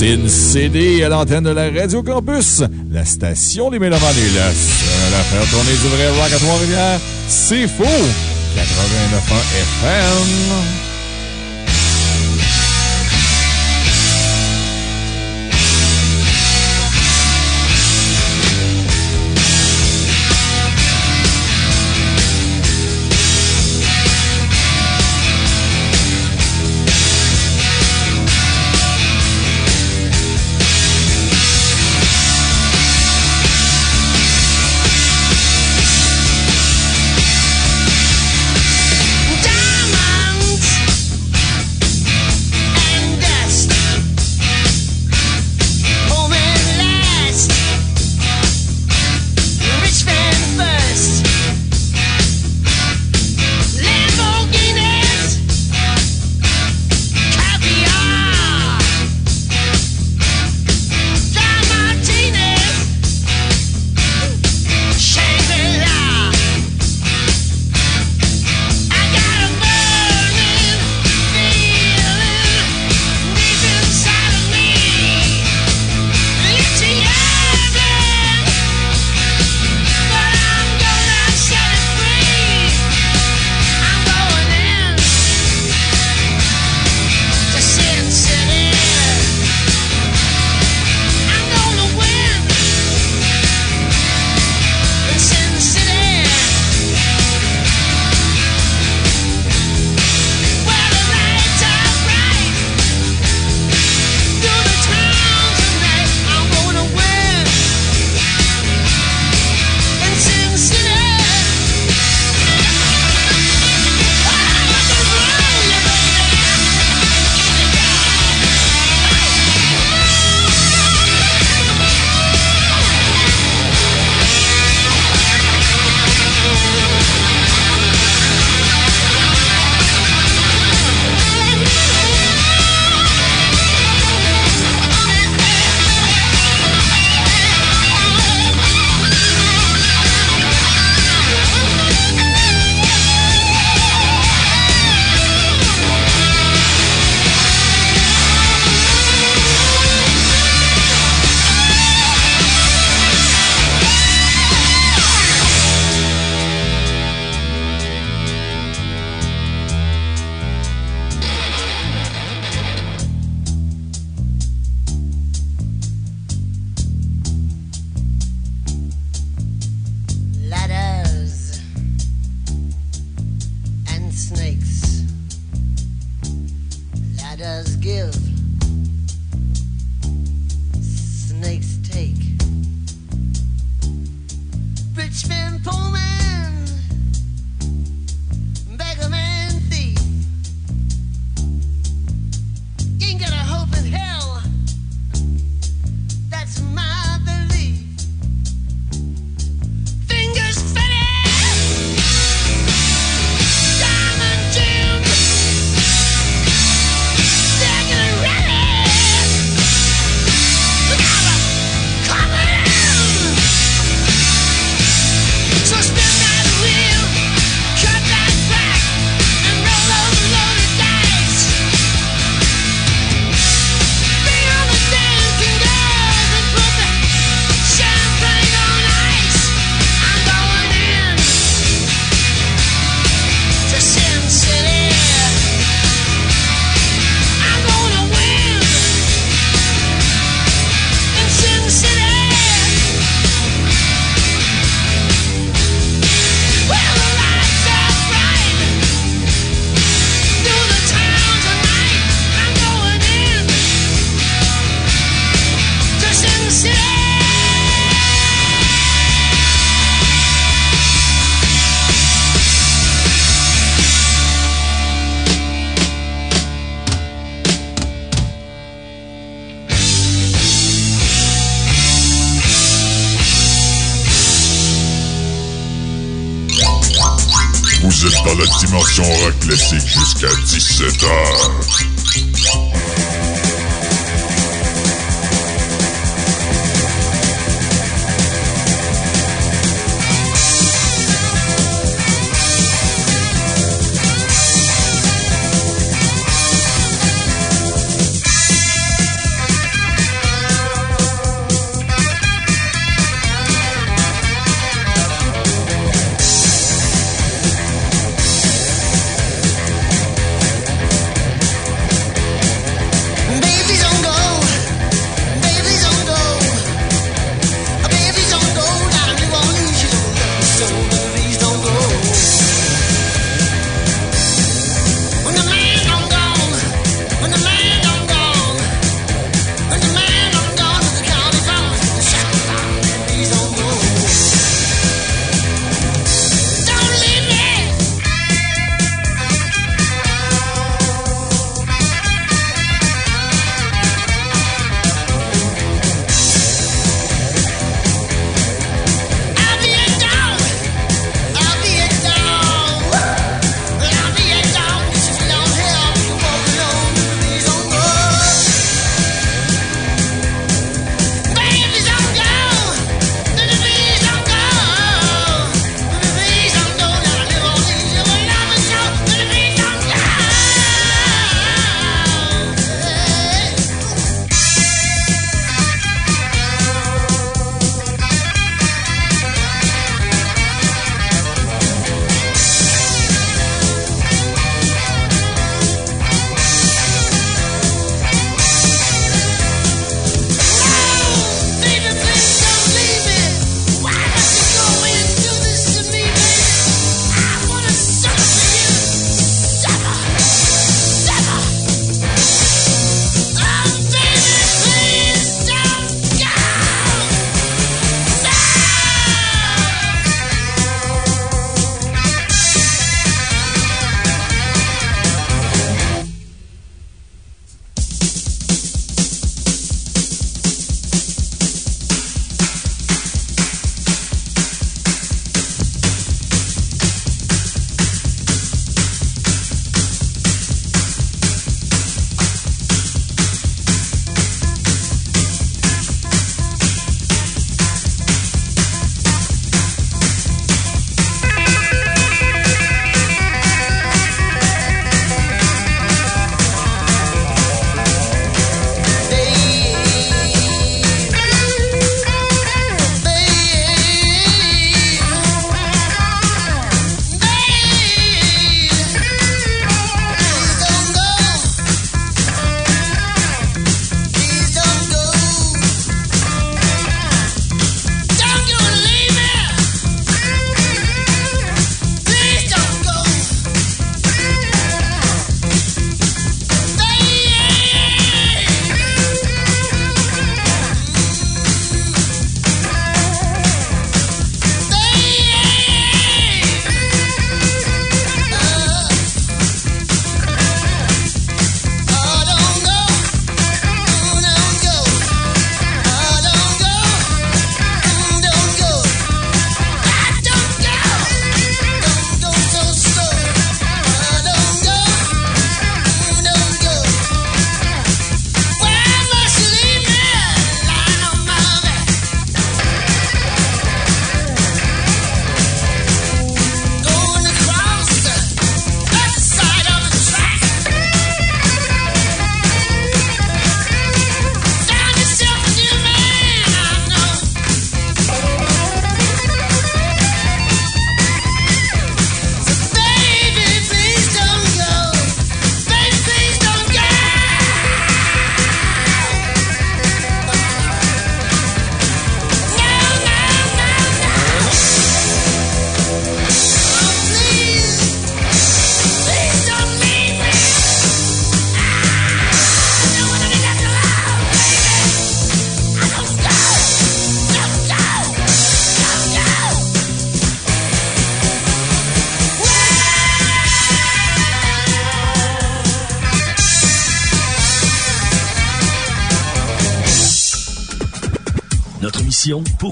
Sin CD à l'antenne de la Radio Campus, la station des Mélomanes la seule à faire tourner du vrai rock à Trois-Rivières. C'est faux! 89.1 FM.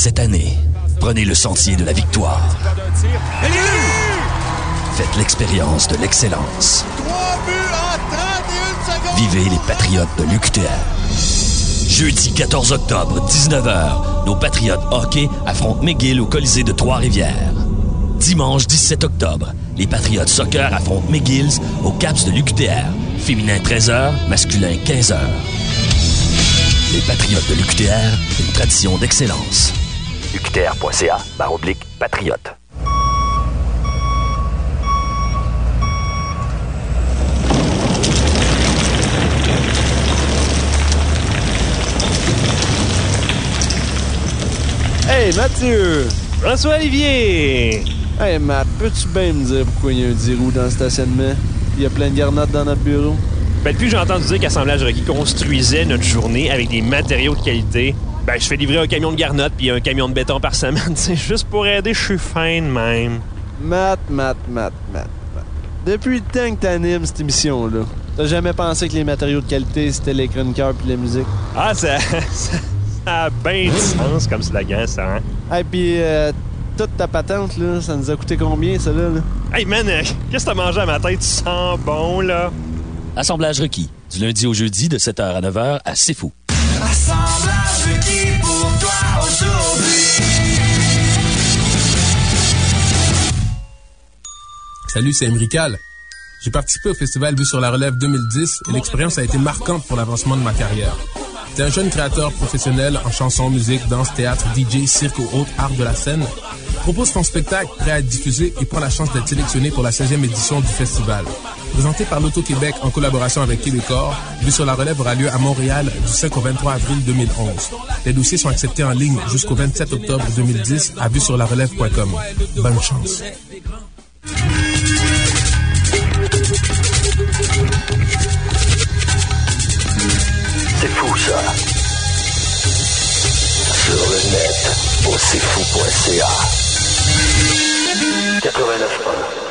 Cette année, prenez le sentier de la victoire. Faites l'expérience de l'excellence. Vivez les Patriotes de l'UQTR. Jeudi 14 octobre, 19h, nos Patriotes hockey affrontent McGill au Colisée de Trois-Rivières. Dimanche 17 octobre, les Patriotes soccer affrontent McGills au Caps de l'UQTR. Féminin 13h, masculin 15h. Les Patriotes de l'UQTR, une tradition d'excellence. UQTR.ca, barre oblique, patriote. Hey Mathieu! François Olivier! Hey Matt, peux-tu bien me dire pourquoi il y a un 10 roues dans le stationnement? Il y a plein de garnottes dans notre bureau? Ben, depuis que j'ai entendu dire qu'Assemblage Rocky construisait notre journée avec des matériaux de qualité, ben, je fais livrer un camion de garnottes puis un camion de béton par semaine. [LAUGHS] C'est juste pour aider, je suis fin de même. Matt, Matt, Matt, Matt, Matt. Depuis le temps que t'animes cette émission-là, t'as jamais pensé que les matériaux de qualité, c'était les chroniqueurs puis la musique? Ah, ça, [LAUGHS] ça, ça a bien du sens comme slogan, ça, hein? Hey, puis euh, toute ta patente, là, ça nous a coûté combien, ça, là? là? Hey, man, euh, qu'est-ce que t'as mangé à ma tête? Tu sens bon, là? Assemblage requis, du lundi au jeudi de 7h à 9h à C'est Fou. Salut, c'est Emrical. J'ai participé au festival Vue sur la Relève 2010 et l'expérience a été marquante pour l'avancement de ma carrière. T'es un jeune créateur professionnel en chanson, musique, danse, théâtre, DJ, cirque ou autres arts de la scène. Propose ton spectacle prêt à être diffusé et prends la chance d'être sélectionné pour la 16e édition du festival. Présenté par l'Auto-Québec en collaboration avec Québecor, Vue sur la Relève aura lieu à Montréal du 5 au 23 avril 2011. Les dossiers sont acceptés en ligne jusqu'au 27 octobre 2010 à vue sur la relève.com. Bonne chance. C'est fou ça. Sur le net, au c'est fou.ca. 89.1.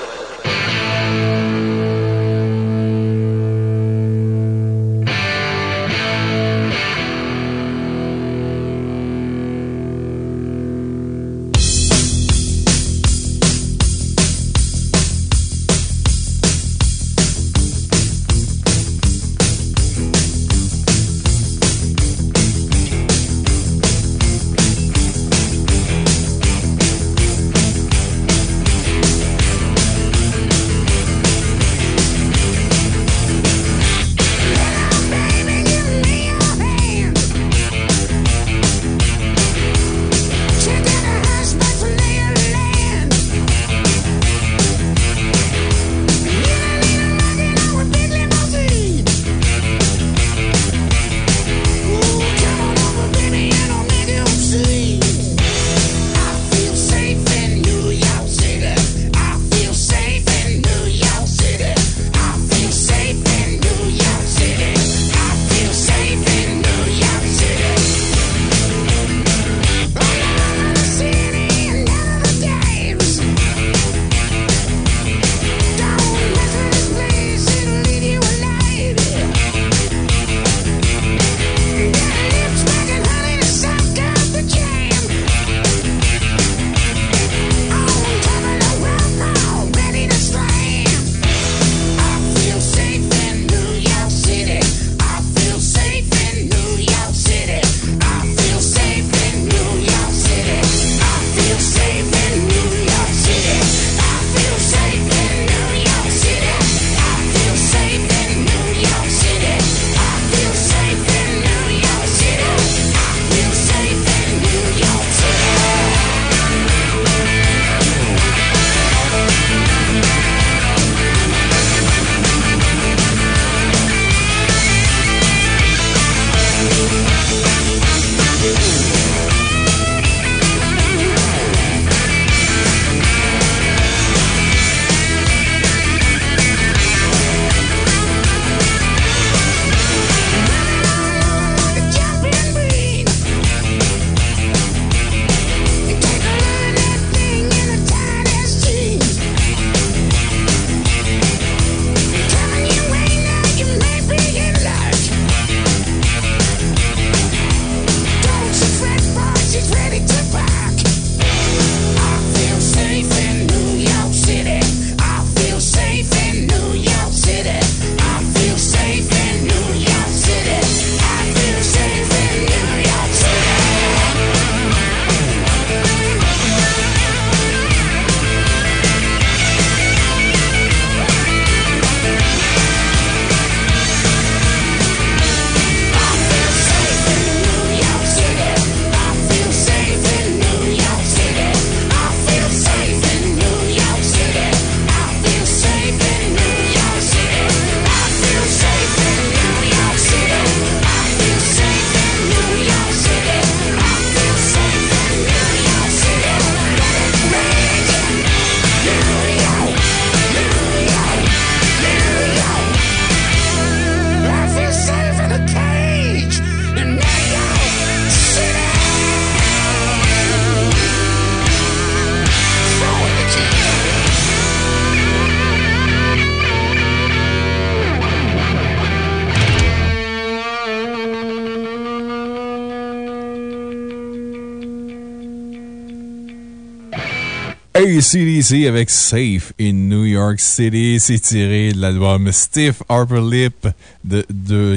ACDC avec Safe in New York City. C'est tiré de l'album Stiff Upper Lip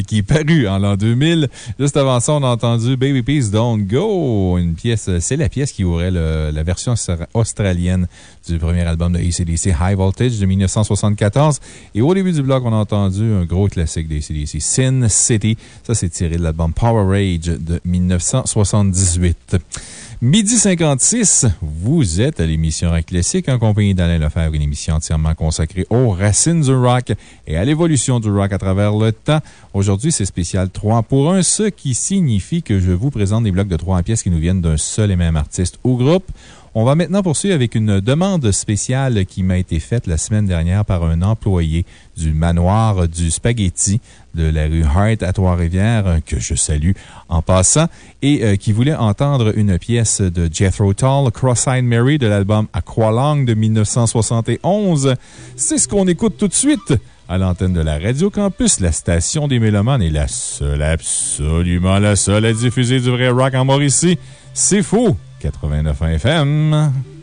qui est paru en l'an 2000. Juste avant ça, on a entendu Baby Peace Don't Go. Une pièce, c'est la pièce qui aurait le- la version austra- australienne du premier album de ACDC, High Voltage de 1974. Et au début du bloc, on a entendu un gros classique d'ACDC, Sin City. Ça, c'est tiré de l'album Power Rage de 1978. Midi 56, vous êtes à l'émission Rock Classique en compagnie d'Alain Lefebvre, une émission entièrement consacrée aux racines du rock et à l'évolution du rock à travers le temps. Aujourd'hui, c'est spécial 3 pour 1, ce qui signifie que je vous présente des blocs de 3 pièces qui nous viennent d'un seul et même artiste ou groupe. On va maintenant poursuivre avec une demande spéciale qui m'a été faite la semaine dernière par un employé du manoir du Spaghetti de la rue Hart à Trois-Rivières, euh, que je salue en passant, et euh, qui voulait entendre une pièce de Jethro Tull, Cross-Eyed Mary de l'album Aqualung de 1971. C'est ce qu'on écoute tout de suite à l'antenne de la Radio Campus, la station des Mélomanes est la seule, absolument la seule à diffuser du vrai rock en Mauricie. C'est faux! 89 FM.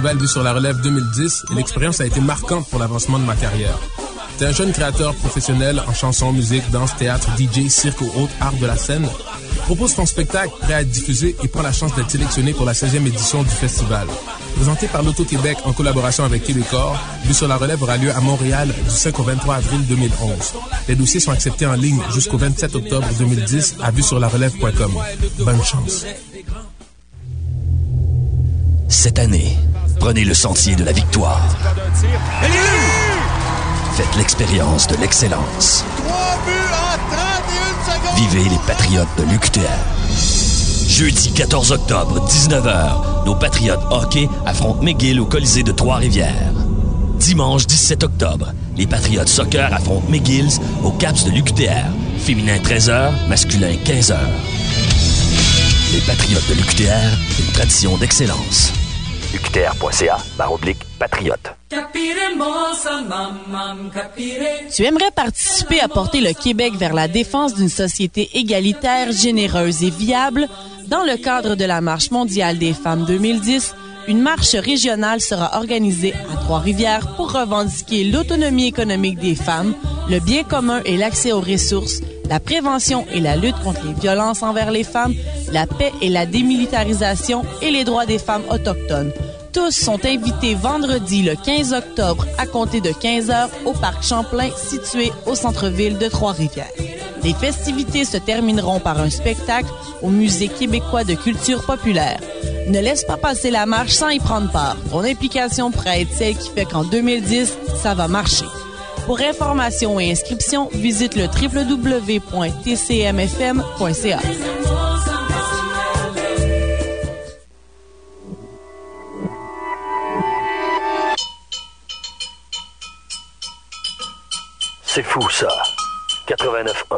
Festival Vue sur la Relève 2010 et l'expérience a été marquante pour l'avancement de ma carrière. T'es un jeune créateur professionnel en chanson, musique, danse, théâtre, DJ, cirque ou autres arts de la scène. Propose ton spectacle prêt à être diffusé et prends la chance d'être sélectionné pour la 16e édition du festival. Présenté par l'Auto-Québec en collaboration avec Québecor, Vue sur la Relève aura lieu à Montréal du 5 au 23 avril 2011. Les dossiers sont acceptés en ligne jusqu'au 27 octobre 2010 à vue sur la relève.com. Bonne chance. Cette année, prenez le sentier de la victoire. Faites l'expérience de l'excellence. Vivez les Patriotes de l'UQTR. Jeudi 14 octobre, 19h, nos Patriotes hockey affrontent McGill au Colisée de Trois-Rivières. Dimanche 17 octobre, les Patriotes soccer affrontent McGills au Caps de l'UQTR. Féminin 13h, masculin 15h. Les Patriotes de l'UQTR, une tradition d'excellence. UQTR.ca, barre oblique, patriote. Tu aimerais participer à porter le Québec vers la défense d'une société égalitaire, généreuse et viable? Dans le cadre de la Marche mondiale des femmes 2010? Une marche régionale sera organisée à Trois-Rivières pour revendiquer l'autonomie économique des femmes, le bien commun et l'accès aux ressources, la prévention et la lutte contre les violences envers les femmes, la paix et la démilitarisation et les droits des femmes autochtones. Tous sont invités vendredi le 15 octobre à compter de 15 heures au parc Champlain situé au centre-ville de Trois-Rivières. Les festivités se termineront par un spectacle au Musée québécois de culture populaire. Ne laisse pas passer la marche sans y prendre part. Ton implication pourrait être celle qui fait qu'en 2010, ça va marcher. Pour information et inscription, visite le www.tcmfm.ca. 89.1. Happy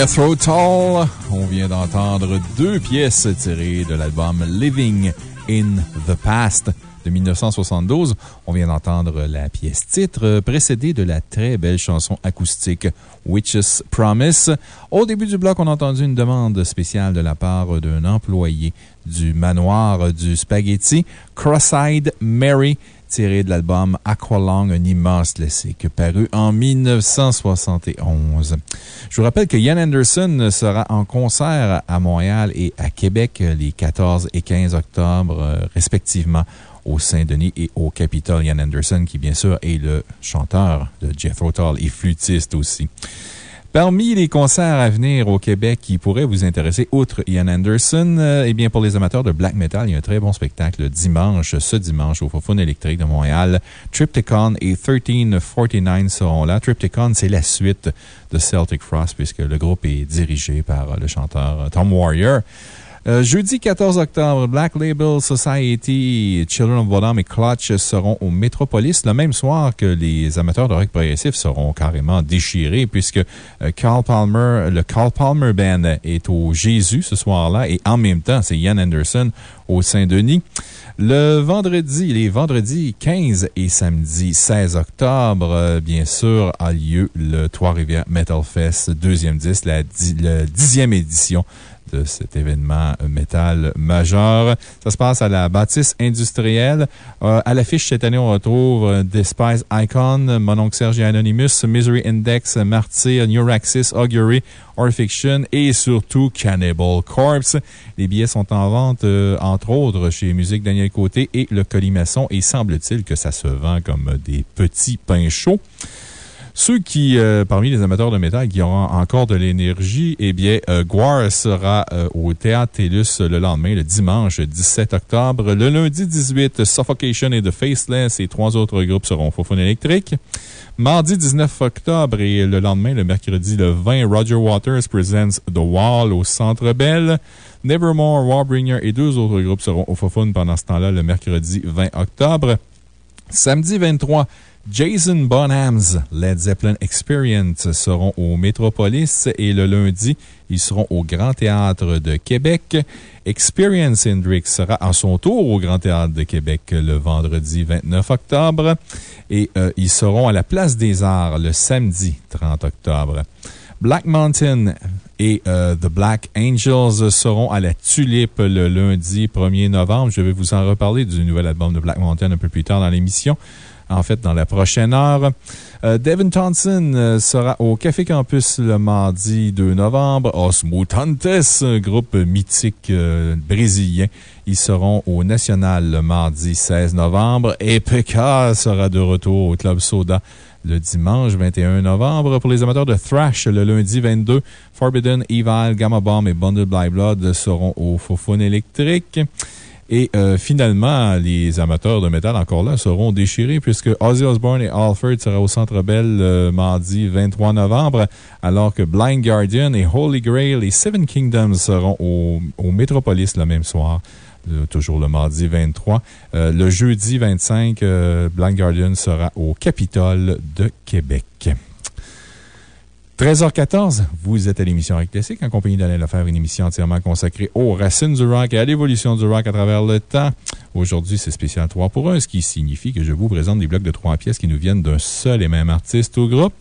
Jethro Tull. On vient d'entendre deux pièces tirées de l'album Living in the Past de 1972. On vient d'entendre la pièce titre précédée de la très belle chanson acoustique Witch's Promise. Au début du bloc, on a entendu une demande spéciale de la part d'un employé du manoir du Spaghetti, Cross-Eyed Mary tiré de l'album Aqualung, un immense classique paru en 1971. Je vous rappelle que Ian Anderson sera en concert à Montréal et à Québec les 14 et 15 octobre, euh, respectivement, au Saint-Denis et au Capitole. Ian Anderson, qui bien sûr est le chanteur de Jethro Tull et flûtiste aussi. Parmi les concerts à venir au Québec qui pourraient vous intéresser, outre Ian Anderson, euh, eh bien, pour les amateurs de black metal, il y a un très bon spectacle dimanche, ce dimanche, au Fofone électrique de Montréal. Triptychon et 1349 seront là. Triptychon, c'est la suite de Celtic Frost, puisque le groupe est dirigé par le chanteur Tom Warrior. Euh, jeudi 14 octobre, Black Label Society, Children of Bodom et Clutch seront au Metropolis le même soir que les amateurs de rock progressif seront carrément déchirés puisque euh, Carl Palmer, le Carl Palmer Band est au Jésus ce soir-là et en même temps, c'est Ian Anderson au Saint-Denis. Le vendredi, les vendredis 15 et samedi 16 octobre, euh, bien sûr, a lieu le Trois-Rivières Metal Fest, deuxième disque, la, di- la dixième édition cet événement métal majeur. Ça se passe à la bâtisse industrielle. Euh, à l'affiche cette année, on retrouve euh, Despise Icon, Mononcle Serge Anonymous, Misery Index, Martyr, Neuraxis, Augury, Orfiction et surtout Cannibal Corpse. Les billets sont en vente, euh, entre autres, chez Musique Daniel Côté et le Colimaçon et semble-t-il que ça se vend comme des petits pains chauds. Ceux qui, euh, parmi les amateurs de métal qui auront encore de l'énergie, eh bien, euh, Guar sera euh, au Théâtre TELUS le lendemain, le dimanche 17 octobre. Le lundi 18, Suffocation et The Faceless et trois autres groupes seront Fofone électrique. Mardi 19 octobre et le lendemain, le mercredi le 20, Roger Waters presents The Wall au Centre Bell. Nevermore, Warbringer et deux autres groupes seront au Fofone pendant ce temps-là, le mercredi 20 octobre. Samedi 23, Jason Bonham's Led Zeppelin Experience seront au Metropolis et le lundi, ils seront au Grand Théâtre de Québec. Experience Hendrix sera à son tour au Grand Théâtre de Québec le vendredi 29 octobre et euh, ils seront à la Place des Arts le samedi 30 octobre. Black Mountain et euh, The Black Angels seront à la Tulipe le lundi 1er novembre. Je vais vous en reparler du nouvel album de Black Mountain un peu plus tard dans l'émission. En fait, dans la prochaine heure. Euh, Devin Thompson euh, sera au Café Campus le mardi 2 novembre. Os Mutantes, groupe mythique euh, brésilien. Ils seront au National le mardi 16 novembre. Et sera de retour au Club Soda le dimanche 21 novembre. Pour les amateurs de thrash, le lundi 22, Forbidden, Evil, Gamma Bomb et Bundle By Blood seront au Fofone électrique. Et euh, finalement, les amateurs de métal encore là seront déchirés puisque Ozzy Osbourne et Alfred sera au Centre Bell le mardi 23 novembre, alors que Blind Guardian et Holy Grail et Seven Kingdoms seront au, au Metropolis le même soir. euh, toujours le mardi 23. Euh, le jeudi 25, euh, Blind Guardian sera au Capitole de Québec. 13h14, vous êtes à l'émission Rock en compagnie d'Alain Lefebvre, une émission entièrement consacrée aux racines du rock et à l'évolution du rock à travers le temps. Aujourd'hui, c'est spécial 3 pour 1, ce qui signifie que je vous présente des blocs de 3 pièces qui nous viennent d'un seul et même artiste ou groupe.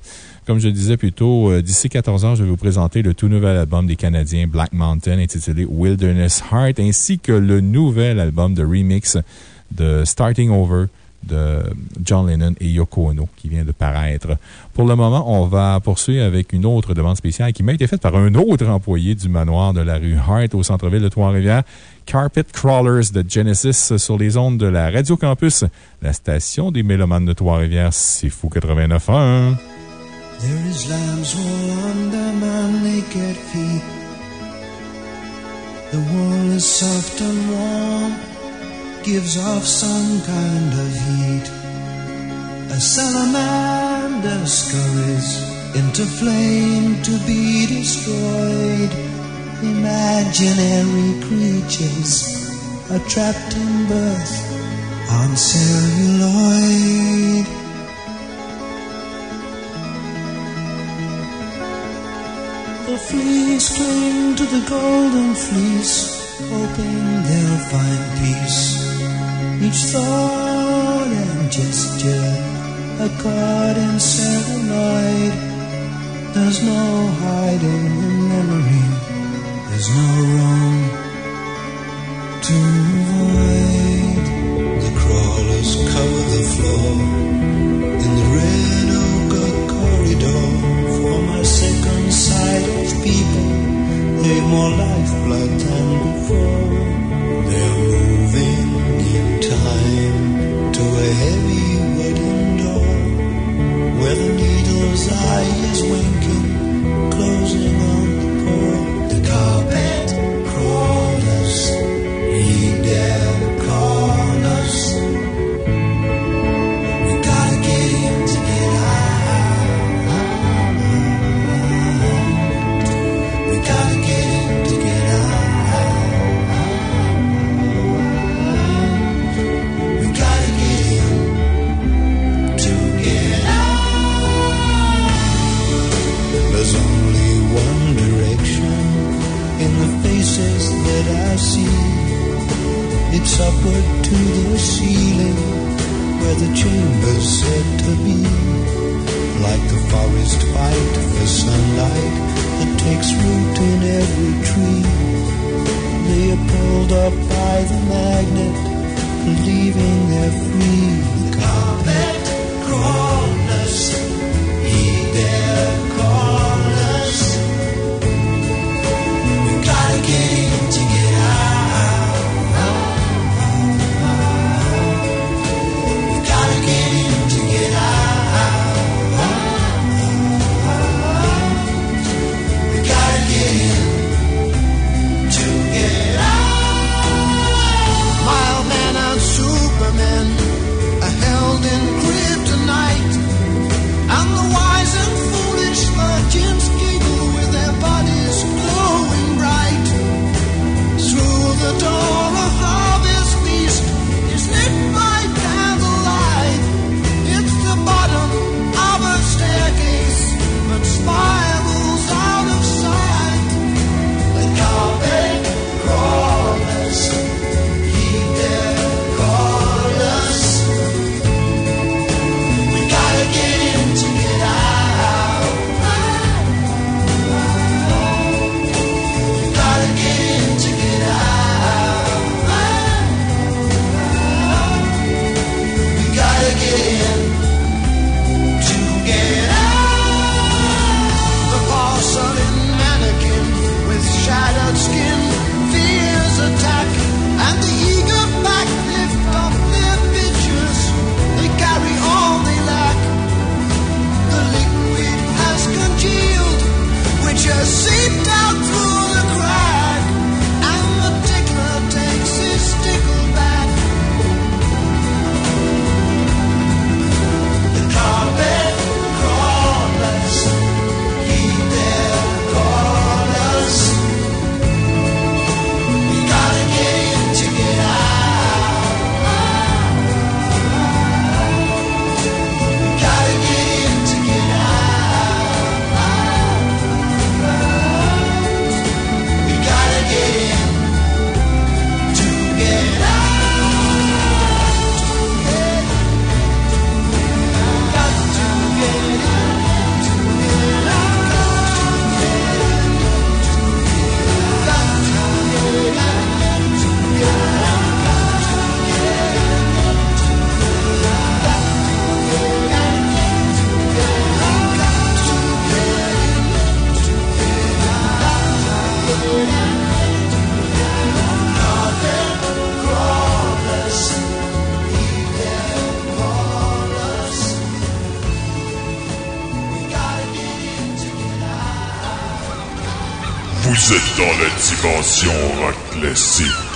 Comme je disais plus tôt, euh, d'ici 14 heures, je vais vous présenter le tout nouvel album des Canadiens Black Mountain intitulé Wilderness Heart ainsi que le nouvel album de remix de Starting Over de John Lennon et Yoko Ono qui vient de paraître. Pour le moment, on va poursuivre avec une autre demande spéciale qui m'a été faite par un autre employé du manoir de la rue Hart au centre-ville de Trois-Rivières. Carpet Crawlers de Genesis sur les ondes de la Radio Campus, la station des Mélomanes de Trois-Rivières. C'est fou 89.1. There is lamb's wool under my naked feet. The wool is soft and warm, gives off some kind of heat. A salamander scurries into flame to be destroyed. Imaginary creatures are trapped in birth on celluloid. The fleas cling to the golden fleece, hoping they'll find peace. Each thought and gesture, a caught in celluloid. There's no hiding in memory, there's no wrong to avoid. The crawlers cover the floor in the red oak corridor. For my second sight of people, made more life blood than before. They're moving in time to a heavy wooden door where the needle's eye is winking, closing on the poor. The carpet. upward to the ceiling where the chamber's said to be. Like the forest fight for sunlight that takes root in every tree. They are pulled up by the magnet, leaving their free. The carpet crawlers, he dared. dans la dimension rock.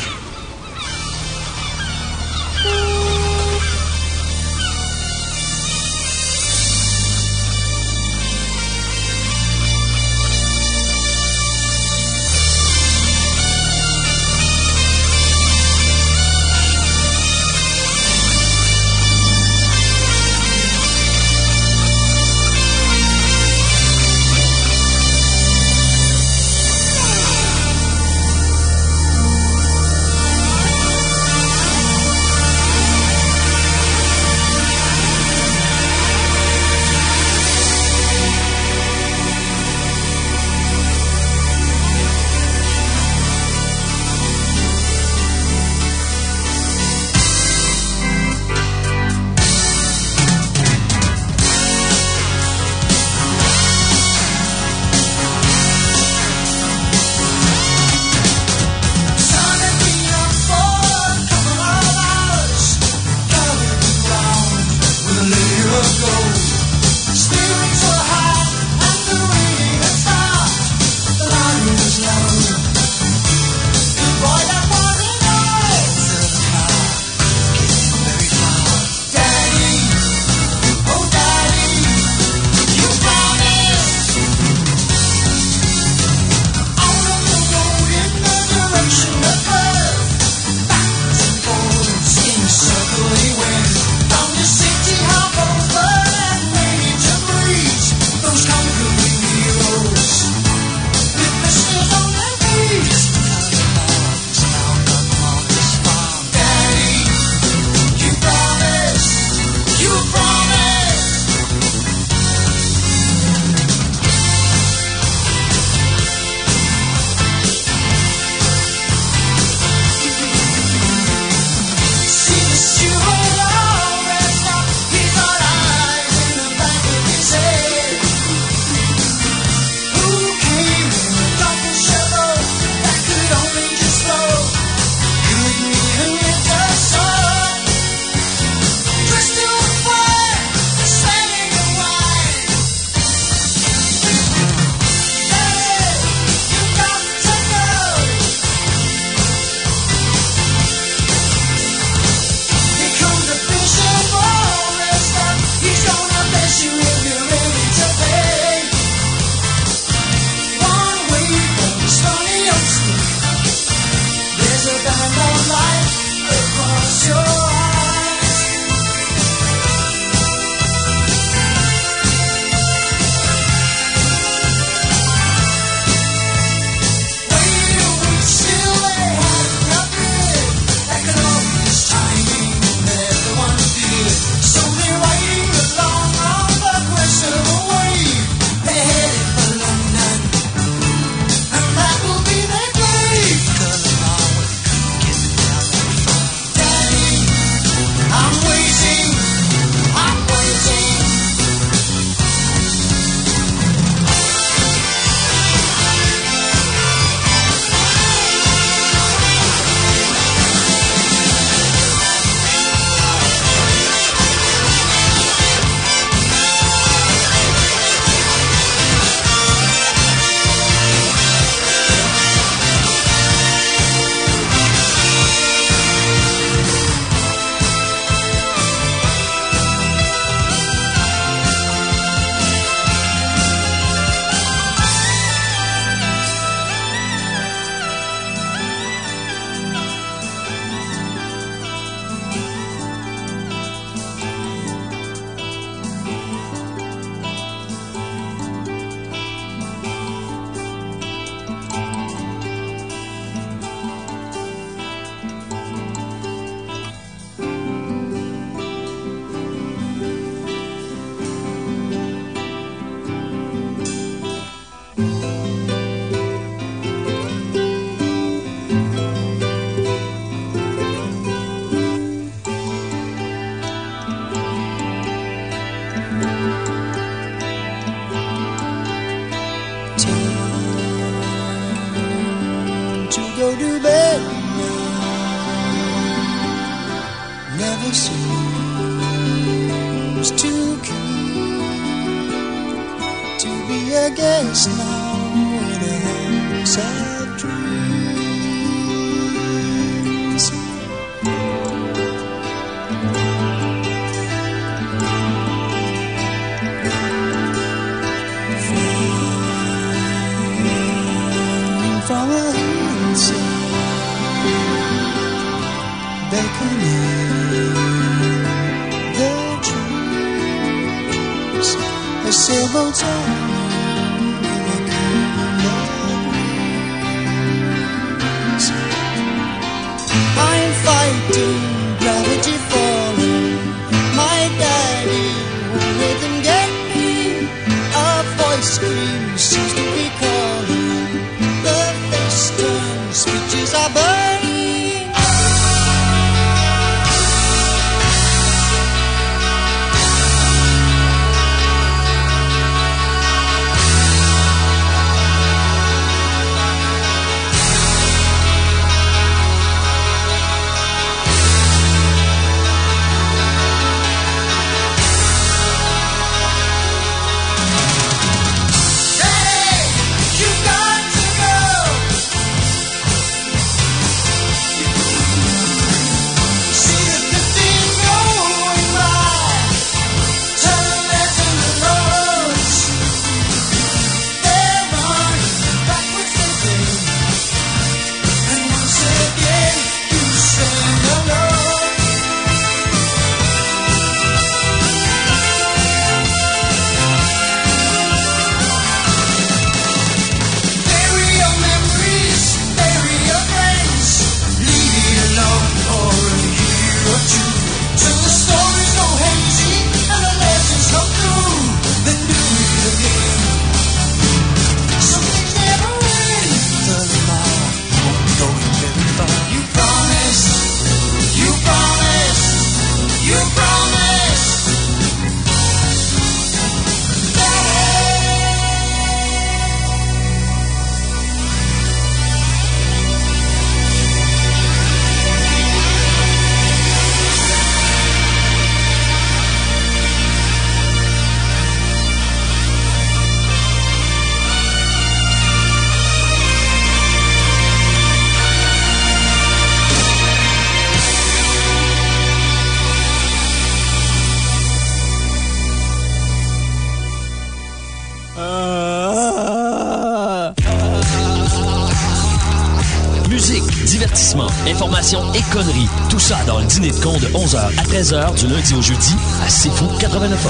De con de 11h à 13h du lundi au jeudi à C'est Fou 89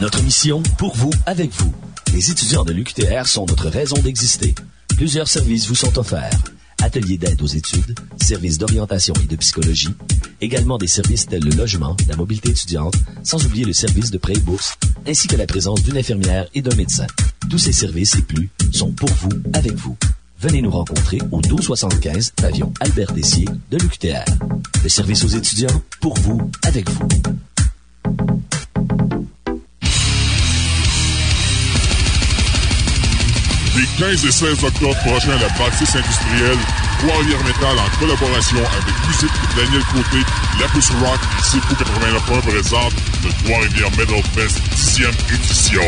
Notre mission, pour vous, avec vous. Les étudiants de l'UQTR sont notre raison d'exister. Plusieurs services vous sont offerts. Ateliers d'aide aux études, services d'orientation et de psychologie, également des services tels le logement, la mobilité étudiante, sans oublier le service de prêt et bourse, ainsi que la présence d'une infirmière et d'un médecin. Tous ces services et plus sont pour vous, avec vous. Venez nous rencontrer au 1275 pavillon Albert Dessier de l'UQTR. Le service aux étudiants, pour vous, avec vous. Les 15 et 16 octobre prochains la bâtisse industrielle, Trois-Rivières Metal en collaboration avec musique Daniel Côté, La Pousse Rock et Sifu 89 présente le Trois-Rivières Metal Fest 10e édition.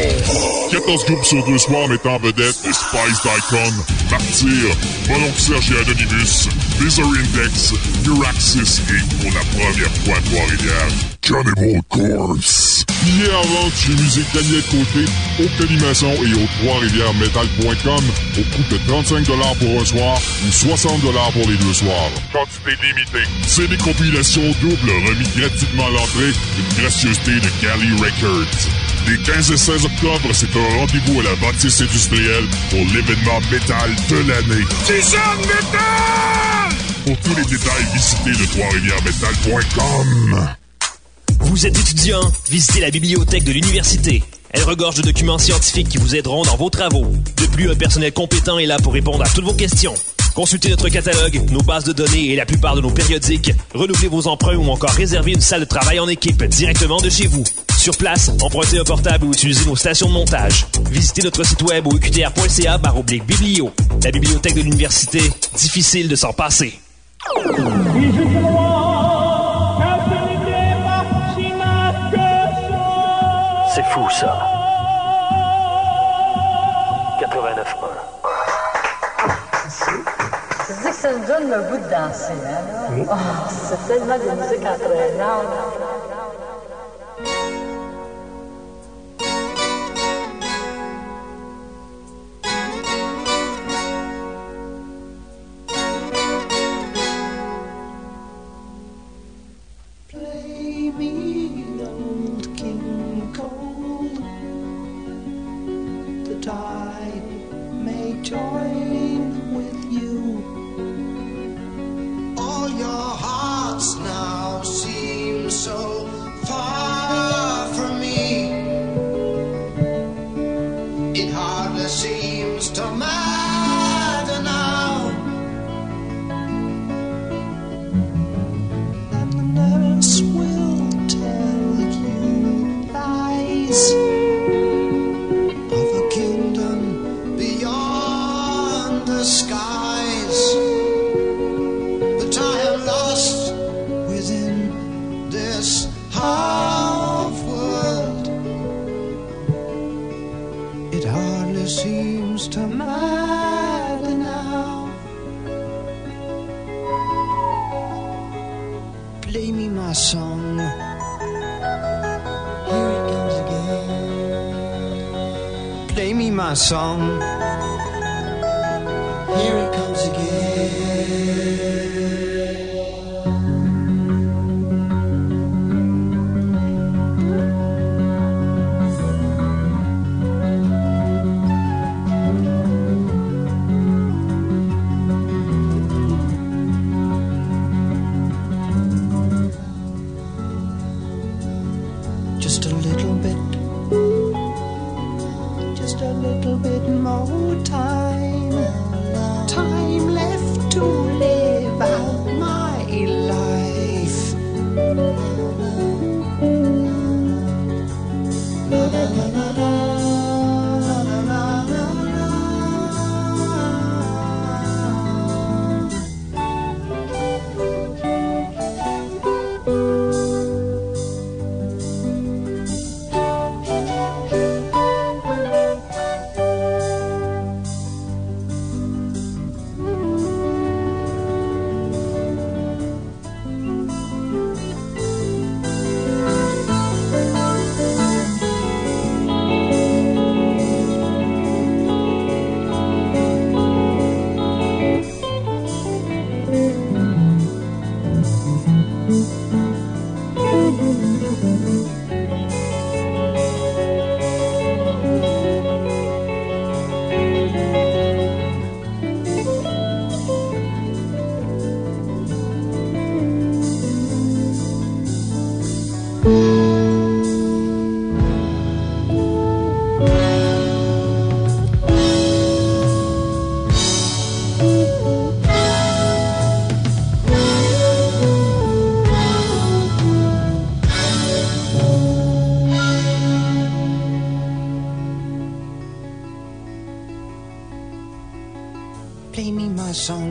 14 groupes sur deux soirs mettant en vedette Spice Icon, Martyr, Bononcle Serge et Anonymous, Misery Index, Furaxis et pour la première fois à Trois-Rivières, Cannibal Corpse. En vente chez Musique Daniel Côté, au Colimaçon et au Trois-Rivières-Metal.com au coût de 35 pour un soir ou 60 pour les deux soirs. Quantité limitée. C'est des compilations doubles remis gratuitement à l'entrée, une gracieuseté de Cali Records. Les 15 et 16 octobre, c'est un rendez-vous à la bâtisse industrielle pour l'événement métal de l'année. C'est ça, métal! Pour tous les détails, visitez le Trois-Rivières-Metal.com. Vous êtes étudiant? Visitez la bibliothèque de l'université. Elle regorge de documents scientifiques qui vous aideront dans vos travaux. De plus, un personnel compétent est là pour répondre à toutes vos questions. Consultez notre catalogue, nos bases de données et la plupart de nos périodiques. Renouvelez vos emprunts ou encore réservez une salle de travail en équipe directement de chez vous. Sur place, empruntez un portable ou utilisez nos stations de montage. Visitez notre site web au qtr.ca. biblio. La bibliothèque de l'université, difficile de s'en passer. C'est fou ça. 89.1. C'est que ça nous donne le goût de danser, hein? Oh, c'est tellement de musique entraînante. my song. song.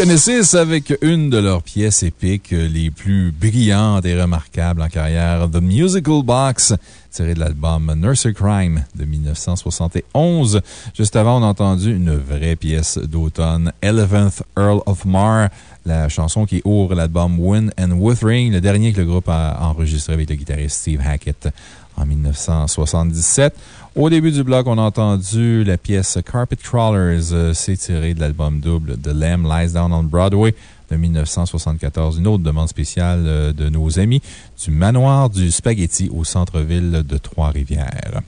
Genesis avec une de leurs pièces épiques les plus brillantes et remarquables en carrière, The Musical Box, tiré de l'album Nurser Crime de 1971. Juste avant, on a entendu une vraie pièce d'automne, Eleventh Earl of Mar, la chanson qui ouvre l'album Wind and Wuthering, le dernier que le groupe a enregistré avec le guitariste Steve Hackett en 1977. Au début du bloc, on a entendu la pièce Carpet Crawlers. euh, C'est de l'album double The Lamb Lies Down on Broadway de 1974. Une autre demande spéciale euh, de nos amis du manoir du Spaghetti au centre-ville de Trois-Rivières.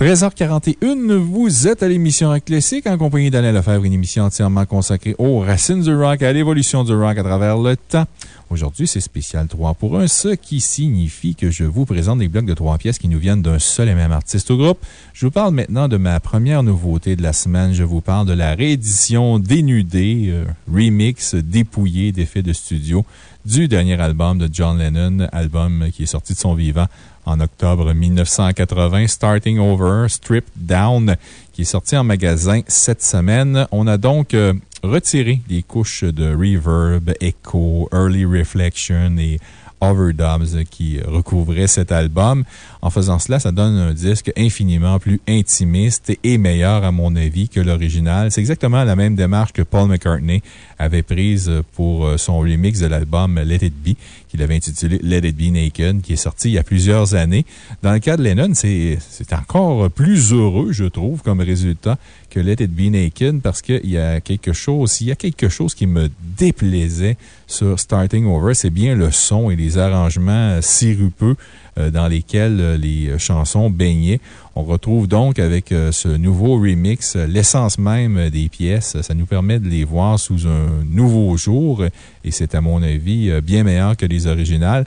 13h41, vous êtes à l'émission Classique en compagnie d'Alain Lefebvre, une émission entièrement consacrée aux racines du rock et à l'évolution du rock à travers le temps. Aujourd'hui, c'est spécial 3 pour 1, ce qui signifie que je vous présente des blocs de trois pièces qui nous viennent d'un seul et même artiste ou groupe. Je vous parle maintenant de ma première nouveauté de la semaine. Je vous parle de la réédition dénudée, euh, remix dépouillé d'effets de studio du dernier album de John Lennon, album qui est sorti de son vivant en octobre 1980, Starting Over, Stripped Down, qui est sorti en magasin cette semaine. On a donc euh, retiré les couches de reverb, echo, early reflection et overdubs qui recouvraient cet album. En faisant cela, ça donne un disque infiniment plus intimiste et meilleur, à mon avis, que l'original. C'est exactement la même démarche que Paul McCartney avait prise pour euh, son remix de l'album Let It Be, qu'il avait intitulé Let It Be Naked, qui est sorti il y a plusieurs années. Dans le cas de Lennon, c'est encore plus heureux, je trouve, comme résultat que Let It Be Naked parce qu'il y a quelque chose, il y a quelque chose qui me déplaisait sur Starting Over, c'est bien le son et les arrangements sirupeux euh, dans lesquels euh, les chansons baignaient. On retrouve donc avec euh, ce nouveau remix euh, l'essence même des pièces. Ça nous permet de les voir sous un nouveau jour et c'est, à mon avis, euh, bien meilleur que les originales.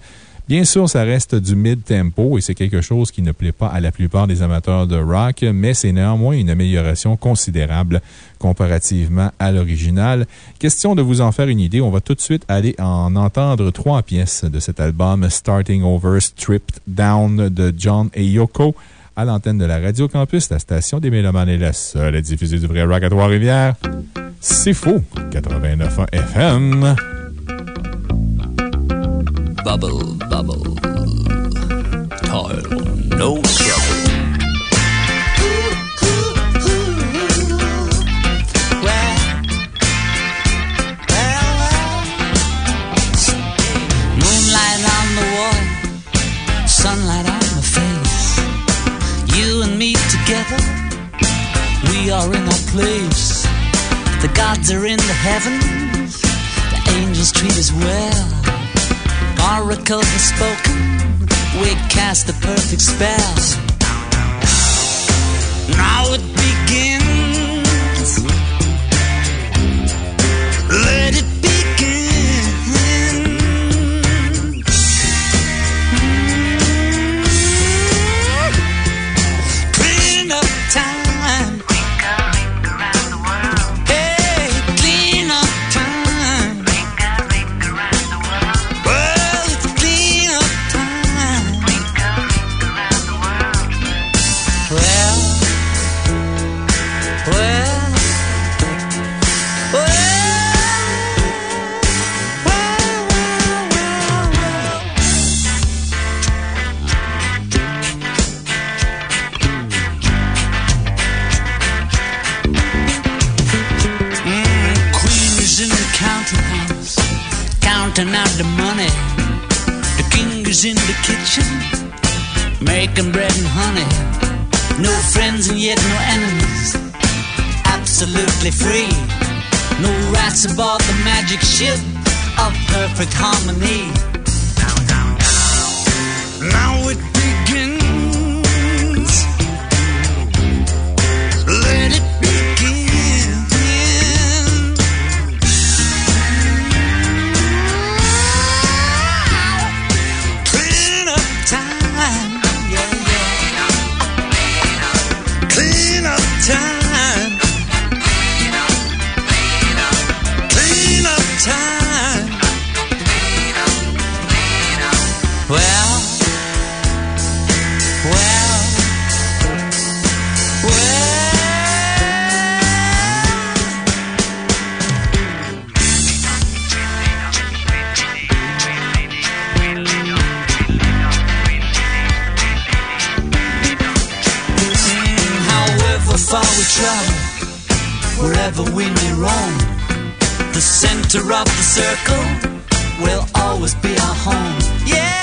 Bien sûr, ça reste du mid-tempo et c'est quelque chose qui ne plaît pas à la plupart des amateurs de rock, mais c'est néanmoins une amélioration considérable comparativement à l'original. Question de vous en faire une idée, on va tout de suite aller en entendre trois pièces de cet album Starting Over Stripped Down de John et Yoko à l'antenne de la Radio Campus, la station des Mélomanes est la seule à diffuser du vrai rock à Trois-Rivières. C'est faux! 89.1 FM. Bubble, bubble. Toil, no trouble. We are in our place. The gods are in the heavens, the angels treat us well. Oracles have spoken, we cast the perfect spell. Now counting out the money. The king is in the kitchen, making bread and honey. No friends and yet no enemies, absolutely free. No rats aboard the magic ship of perfect harmony. win. The center of the circle will always be our home. Yeah.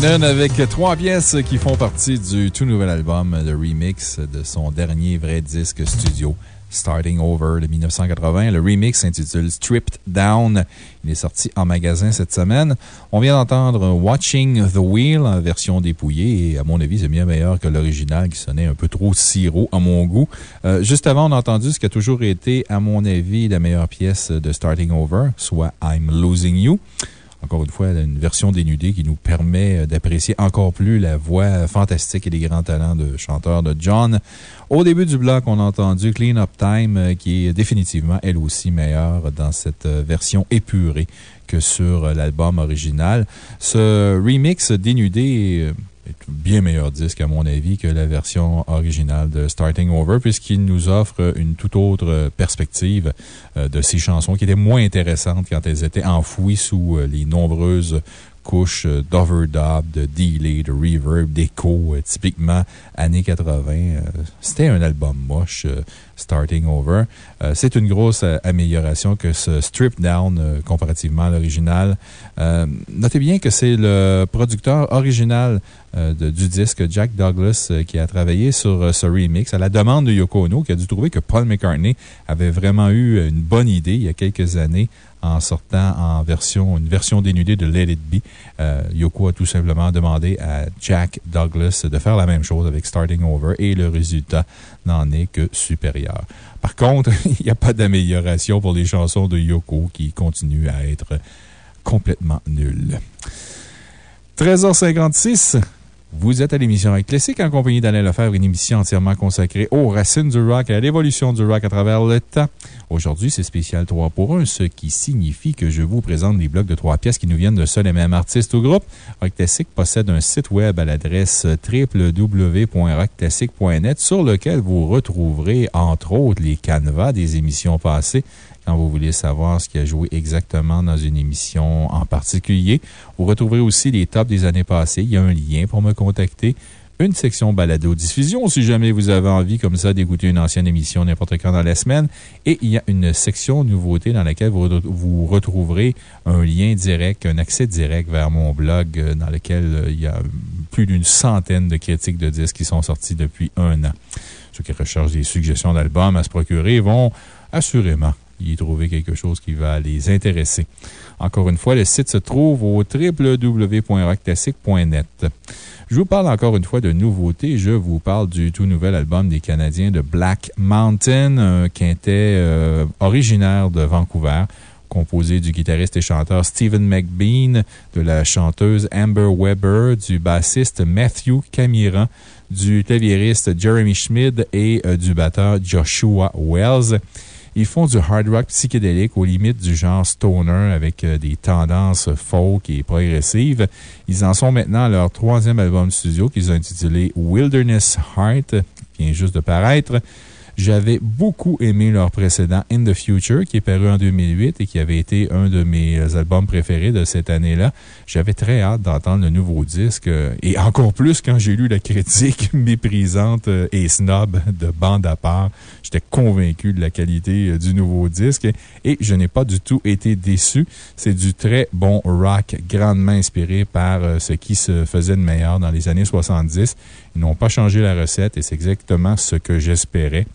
Lennon avec trois pièces qui font partie du tout nouvel album, le remix de son dernier vrai disque studio. Starting Over de 1980. Le remix s'intitule Stripped Down. Il est sorti en magasin cette semaine. On vient d'entendre Watching the Wheel version dépouillée et à mon avis, c'est bien meilleur que l'original qui sonnait un peu trop sirop à mon goût. Euh, juste avant, on a entendu ce qui a toujours été, à mon avis, la meilleure pièce de Starting Over, soit I'm Losing You. Encore une fois, une version dénudée qui nous permet d'apprécier encore plus la voix fantastique et les grands talents de chanteur de John. Au début du bloc, on a entendu Clean Up Time, euh, qui est définitivement, elle aussi, meilleure dans cette euh, version épurée que sur euh, l'album original. Ce remix dénudé bien meilleur disque, à mon avis, que la version originale de Starting Over, puisqu'il nous offre une toute autre perspective euh, de ces chansons qui étaient moins intéressantes quand elles étaient enfouies sous euh, les nombreuses couches euh, d'overdub, de delay, de reverb, d'écho, euh, typiquement années 80. Euh, C'était un album moche, Starting Over. C'est une grosse amélioration que ce strip down comparativement à l'original. Notez bien que c'est le producteur original du disque, Jack Douglas, qui a travaillé sur ce remix à la demande de Yoko Ono, qui a dû trouver que Paul McCartney avait vraiment eu une bonne idée il y a quelques années en sortant en version, une version dénudée de Let It Be. Euh, Yoko a tout simplement demandé à Jack Douglas de faire la même chose avec Starting Over et le résultat n'en est que supérieur. Par contre, [LAUGHS] il n'y a pas d'amélioration pour les chansons de Yoko qui continuent à être complètement nulles. 13h56. Vous êtes à l'émission Rock Classique en compagnie d'Alain Lefebvre, une émission entièrement consacrée aux racines du rock et à l'évolution du rock à travers le temps. Aujourd'hui, c'est spécial 3 pour 1, ce qui signifie que je vous présente des blocs de 3 pièces qui nous viennent de seul et même artiste ou groupe. Rock Classique possède un site web à l'adresse www.rockclassique.net sur lequel vous retrouverez, entre autres, les canevas des émissions passées quand vous voulez savoir ce qui a joué exactement dans une émission en particulier. Vous retrouverez aussi les tops des années passées. Il y a un lien pour me contacter. Une section balado-diffusion si jamais vous avez envie comme ça d'écouter une ancienne émission n'importe quand dans la semaine. Et il y a une section nouveauté dans laquelle vous, vous retrouverez un lien direct, un accès direct vers mon blog euh, dans lequel euh, il y a plus d'une centaine de critiques de disques qui sont sortis depuis un an. Ceux qui recherchent des suggestions d'albums à se procurer vont assurément y trouver quelque chose qui va les intéresser. Encore une fois, le site se trouve au www.rockclassique.net. Je vous parle encore une fois de nouveautés. Je vous parle du tout nouvel album des Canadiens de Black Mountain, un quintet euh, originaire de Vancouver composé du guitariste et chanteur Stephen McBean, de la chanteuse Amber Weber, du bassiste Matthew Camiran, du claviériste Jeremy Schmid et euh, du batteur Joshua Wells. Ils font du hard rock psychédélique aux limites du genre stoner avec euh, des tendances folk et progressives. Ils en sont maintenant à leur troisième album studio qu'ils ont intitulé Wilderness Heart, qui vient juste de paraître. J'avais beaucoup aimé leur précédent In the Future, qui est paru en 2008 et qui avait été un de mes albums préférés de cette année-là. J'avais très hâte d'entendre le nouveau disque euh, et encore plus quand j'ai lu la critique [LAUGHS] méprisante euh, et snob de bande à part. J'étais convaincu de la qualité euh, du nouveau disque et je n'ai pas du tout été déçu. C'est du très bon rock, grandement inspiré par ce qui se faisait de meilleur dans les années 70. Ils n'ont pas changé la recette et c'est exactement ce que j'espérais.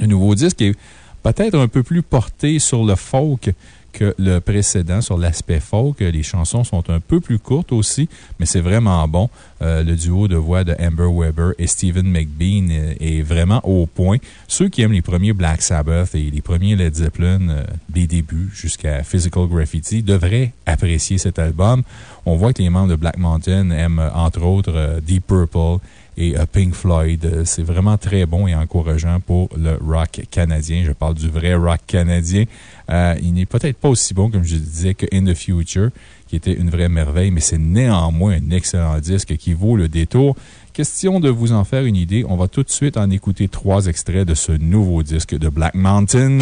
Le nouveau disque est peut-être un peu plus porté sur le folk que le précédent, sur l'aspect folk. Les chansons sont un peu plus courtes aussi, mais c'est vraiment bon. Euh, le duo de voix de Amber Weber et Stephen McBean est vraiment au point. Ceux qui aiment les premiers Black Sabbath et les premiers Led Zeppelin, euh, des débuts jusqu'à Physical Graffiti, devraient apprécier cet album. On voit que les membres de Black Mountain aiment, entre autres, euh, Deep Purple et Pink Floyd. C'est vraiment très bon et encourageant pour le rock canadien. Je parle du vrai rock canadien. il n'est peut-être pas aussi bon, comme je disais, que In the Future, qui était une vraie merveille, mais c'est néanmoins un excellent disque qui vaut le détour. Question de vous en faire une idée, on va tout de suite en écouter trois extraits de ce nouveau disque de Black Mountain.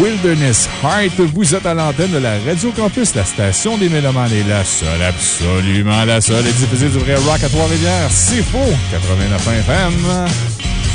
Wilderness Heart, vous êtes à l'antenne de la Radio Campus, la station des Mélomanes la seule, absolument la seule, et diffusée du vrai rock à Trois-Rivières. C'est faux! 89 FM.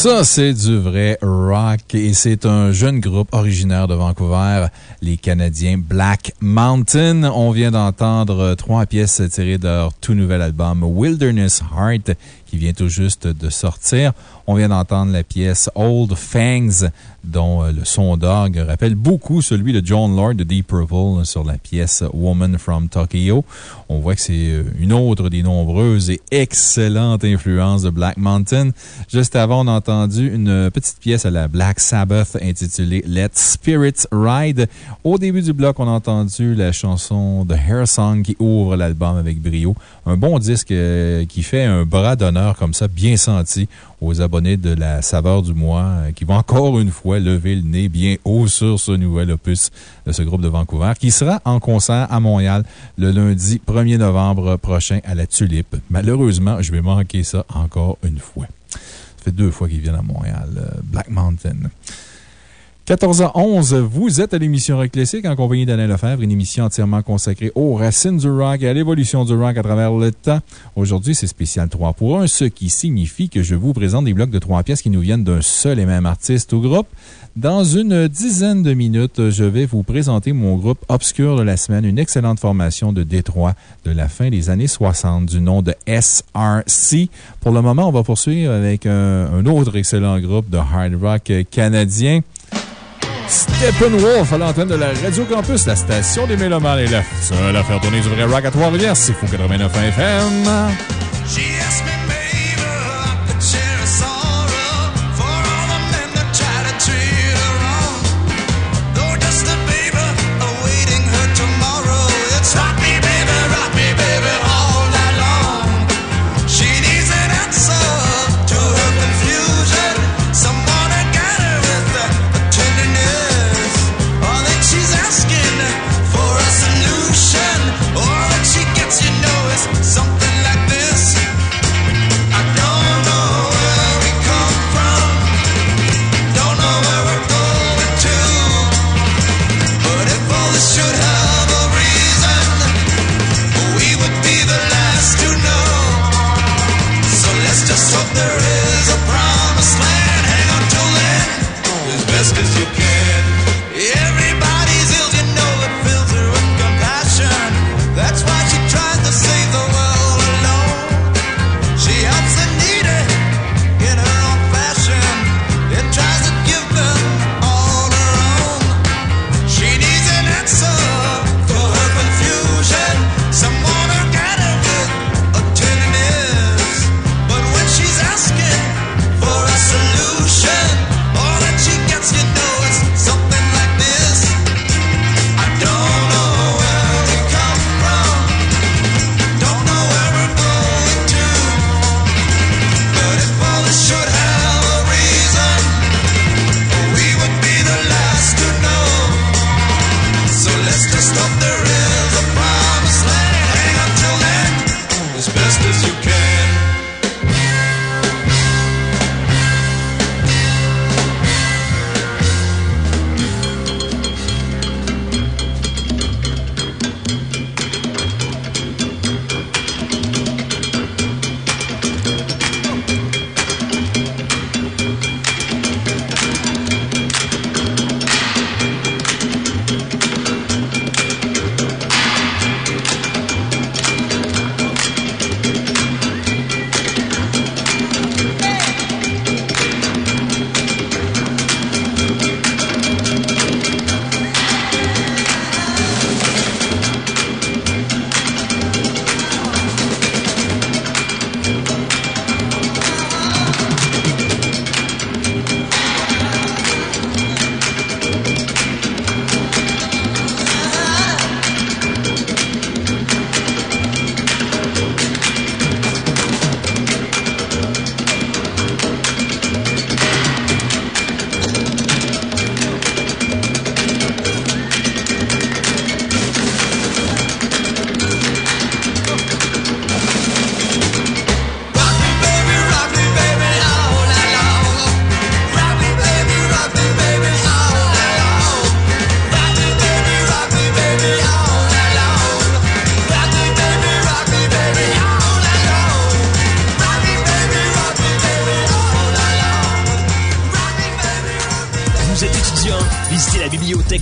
Ça, c'est du vrai rock et c'est un jeune groupe originaire de Vancouver, les Canadiens Black Mountain. On vient d'entendre trois pièces tirées de leur tout nouvel album Wilderness Heart qui vient tout juste de sortir. On vient d'entendre la pièce Old Fangs dont euh, le son d'orgue rappelle beaucoup celui de John Lord de Deep Purple sur la pièce Woman from Tokyo. On voit que c'est euh, une autre des nombreuses et excellentes influences de Black Mountain. Juste avant, on a entendu une petite pièce à la Black Sabbath intitulée Let Spirits Ride. Au début du bloc, on a entendu la chanson The Hair Song qui ouvre l'album avec brio. Un bon disque euh, qui fait un bras d'honneur comme ça, bien senti aux abonnés de la saveur du mois euh, qui vont encore une fois lever le nez bien haut sur ce nouvel opus de ce groupe de Vancouver qui sera en concert à Montréal le lundi 1er novembre prochain à la Tulipe. Malheureusement, je vais manquer ça encore une fois. Ça fait deux fois qu'ils viennent à Montréal, euh, Black Mountain. 14 à 11, vous êtes à l'émission Rock Classique en compagnie d'Alain Lefebvre, une émission entièrement consacrée aux racines du rock et à l'évolution du rock à travers le temps. Aujourd'hui, c'est spécial 3 pour 1, ce qui signifie que je vous présente des blocs de 3 pièces qui nous viennent d'un seul et même artiste ou groupe. Dans une dizaine de minutes, je vais vous présenter mon groupe obscur de la semaine, une excellente formation de Détroit de la fin des années 60 du nom de SRC. Pour le moment, on va poursuivre avec un autre excellent groupe de hard rock canadien. Steppenwolf à l'antenne de la Radio Campus, la station des Mélomanes est la seule à faire tourner du vrai rock à Trois-Rivières. C'est Fou 89 FM.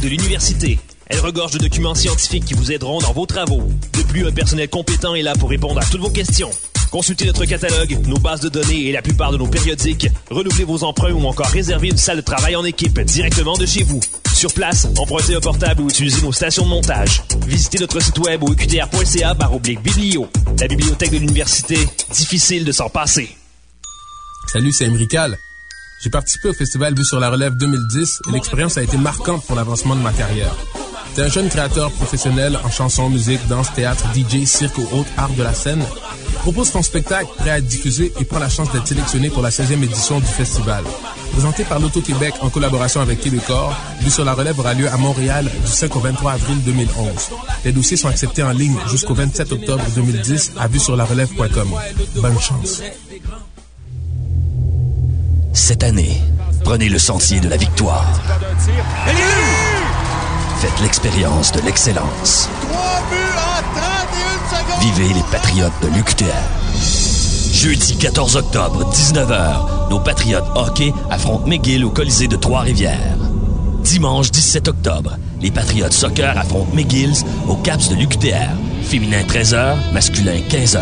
De l'université. Elle regorge de documents scientifiques qui vous aideront dans vos travaux. De plus, un personnel compétent est là pour répondre à toutes vos questions. Consultez notre catalogue, nos bases de données et la plupart de nos périodiques. Renouvelez vos emprunts ou encore réservez une salle de travail en équipe directement de chez vous. Sur place, empruntez un portable ou utilisez nos stations de montage. Visitez notre site web au oblique biblio. La bibliothèque de l'université, difficile de s'en passer. Salut, c'est Emrical. J'ai participé au festival Vue sur la Relève 2010 et l'expérience a été marquante pour l'avancement de ma carrière. T'es un jeune créateur professionnel en chanson, musique, danse, théâtre, DJ, cirque ou autres arts de la scène. Propose ton spectacle prêt à être diffusé et prends la chance d'être sélectionné pour la 16e édition du festival. Présenté par l'Auto-Québec en collaboration avec Québecor, Vue sur la Relève aura lieu à Montréal du 5 au 23 avril 2011. Les dossiers sont acceptés en ligne jusqu'au 27 octobre 2010 à vue sur la relève.com. Bonne chance. Cette année, prenez le sentier de la victoire. Faites l'expérience de l'excellence. Vivez les Patriotes de l'UQTR. Jeudi 14 octobre, 19h, nos Patriotes hockey affrontent McGill au Colisée de Trois-Rivières. Dimanche 17 octobre, les Patriotes soccer affrontent McGills au Caps de l'UQTR. Féminin 13h, masculin 15h.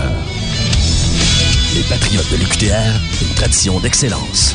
Les Patriotes de l'UQTR, une tradition d'excellence.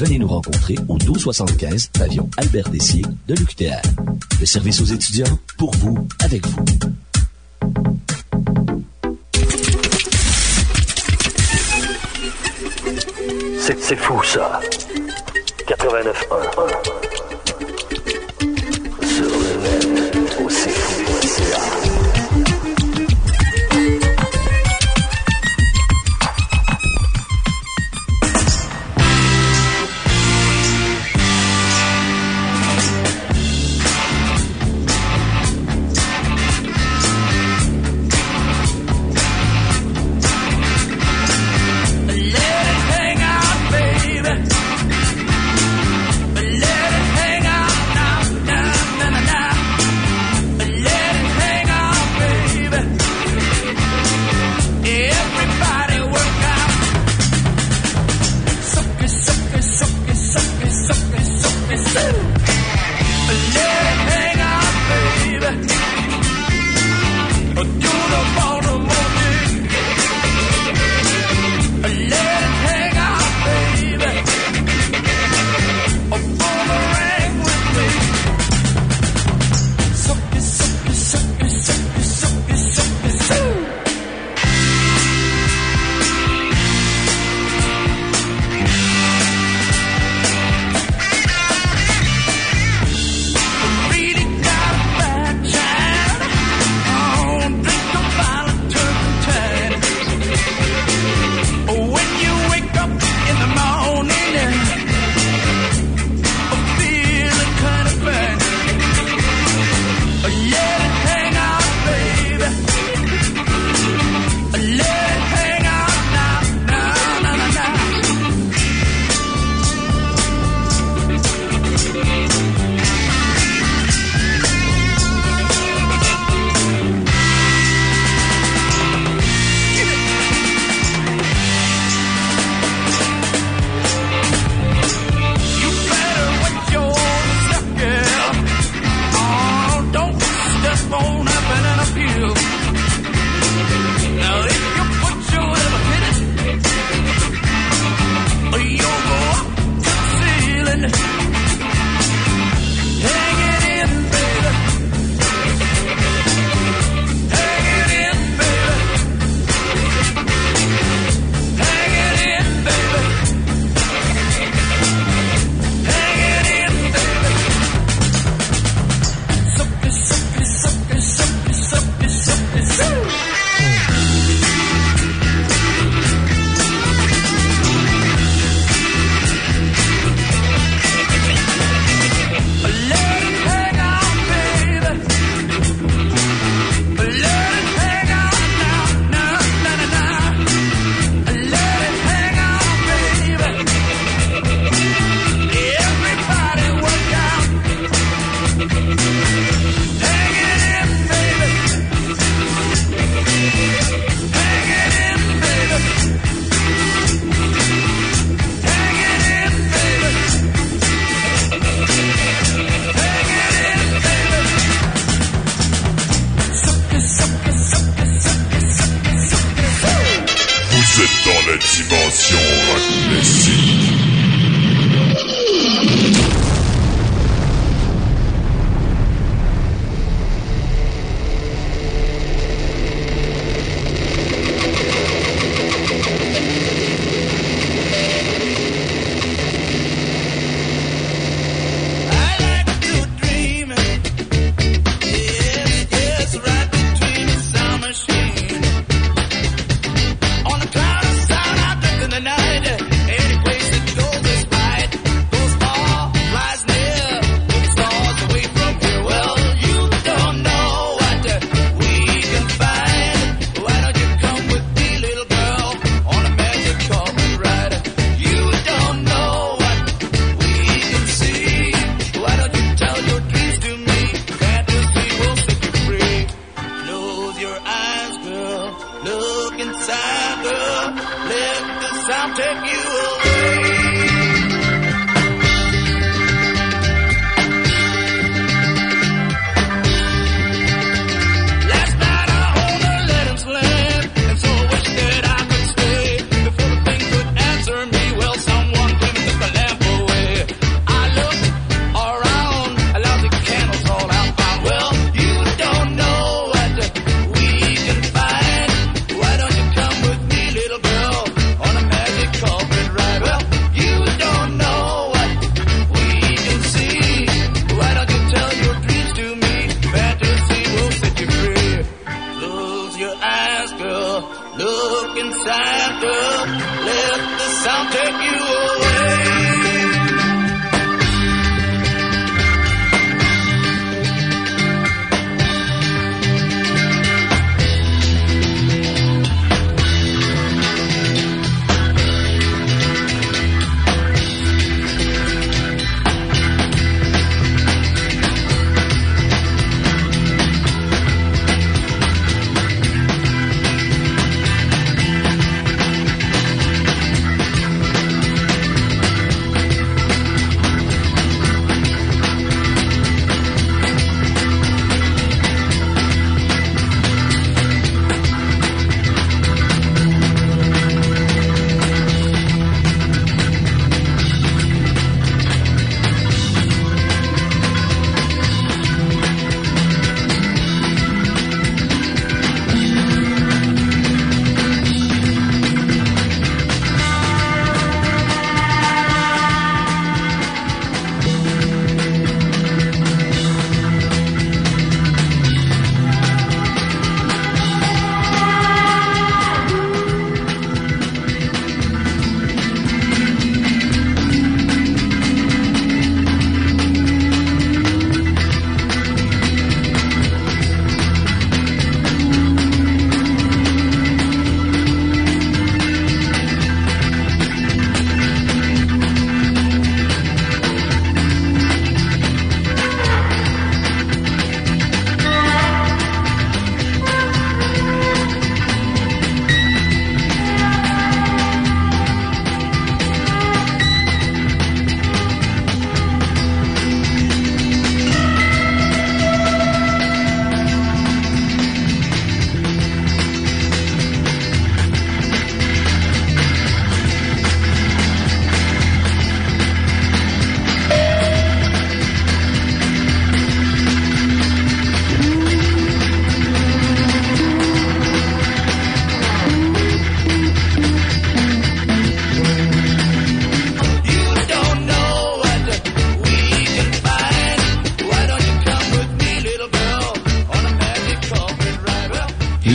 Venez nous rencontrer au 1275 pavillon Albert Dessier de l'UQTR. Le service aux étudiants, pour vous, avec vous. C'est fou ça. 89.1.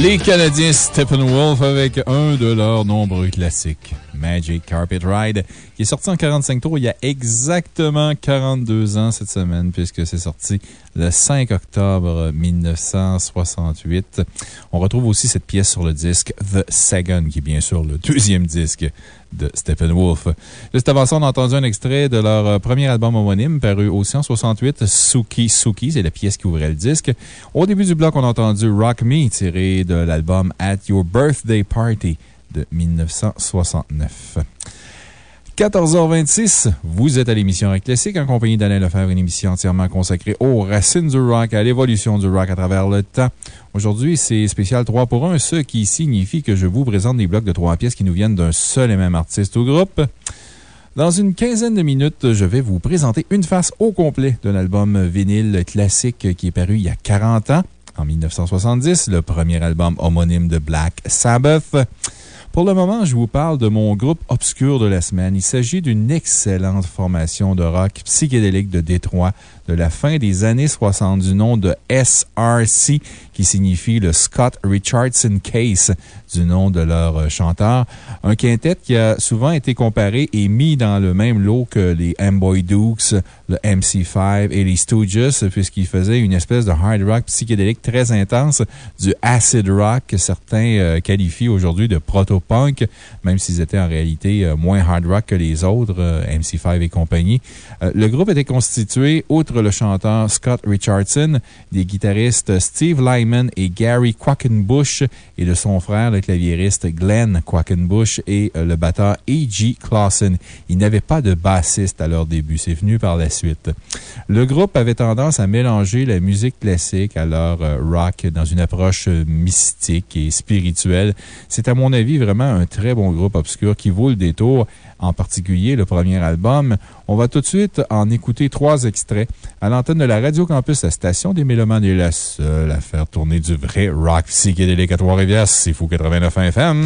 Les Canadiens Steppenwolf avec un de leurs nombreux classiques, Magic Carpet Ride, qui est sorti en 45 tours il y a exactement 42 ans cette semaine, puisque c'est sorti le 5 octobre 1968. On retrouve aussi cette pièce sur le disque The Second, qui est bien sûr le deuxième disque de Steppenwolf. Juste avant ça, on a entendu un extrait de leur euh, premier album homonyme, paru aussi en 68, Suki Suki. C'est la pièce qui ouvrait le disque. Au début du bloc, on a entendu Rock Me, tiré de l'album At Your Birthday Party de 1969. 14h26, vous êtes à l'émission Rock Classique en compagnie d'Alain Lefebvre, une émission entièrement consacrée aux racines du rock, à l'évolution du rock à travers le temps. Aujourd'hui, c'est spécial 3 pour 1, ce qui signifie que je vous présente des blocs de 3 pièces qui nous viennent d'un seul et même artiste ou groupe. Dans une quinzaine de minutes, je vais vous présenter une face au complet d'un album vinyle classique qui est paru il y a 40 ans, en 1970, le premier album homonyme de Black Sabbath. Pour le moment, je vous parle de mon groupe obscur de la semaine. Il s'agit d'une excellente formation de rock psychédélique de Détroit de la fin des années 60 du nom de SRC, qui signifie le Scott Richardson Case, du nom de leur euh, chanteur. Un quintet qui a souvent été comparé et mis dans le même lot que les Amboy Dukes, le MC5 et les Stooges, puisqu'ils faisaient une espèce de hard rock psychédélique très intense, du acid rock que certains euh, qualifient aujourd'hui de proto punk, même s'ils étaient en réalité euh, moins hard rock que les autres, euh, MC5 et compagnie. Le groupe était constitué, outre le chanteur Scott Richardson, des guitaristes Steve Lyman et Gary Quackenbush et de son frère, le claviériste Glenn Quackenbush et le batteur A.G. Clausen. Ils n'avaient pas de bassiste à leur début. C'est venu par la Le groupe avait tendance à mélanger la musique classique à leur rock dans une approche euh, mystique et spirituelle. C'est, à mon avis, vraiment un très bon groupe obscur qui vaut le détour, en particulier le premier album. On va tout de suite en écouter trois extraits. À l'antenne de la Radio Campus, la station des Mélomanes est la seule à faire tourner du vrai rock psychédélique à Trois-Rivières. C'est fou 89 FM.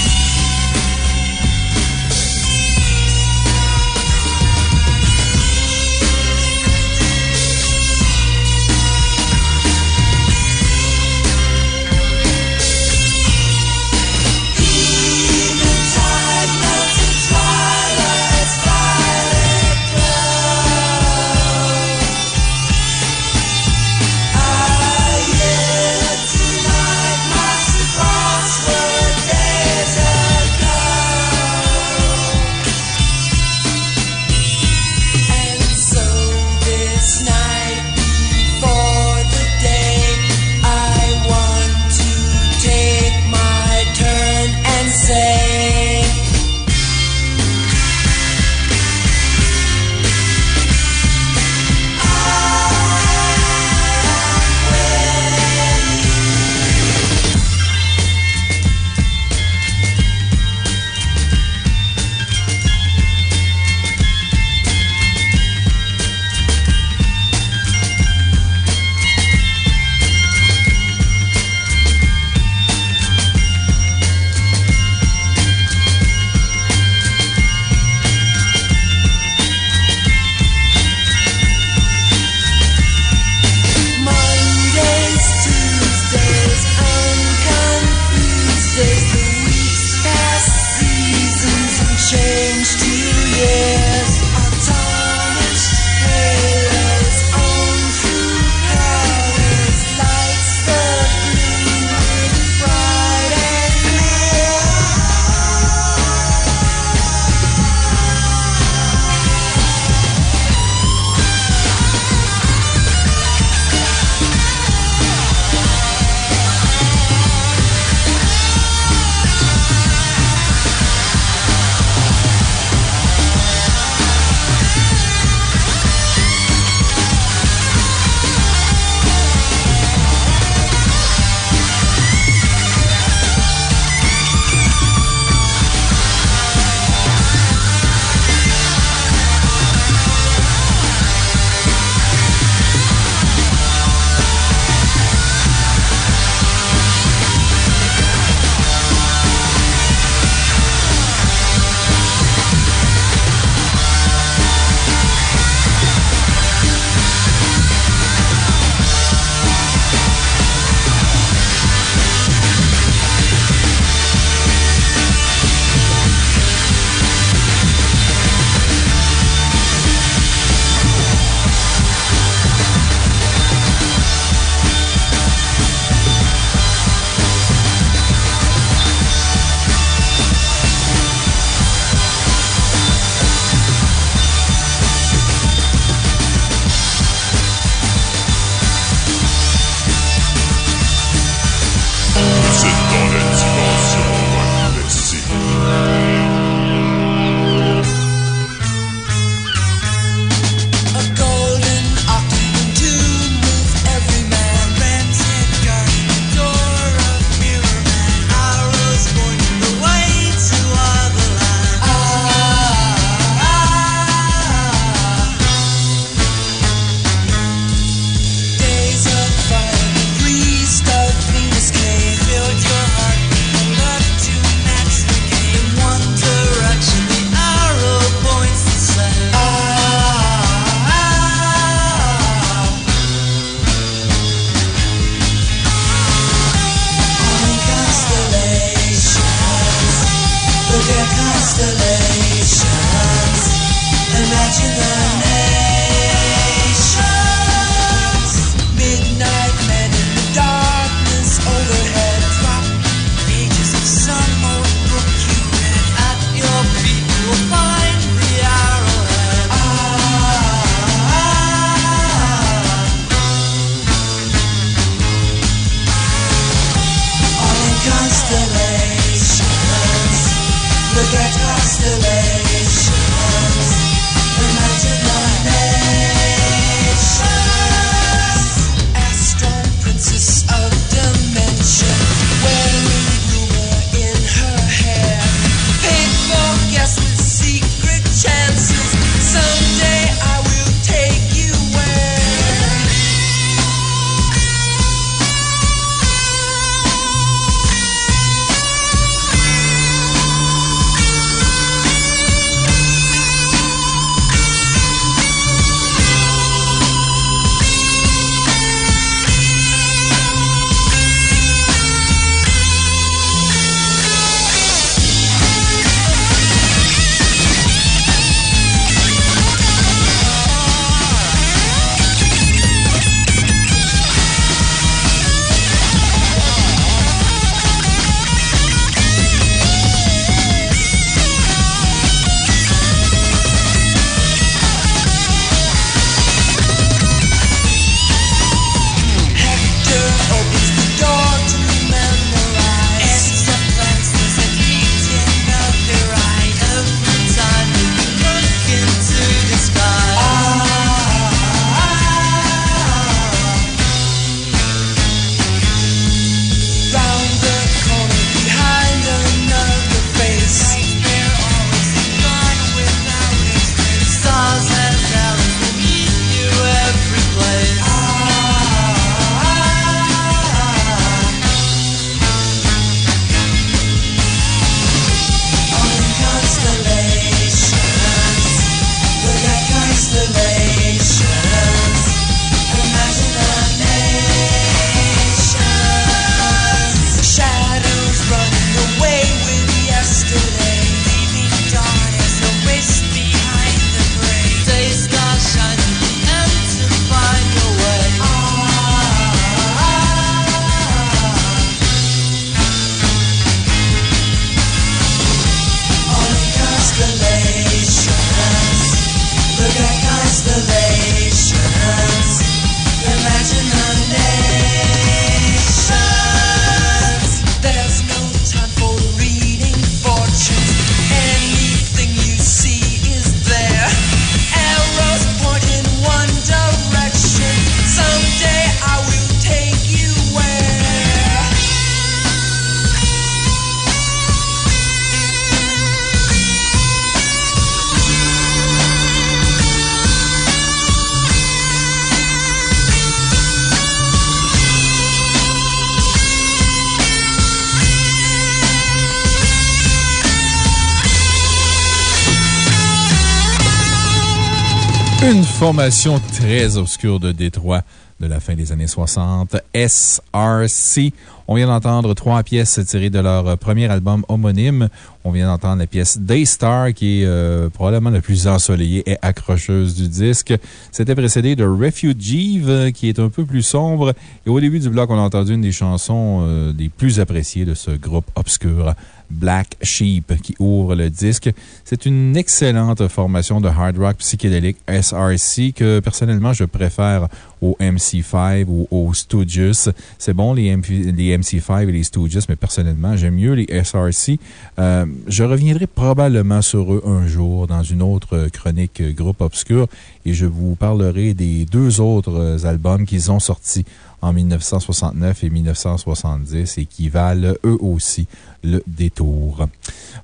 Formation très obscure de Détroit de la fin des années 60, SRC. On vient d'entendre trois pièces tirées de leur premier album homonyme. On vient d'entendre la pièce Daystar, qui est euh, probablement la plus ensoleillée et accrocheuse du disque. C'était précédé de Refugee, euh, qui est un peu plus sombre. Et au début du bloc, on a entendu une des chansons euh, les plus appréciées de ce groupe obscur. Black Sheep qui ouvre le disque. C'est une excellente formation de hard rock psychédélique SRC que personnellement je préfère au MC5 ou aux Stooges. C'est bon les, les, MC5 et les Stooges, mais personnellement j'aime mieux les SRC. Euh, je reviendrai probablement sur eux un jour dans une autre chronique groupe obscur et je vous parlerai des deux autres albums qu'ils ont sortis en 1969 et 1970 et qui valent eux aussi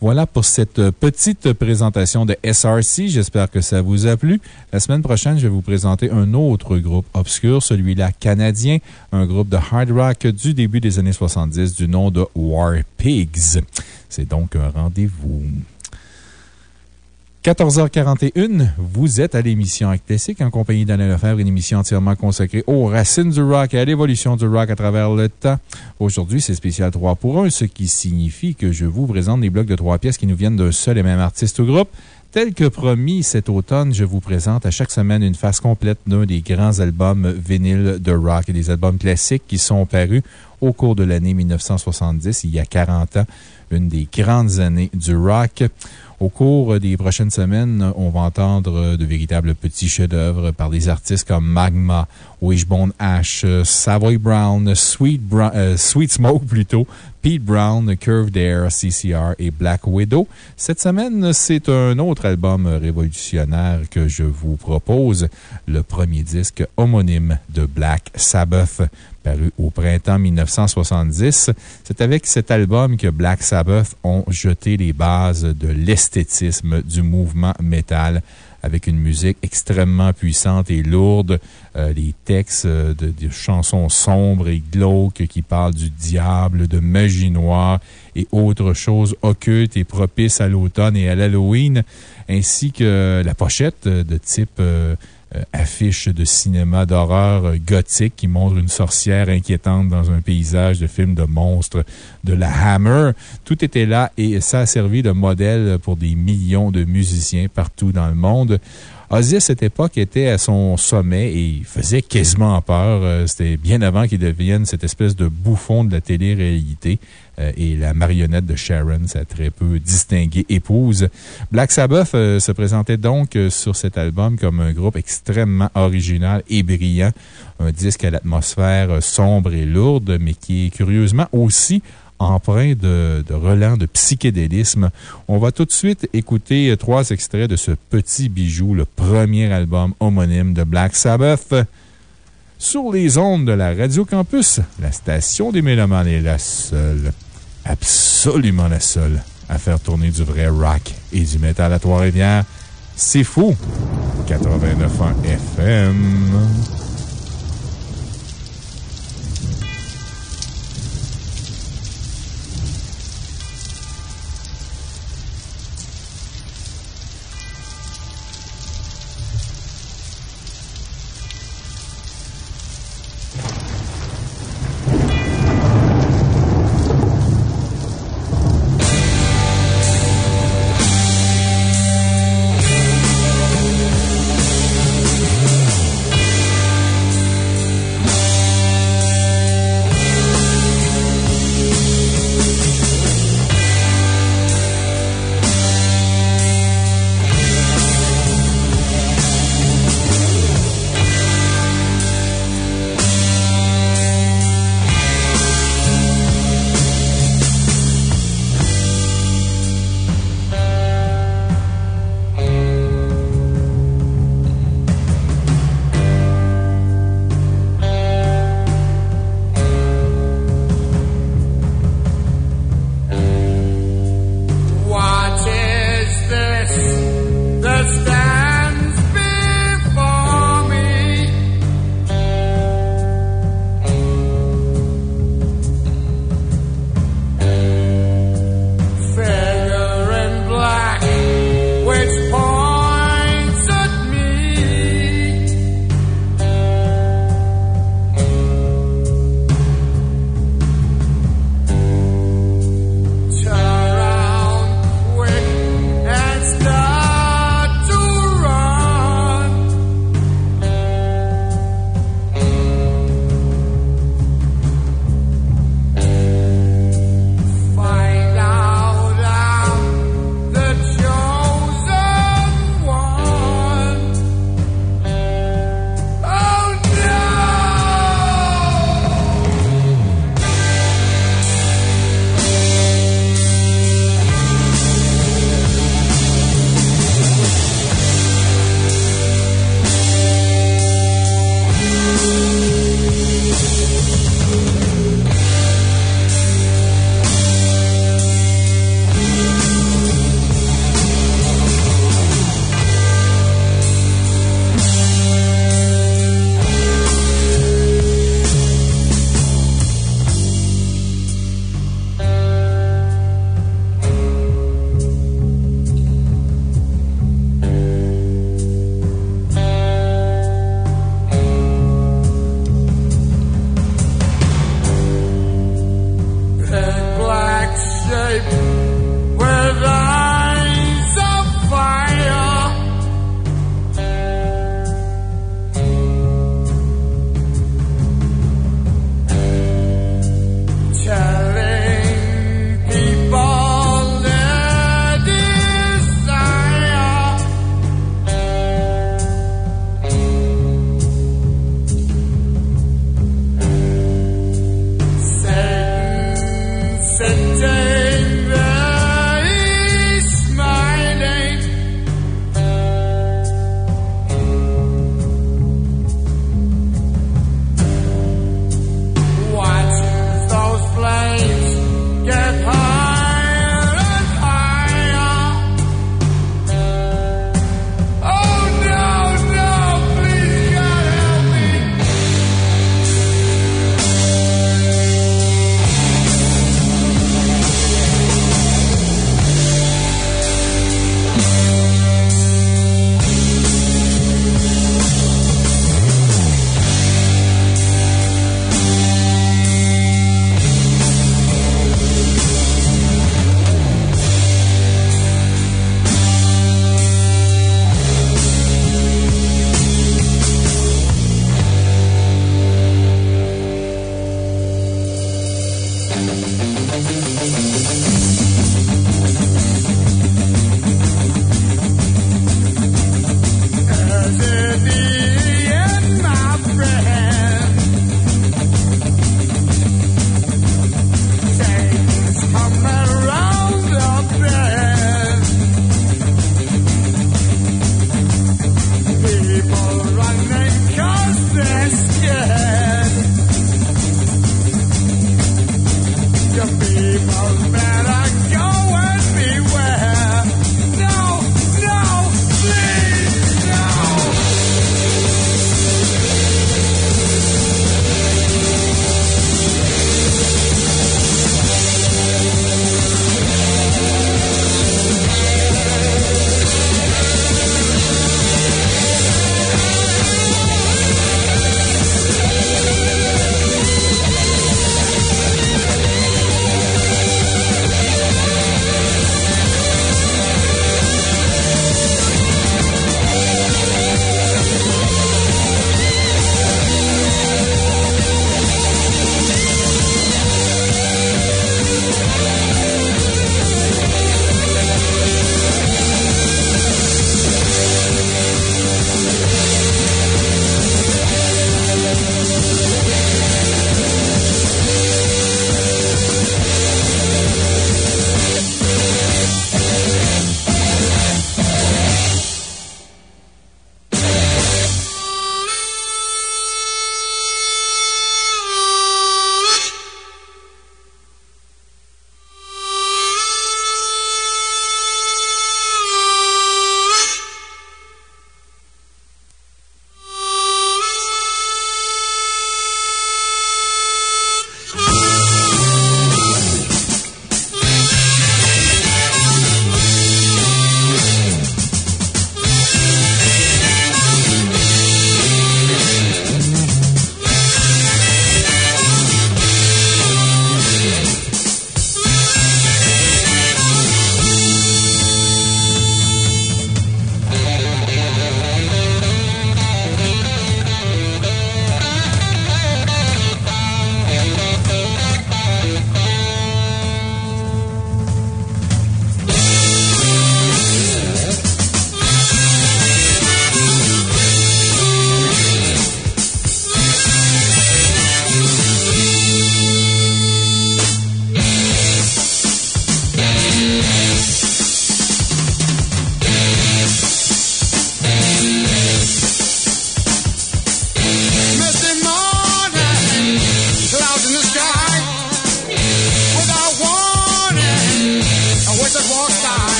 Voilà pour cette petite présentation de SRC. J'espère que ça vous a plu. La semaine prochaine, je vais vous présenter un autre groupe obscur, celui-là canadien, un groupe de hard rock du début des années 70 du nom de War Pigs. C'est donc un rendez-vous. 14h41, vous êtes à l'émission Act Classique en compagnie d'Alain Lefebvre, une émission entièrement consacrée aux racines du rock et à l'évolution du rock à travers le temps. Aujourd'hui, c'est spécial 3 pour 1, ce qui signifie que je vous présente des blocs de trois pièces qui nous viennent d'un seul et même artiste ou groupe. Tel que promis cet automne, je vous présente à chaque semaine une phase complète d'un des grands albums vinyles de rock et des albums classiques qui sont parus au cours de l'année 1970, il y a 40 ans, une des grandes années du rock. Au cours des prochaines semaines, on va entendre de véritables petits chefs-d'œuvre par des artistes comme Magma, Wishbone Ash, Savoy Brown, Sweet, euh, Sweet Smoke [LAUGHS] plutôt, Pete Brown, Curved Air, CCR et Black Widow. Cette semaine, c'est un autre album révolutionnaire que je vous propose, le premier disque homonyme de Black Sabbath paru au printemps 1970. C'est avec cet album que Black Sabbath ont jeté les bases de l'esthétisme du mouvement métal avec une musique extrêmement puissante et lourde, euh, les textes de, de, chansons sombres et glauques qui parlent du diable, de magie noire et autres choses occultes et propices à l'automne et à l'Halloween, ainsi que la pochette de type euh, euh, affiche de cinéma d'horreur gothique qui montre une sorcière inquiétante dans un paysage de film de monstres de la Hammer. Tout était là et ça a servi de modèle pour des millions de musiciens partout dans le monde. Ozzy, à cette époque, était à son sommet et faisait quasiment peur. Euh, c'était bien avant qu'il devienne cette espèce de bouffon de la télé-réalité. Euh, et la marionnette de Sharon, sa très peu distinguée épouse. Black Sabbath euh, se présentait donc sur cet album comme un groupe extrêmement original et brillant. Un disque à l'atmosphère sombre et lourde, mais qui est curieusement aussi empreint de, relents de psychédélisme. On va tout de suite écouter trois extraits de ce petit bijou, le premier album homonyme de Black Sabbath. Sur les ondes de la Radio Campus, la station des Mélomanes est la seule, absolument la seule, à faire tourner du vrai rock et du métal à Trois-Rivières. C'est fou! 89.1 FM.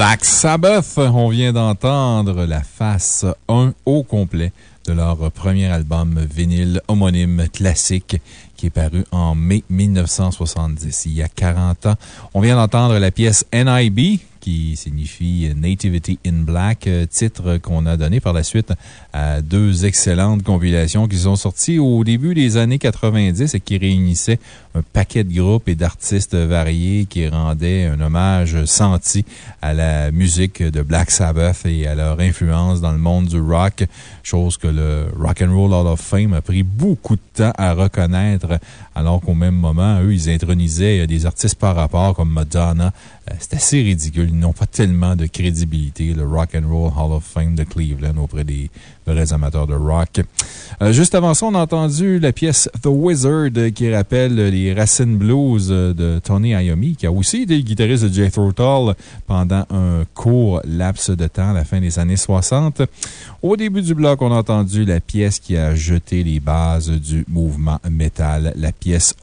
Black Sabbath, on vient d'entendre la face 1 au complet de leur premier album vinyle homonyme classique qui est paru en mai 1970, il y a 40 ans. On vient d'entendre la pièce NIB, qui signifie Nativity in Black, euh, titre qu'on a donné par la suite à deux excellentes compilations qui sont sorties au début des années 90 et qui réunissaient un paquet de groupes et d'artistes variés qui rendaient un hommage senti à la musique de Black Sabbath et à leur influence dans le monde du rock, chose que le Rock and Roll Hall of Fame a pris beaucoup de temps à reconnaître, alors qu'au même moment, eux, ils intronisaient des artistes par rapport comme Madonna. Euh, C'est assez ridicule. Ils n'ont pas tellement de crédibilité, le Rock and Roll Hall of Fame de Cleveland, auprès des vrais amateurs de rock. Euh, juste avant ça, on a entendu la pièce The Wizard qui rappelle les racines blues de Tony Iommi, qui a aussi été le guitariste de Jethro Tull pendant un court laps de temps à la fin des années 60. Au début du bloc, on a entendu la pièce qui a jeté les bases du mouvement metal, la pièce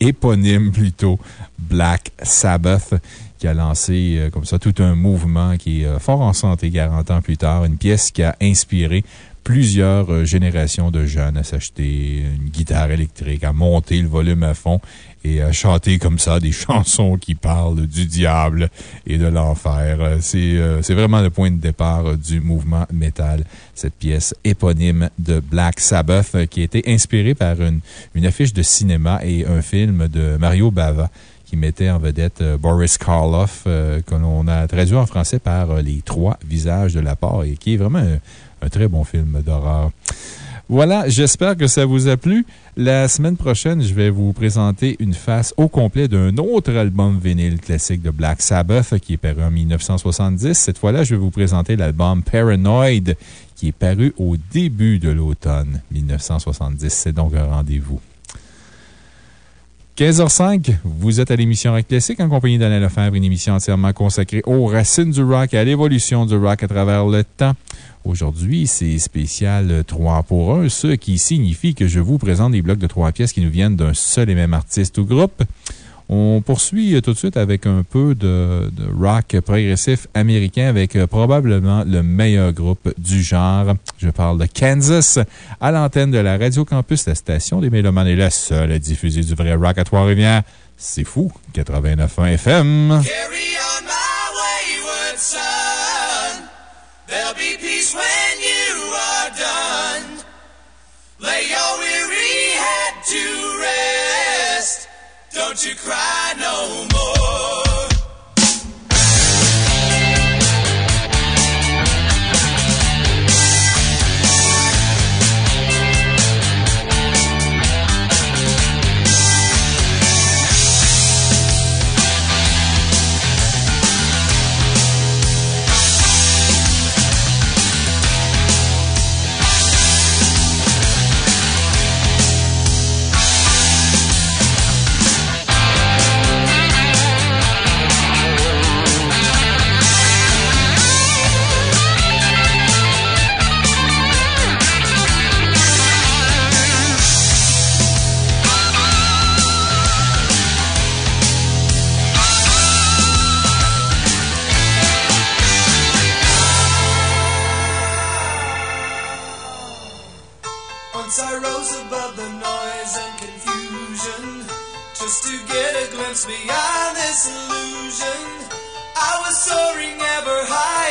éponyme plutôt, Black Sabbath qui a lancé euh, comme ça tout un mouvement qui est euh, fort en santé 40 ans plus tard. Une pièce qui a inspiré plusieurs euh, générations de jeunes à s'acheter une guitare électrique, à monter le volume à fond et à chanter comme ça des [LAUGHS] chansons qui parlent du diable et de l'enfer. C'est vraiment le point de départ du mouvement métal, cette pièce éponyme de Black Sabbath qui a été inspirée par une, une affiche de cinéma et un film de Mario Bava qui mettait en vedette euh, Boris Karloff, euh, que l'on a traduit en français par euh, Les Trois Visages de la part et qui est vraiment un, un très bon film d'horreur. Voilà, j'espère que ça vous a plu. La semaine prochaine, je vais vous présenter une face au complet d'un autre album vinyle classique de Black Sabbath qui est paru en 1970. Cette fois-là, je vais vous présenter l'album Paranoid qui est paru au début de l'automne 1970. C'est donc un rendez-vous. 15h05, vous êtes à l'émission Rock Classique en compagnie d'Alain Lefebvre, une émission entièrement consacrée aux racines du rock et à l'évolution du rock à travers le temps. Aujourd'hui, c'est spécial 3 pour 1, ce qui signifie que je vous présente des blocs de 3 pièces qui nous viennent d'un seul et même artiste ou groupe. On poursuit tout de suite avec un peu de, rock progressif américain avec euh, probablement le meilleur groupe du genre. Je parle de Kansas à l'antenne de la Radio Campus, la station des Mélomanes est la seule à diffuser du vrai rock à Trois-Rivières. C'est fou, 89.1 FM. wayward son. There'll be peace when you are done. Don't you cry no more. Beyond this illusion. I was soaring ever higher,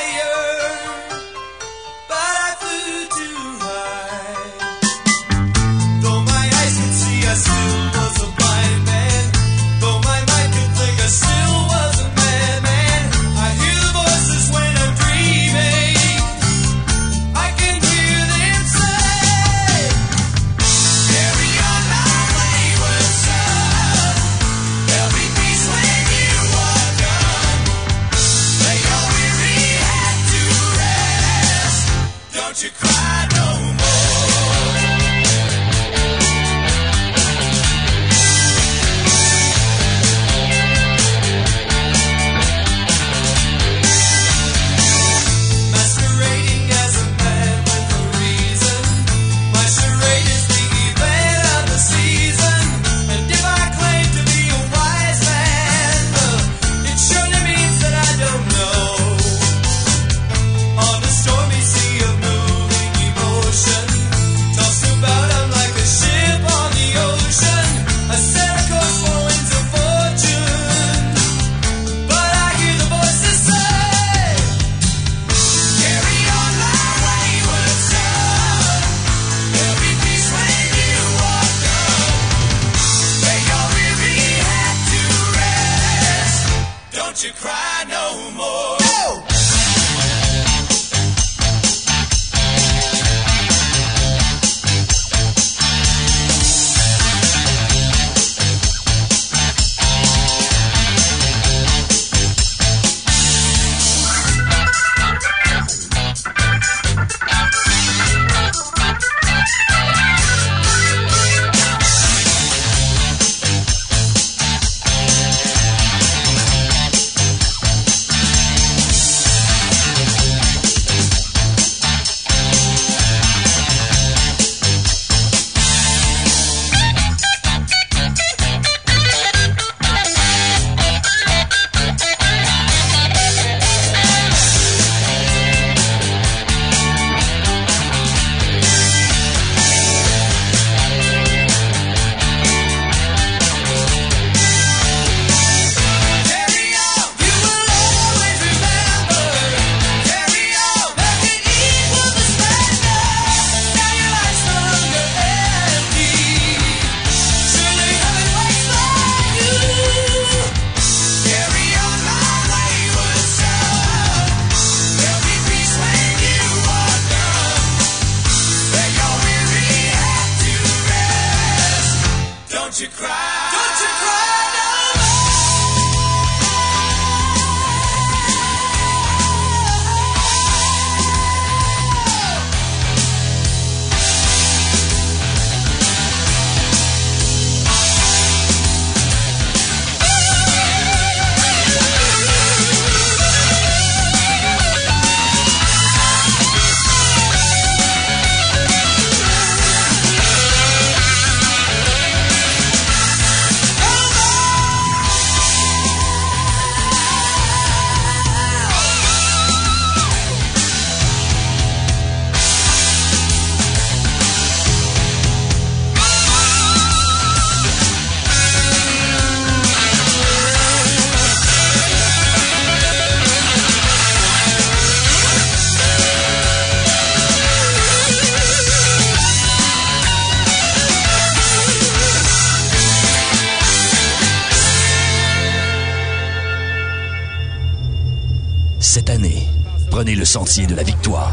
de la victoire.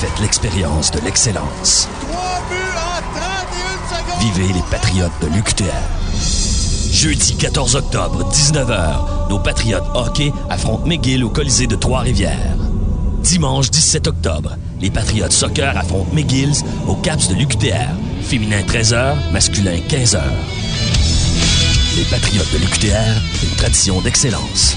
Faites l'expérience de l'excellence. Vivez les Patriotes de l'UQTR. Jeudi 14 octobre, 19h, nos Patriotes hockey affrontent McGill au Colisée de Trois-Rivières. Dimanche 17 octobre, les Patriotes soccer affrontent McGills au Caps de l'UQTR. Féminin 13h, masculin 15h. Les Patriotes de l'UQTR, une tradition d'excellence.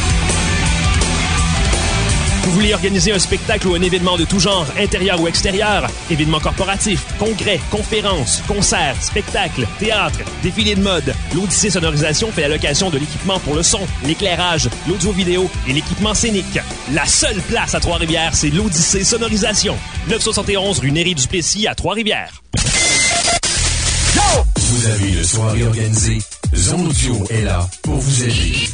Vous voulez organiser un spectacle ou un événement de tout genre, intérieur ou extérieur? Événements corporatifs, congrès, conférences, concerts, spectacles, théâtre, défilés de mode. L'Odyssée Sonorisation fait la location de l'équipement pour le son, l'éclairage, l'audio-vidéo et l'équipement scénique. La seule place à Trois-Rivières, c'est l'Odyssée Sonorisation. 971 rue Néry-du-Plessis à Trois-Rivières. Vous avez une soirée organisée. Zone est là pour vous aider.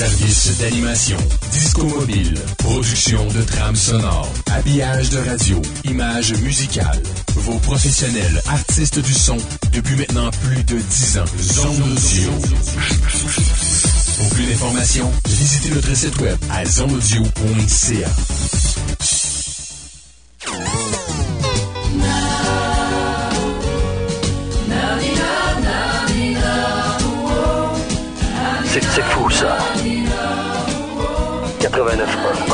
Service d'animation, disco mobile, production de trames sonores, habillage de radio, images musicales. Vos professionnels, artistes du son, depuis maintenant plus de 10 ans. Zone Audio. Pour plus d'informations, visitez notre site web à zoneaudio.ca. C'est fou, ça. 89 Sur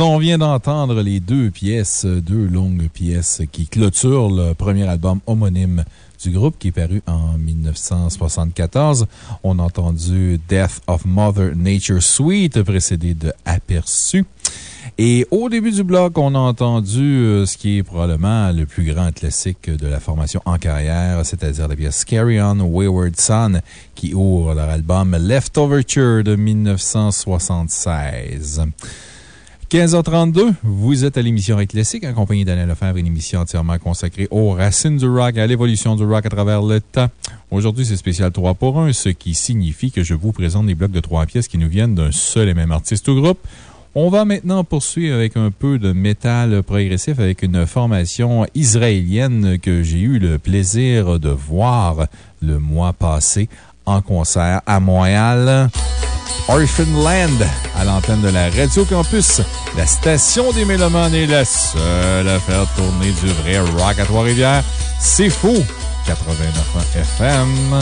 On vient d'entendre les deux pièces, deux longues pièces qui clôturent le premier album homonyme du groupe qui est paru en 1974. On a entendu Death of Mother Nature Suite, précédé de Aperçu. Et au début du bloc, on a entendu euh, ce qui est probablement le plus grand classique de la formation en carrière, c'est-à-dire la pièce Carry On Wayward Son, qui ouvre leur album Leftoverture de 1976. 15h32, vous êtes à l'émission Rock Classique, accompagné d'Alain Lefebvre, une émission entièrement consacrée aux racines du rock et à l'évolution du rock à travers le temps. Aujourd'hui, c'est spécial 3 pour 1, ce qui signifie que je vous présente des blocs de 3 pièces qui nous viennent d'un seul et même artiste ou groupe. On va maintenant poursuivre avec un peu de métal progressif avec une formation israélienne que j'ai eu le plaisir de voir le mois passé en concert à Montréal. Orphan Land, à l'antenne de la Radio Campus. La station des Mélomanes est la seule à faire tourner du vrai rock à Trois-Rivières. C'est faux! 89 FM.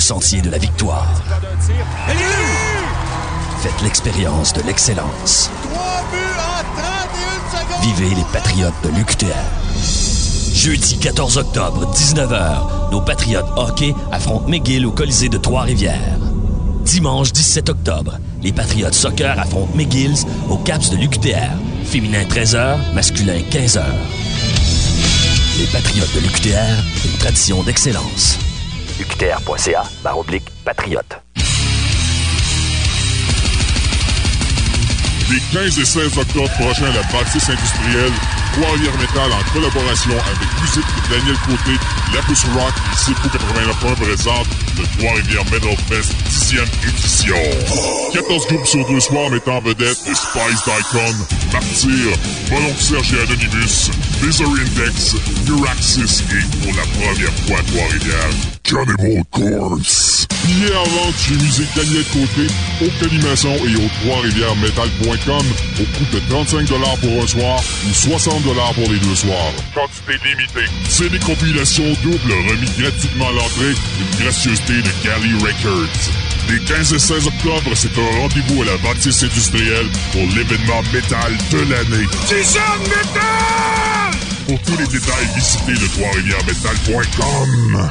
Sentier de la victoire. Faites l'expérience de l'excellence. Vivez les Patriotes de l'UQTR. Jeudi 14 octobre, 19h, nos Patriotes hockey affrontent McGill au Colisée de Trois-Rivières. Dimanche 17 octobre, les Patriotes soccer affrontent McGills au Caps de l'UQTR. Féminin 13h, masculin 15h. Les Patriotes de l'UQTR, une tradition d'excellence. UQTR.ca, barre oblique, patriote. Les 15 et 16 octobre prochains la bâtisse industrielle, Trois-Rivières Métal en collaboration avec musique Daniel Côté, La Pousse Rock et Sipo 89.1 présente le Trois-Rivières Metal Fest 10e édition. 14 groupes sur deux soirs mettant en vedette les Spice Icon, Martyr, Bolon Serge et Anonymous, Misery Index, Furaxis et pour la première fois Trois-Rivières, Cannibal Corpse. Billets en vente chez Musique Daniel Côté, au Calimation et au Trois-Rivières-Metal.com au coût de 35 pour un soir ou 60 pour les deux soirs. Quantité limitée. C'est des compilations doubles remis gratuitement à l'entrée, une gracieuseté de Galley Records. Les 15 et 16 octobre, c'est un rendez-vous à la bâtisse industrielle pour l'événement métal de l'année. métal! Pour tous les détails, visitez le Trois-Rivières-Metal.com.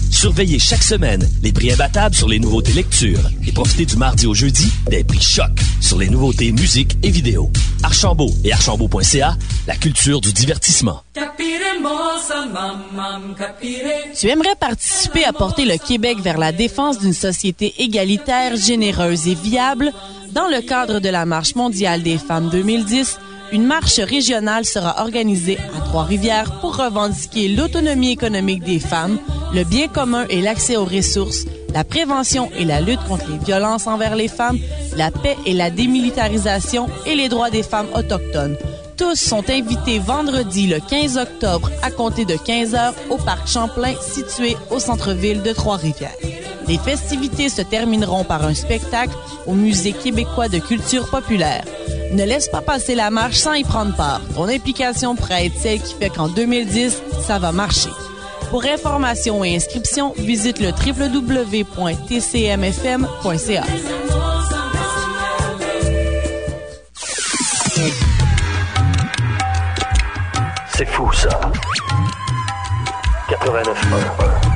Surveillez chaque semaine les prix imbattables sur les nouveautés lecture et profitez du mardi au jeudi des prix choc sur les nouveautés musique et vidéo. Archambault et archambault.ca, la culture du divertissement. Tu aimerais participer à porter le Québec vers la défense d'une société égalitaire, généreuse et viable? Dans le cadre de la Marche mondiale des femmes 2010, une marche régionale sera organisée à Trois-Rivières pour revendiquer l'autonomie économique des femmes, le bien commun et l'accès aux ressources, la prévention et la lutte contre les violences envers les femmes, la paix et la démilitarisation et les droits des femmes autochtones. Tous sont invités vendredi le 15 octobre à compter de 15 heures au parc Champlain situé au centre-ville de Trois-Rivières. Les festivités se termineront par un spectacle au Musée québécois de culture populaire. Ne laisse pas passer la marche sans y prendre part. Ton implication pourrait être celle qui fait qu'en 2010, ça va marcher. Pour information et inscription, visite le www.tcmfm.ca. C'est fou ça. 89 Saracen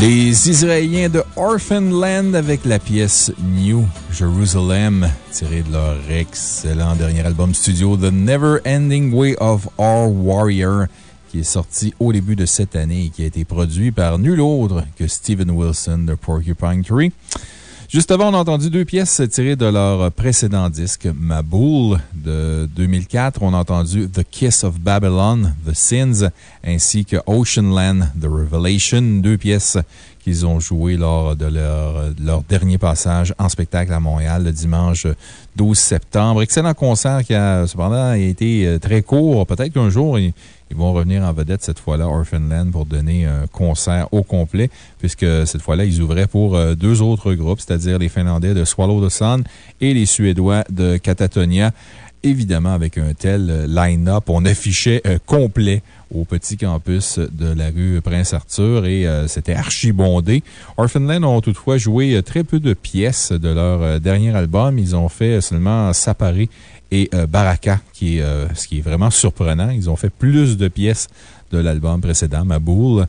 Les Israéliens de Orphan Land avec la pièce New Jerusalem, tirée de leur excellent dernier album studio The Never Ending Way of Our Warrior, qui est sorti au début de cette année et qui a été produit par nul autre que Steven Wilson de Porcupine Tree. Juste avant, on a entendu deux pièces tirées de leur précédent disque, Maboul de 2004. On a entendu The Kiss of Babylon, The Sins, ainsi que Ocean Land, The Revelation. Deux pièces qu'ils ont jouées lors de leur, leur dernier passage en spectacle à Montréal le dimanche 12 septembre. Excellent concert qui a cependant été euh, très court. Peut-être qu'un jour, ils, vont revenir en vedette cette fois-là, Orphan Land, pour donner un concert au complet, puisque cette fois-là, ils ouvraient pour euh, deux autres groupes, c'est-à-dire les Finlandais de Swallow the Sun et les Suédois de Catatonia. Évidemment, avec un tel euh, line-up, on affichait complet au petit campus de la rue Prince-Arthur et c'était archi bondé. Orphan Land ont toutefois joué très peu de pièces de leur dernier album. Ils ont fait seulement Saparé et Baraka, qui ce qui est vraiment surprenant. Ils ont fait plus de pièces de l'album précédent, Maboul.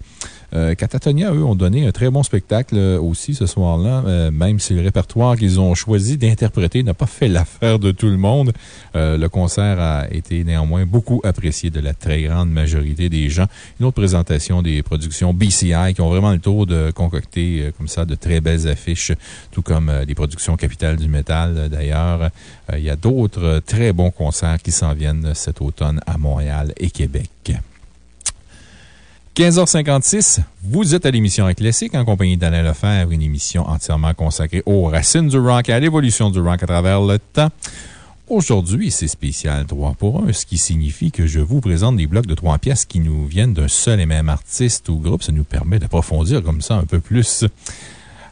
Euh, Catatonia, eux, ont donné un très bon spectacle euh, aussi ce soir-là, euh, même si le répertoire qu'ils ont choisi d'interpréter n'a pas fait [LAUGHS] l'affaire de tout le monde. le concert a été néanmoins beaucoup apprécié de la très grande majorité des gens. Une autre présentation des productions BCI qui ont vraiment le tour de concocter comme ça de très belles affiches, tout comme les productions Capitales du Métal d'ailleurs. il y a d'autres très bons concerts qui s'en viennent cet automne à Montréal et Québec. 15h56, vous êtes à l'émission Classique en compagnie d'Alain Lefebvre, une émission entièrement consacrée aux racines du rock et à l'évolution du rock à travers le temps. Aujourd'hui, c'est spécial 3 pour 1, ce qui signifie que je vous présente des blocs de 3 pièces qui nous viennent d'un seul et même artiste ou groupe. Ça nous permet d'approfondir comme ça un peu plus.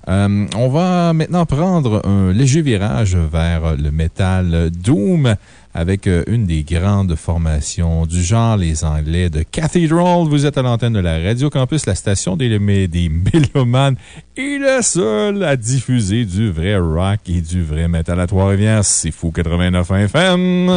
Euh, on va maintenant prendre un léger virage vers le métal Doom avec euh, une des grandes formations du genre, les Anglais de Cathedral. Vous êtes à l'antenne de la Radio Campus, la station des, des [LAUGHS] Mélomanes et la seule à diffuser du vrai rock et du vrai métal à Trois-Rivières. C'est Fou 89 FM.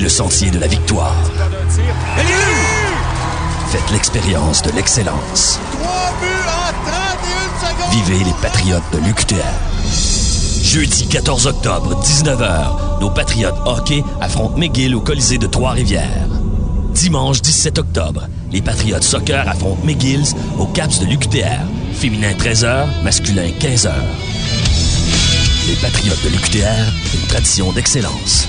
Le sentier de la victoire. Faites l'expérience de l'excellence. Vivez les Patriotes de l'UQTR. Jeudi 14 octobre, 19h, nos Patriotes hockey affrontent McGill au Colisée de Trois-Rivières. Dimanche 17 octobre, les Patriotes soccer affrontent McGills au Caps de l'UQTR. Féminin 13h, masculin 15h. Les Patriotes de l'UQTR, une tradition d'excellence.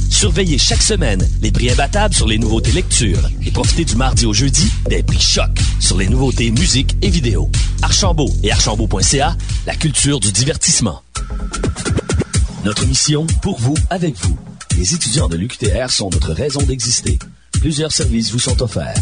Surveillez chaque semaine les prix imbattables sur les nouveautés lecture et profitez du mardi au jeudi des prix choc sur les nouveautés musique et vidéo. Archambault et archambault.ca, la culture du divertissement. Notre mission, pour vous, avec vous. Les étudiants de l'UQTR sont notre raison d'exister. Plusieurs services vous sont offerts.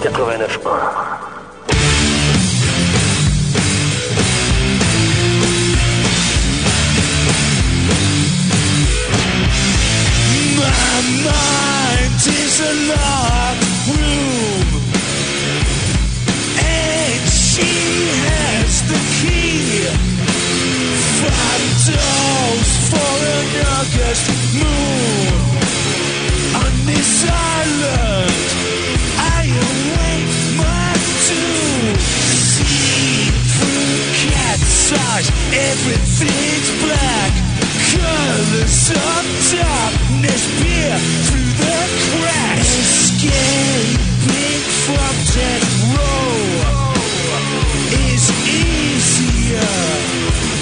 89.1. My mind is eyes, everything's black. Colors of darkness peer through the cracks. Escaping from death row is easier.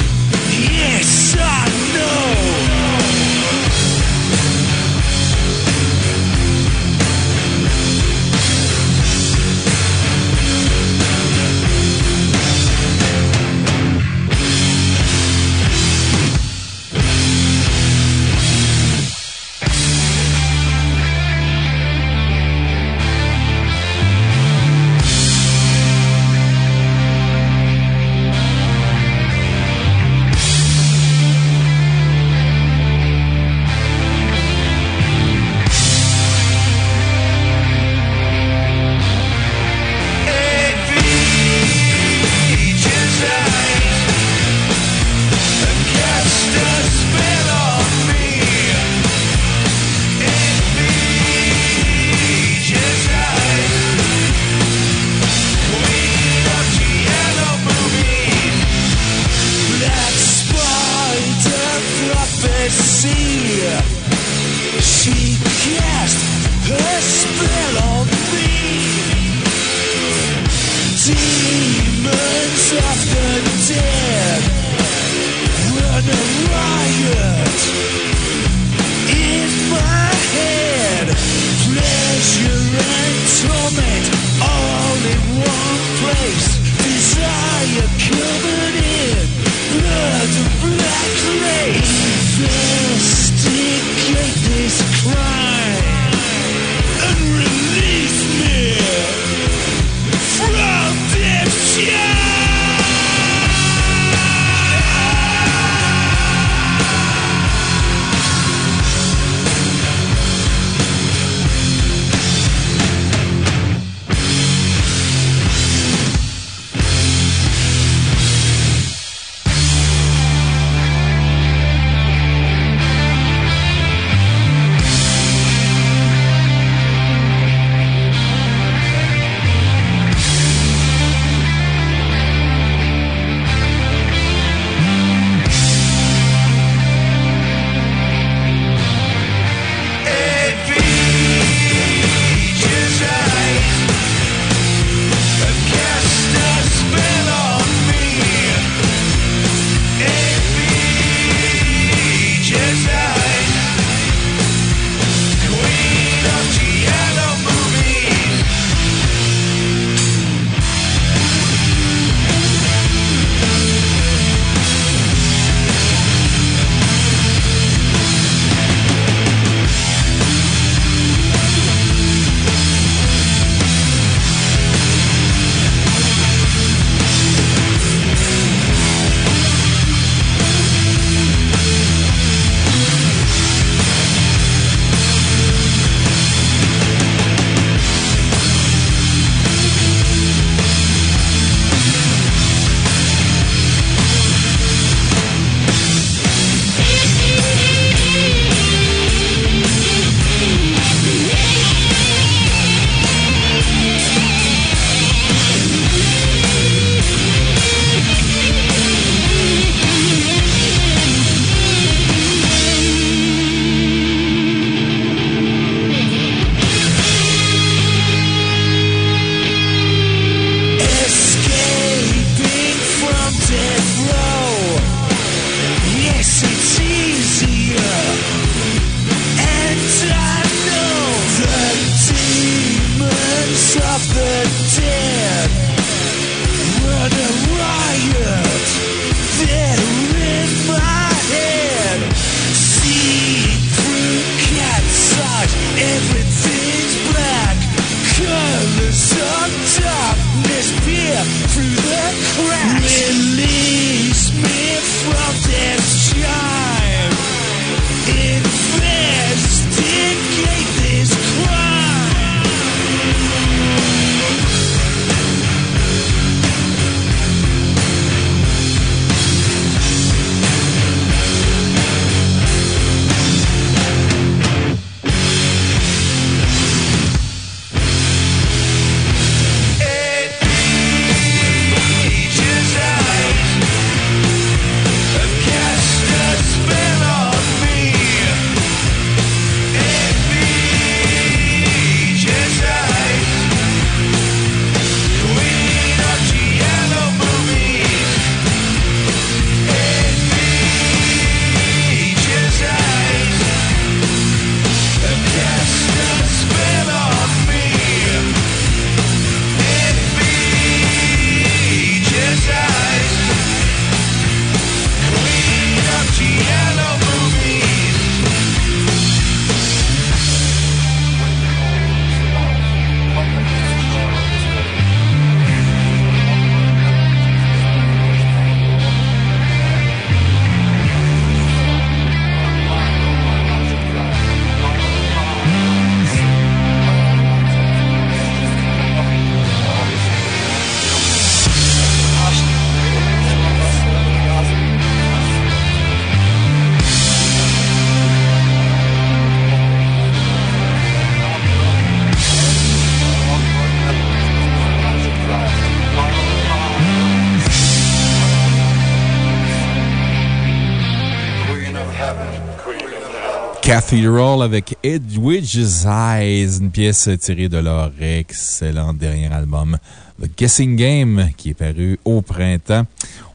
Cathedral avec Edwidge's Eyes, une pièce tirée de leur excellent dernier album, The Guessing Game, qui est paru au printemps.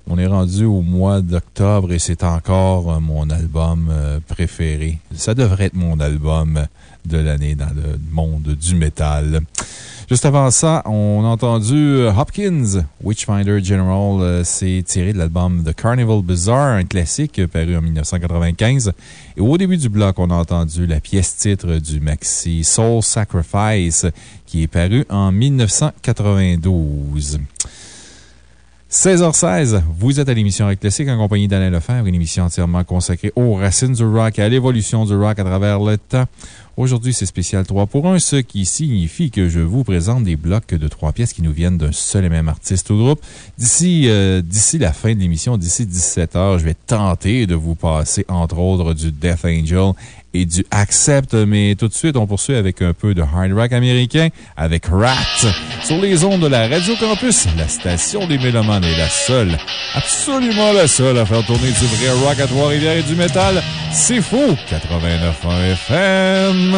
On est rendu au mois d'octobre et c'est encore euh, mon album euh, préféré. Ça devrait être mon album de l'année dans le monde du métal. Juste avant ça, on a entendu euh, Hopkins, Witchfinder General. euh, C'est tiré de l'album The Carnival Bizarre, un classique paru en 1995. Et au début du bloc, on a entendu la pièce titre du maxi Soul Sacrifice, qui est paru en 1992. 16h16, vous êtes à l'émission Rock Classique en compagnie d'Alain Lefebvre, une émission entièrement consacrée aux racines du rock et à l'évolution du rock à travers le temps. Aujourd'hui, c'est spécial 3 pour 1, ce qui signifie que je vous présente des blocs de trois pièces qui nous viennent d'un seul et même artiste ou groupe. D'ici euh, d'ici la fin de l'émission, d'ici 17 h, je vais tenter de vous passer, entre autres, du Death Angel et du Accept. Mais tout de suite, on poursuit avec un peu de hard rock américain avec Rat sur les ondes de la Radio Campus. La station des Mélomanes est la seule, absolument la seule à faire tourner du vrai rock à Trois-Rivières et du métal. C'est faux! 89.1 FM.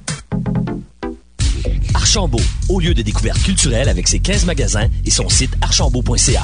Archambault, au lieu de découverte culturelle avec ses 15 magasins et son site archambault.ca.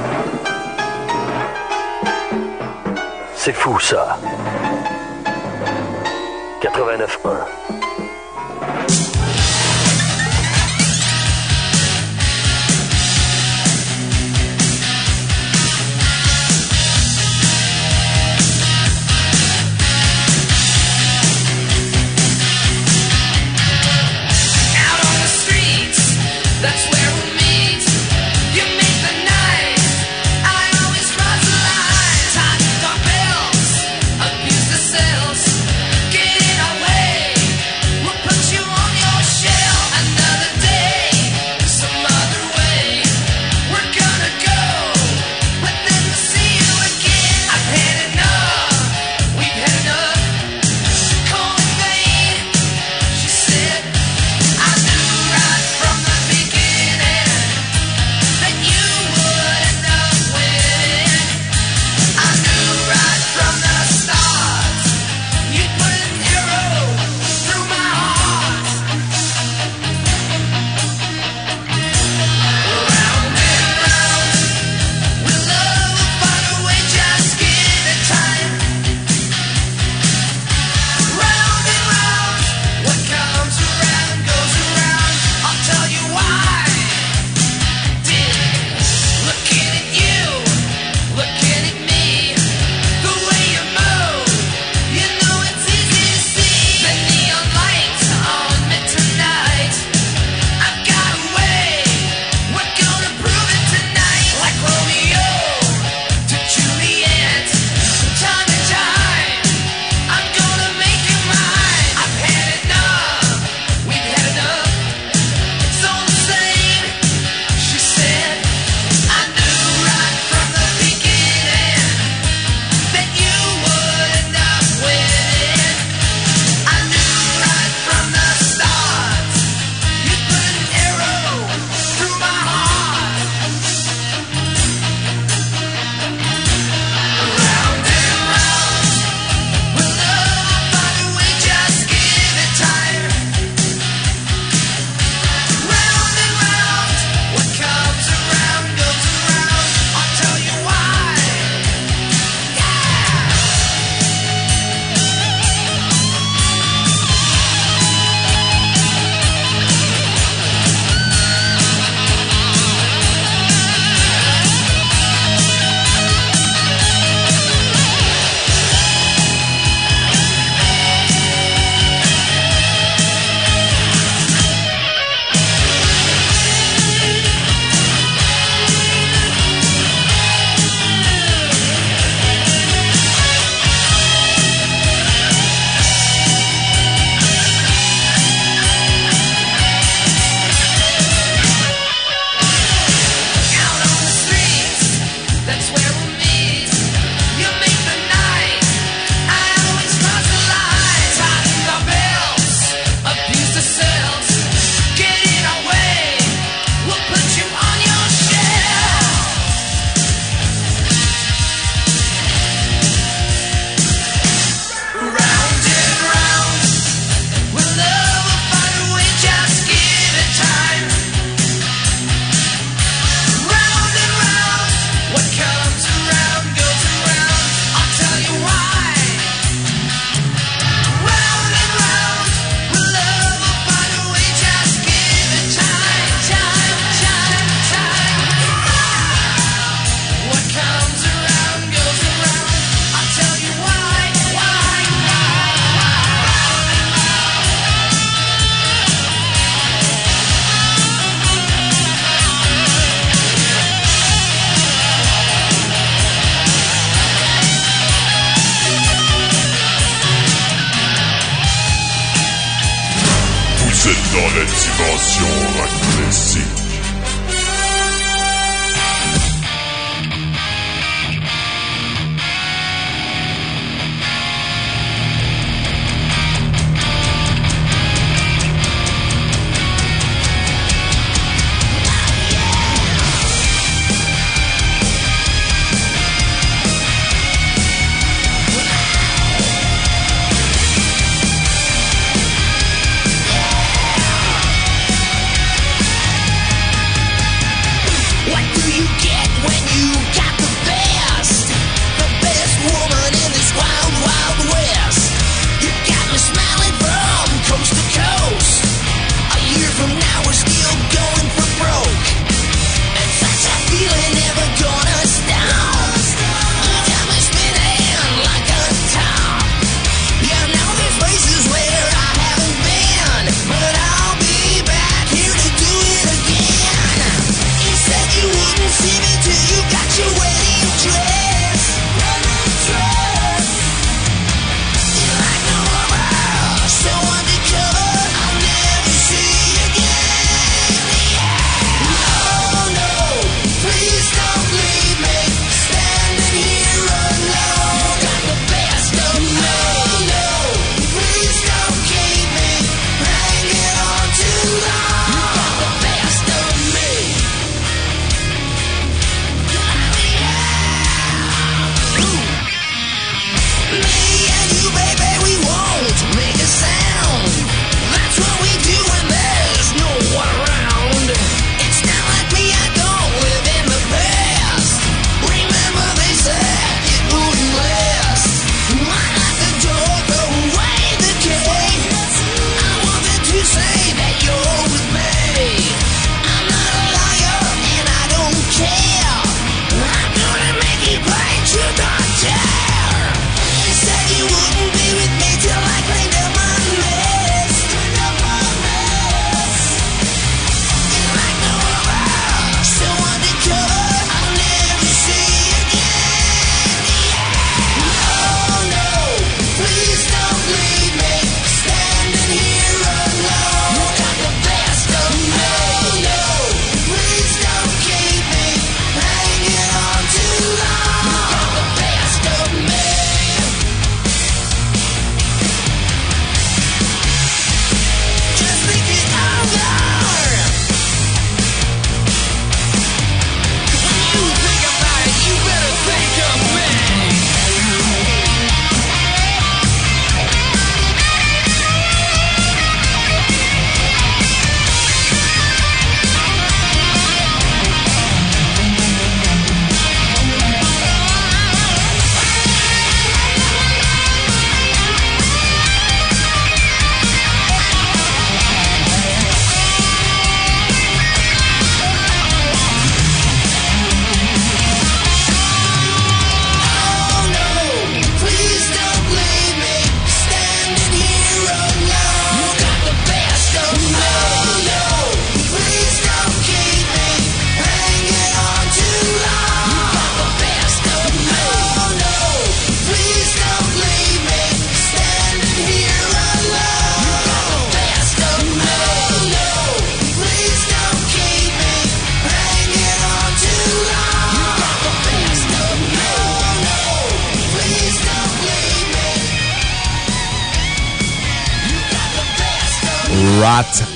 C'est fou ça. 89.1.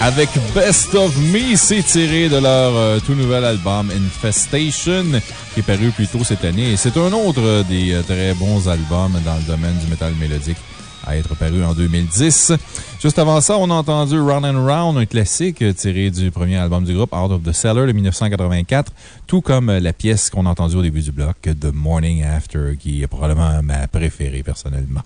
avec Best of Me, c'est tiré de leur euh, tout nouvel album Infestation qui est paru plus tôt cette année. C'est un autre des euh, très bons albums dans le domaine du métal mélodique à être paru en 2010. Juste avant ça, on a entendu Run and Round, un classique euh, tiré du premier album du groupe Out of the Cellar de 1984, tout comme la pièce qu'on a entendue au début du bloc, The Morning After, qui est probablement ma préférée personnellement.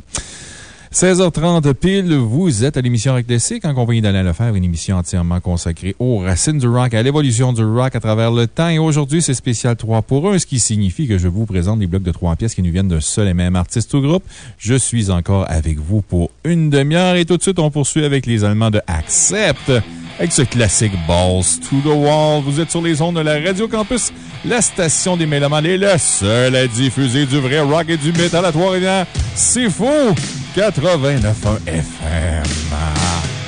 16h30 pile, vous êtes à l'émission Rock Classique en compagnie d'Alain Lefebvre, une émission entièrement consacrée aux racines du rock, à l'évolution du rock à travers le temps. Et aujourd'hui, c'est spécial 3 pour 1, ce qui signifie que je vous présente des blocs de 3 pièces qui nous viennent d'un seul et même artiste ou groupe. Je suis encore avec vous pour une demi-heure et tout de suite, on poursuit avec les Allemands de Accept avec ce classique Balls to the Wall. Vous êtes sur les ondes de la Radio Campus, la station des Mélomanes est le seul à diffuser du vrai rock et du métal à Trois-Rivières. C'est fou! 89.1 FM.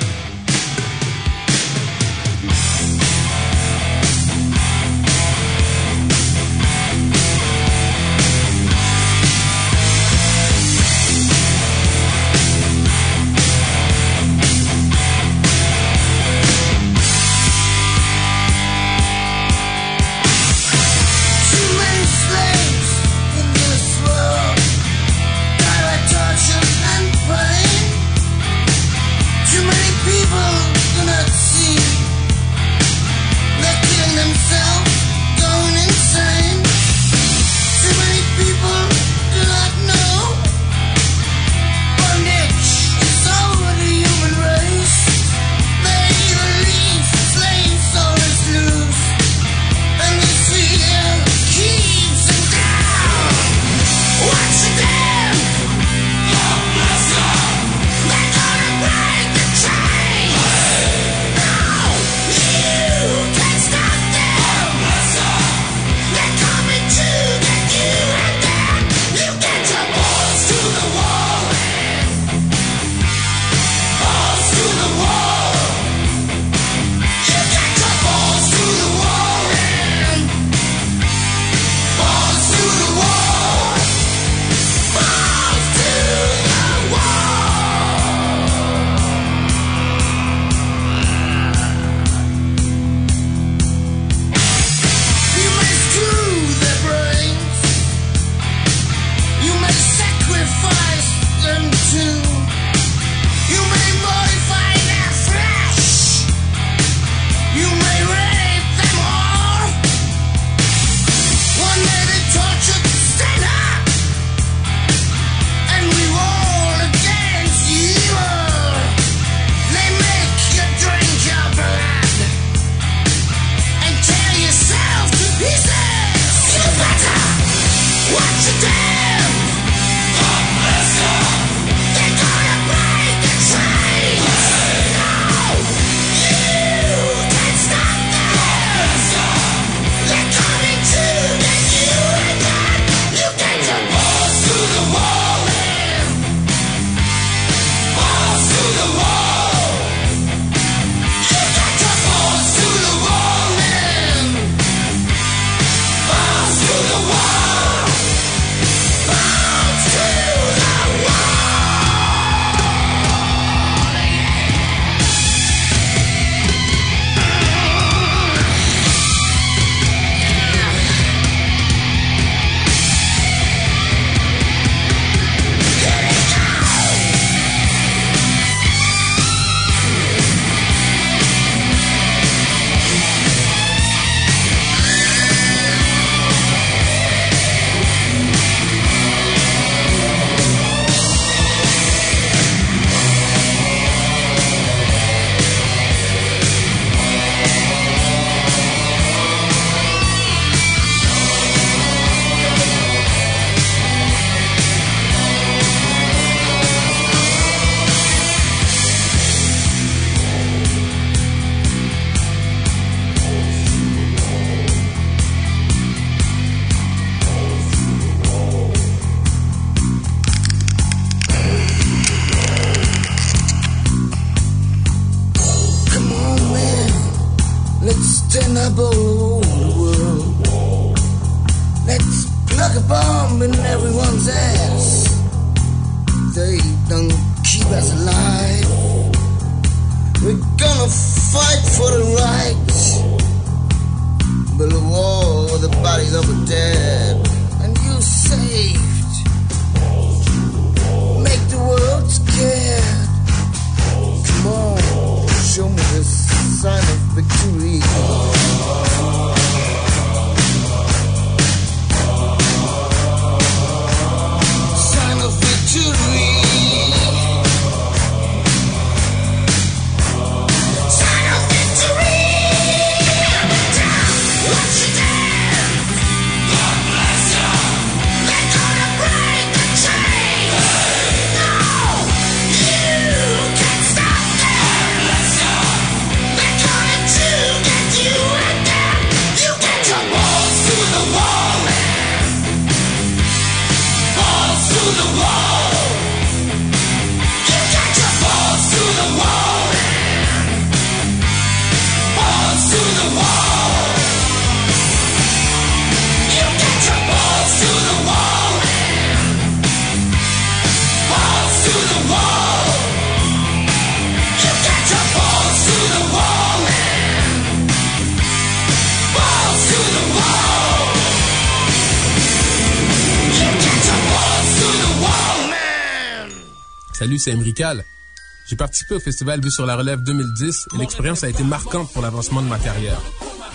J'ai participé au festival Vue sur la Relève 2010 et l'expérience a été marquante pour l'avancement de ma carrière.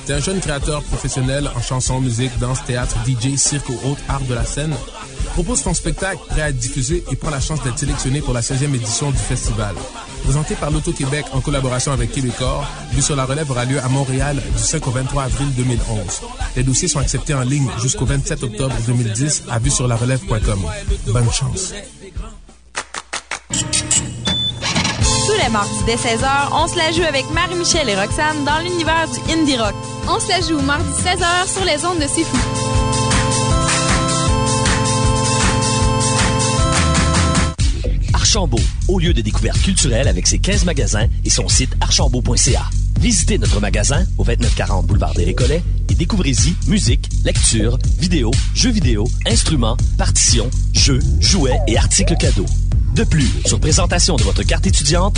T'es un jeune créateur professionnel en chanson, musique, danse, théâtre, DJ, cirque ou autres arts de la scène. Propose ton spectacle prêt à être diffusé et prends la chance d'être sélectionné pour la 16e édition du festival. Présenté par l'Auto-Québec en collaboration avec Québecor, Vue sur la Relève aura lieu à Montréal du 5 au 23 avril 2011. Les dossiers sont acceptés en ligne jusqu'au 27 octobre 2010 à vue sur la relève.com. Bonne chance. Mardis dès 16h, on se la joue avec Marie-Michel et Roxane dans l'univers du indie rock. On se la joue mardi 16h sur les ondes de C'est Fou. Archambault, au lieu de découverte culturelle avec ses 15 magasins et son site archambault.ca. Visitez notre magasin au 2940 boulevard des Récollets et découvrez-y musique, lecture, vidéo, jeux vidéo, instruments, partitions, jeux, jouets et articles cadeaux. De plus, sur présentation de votre carte étudiante,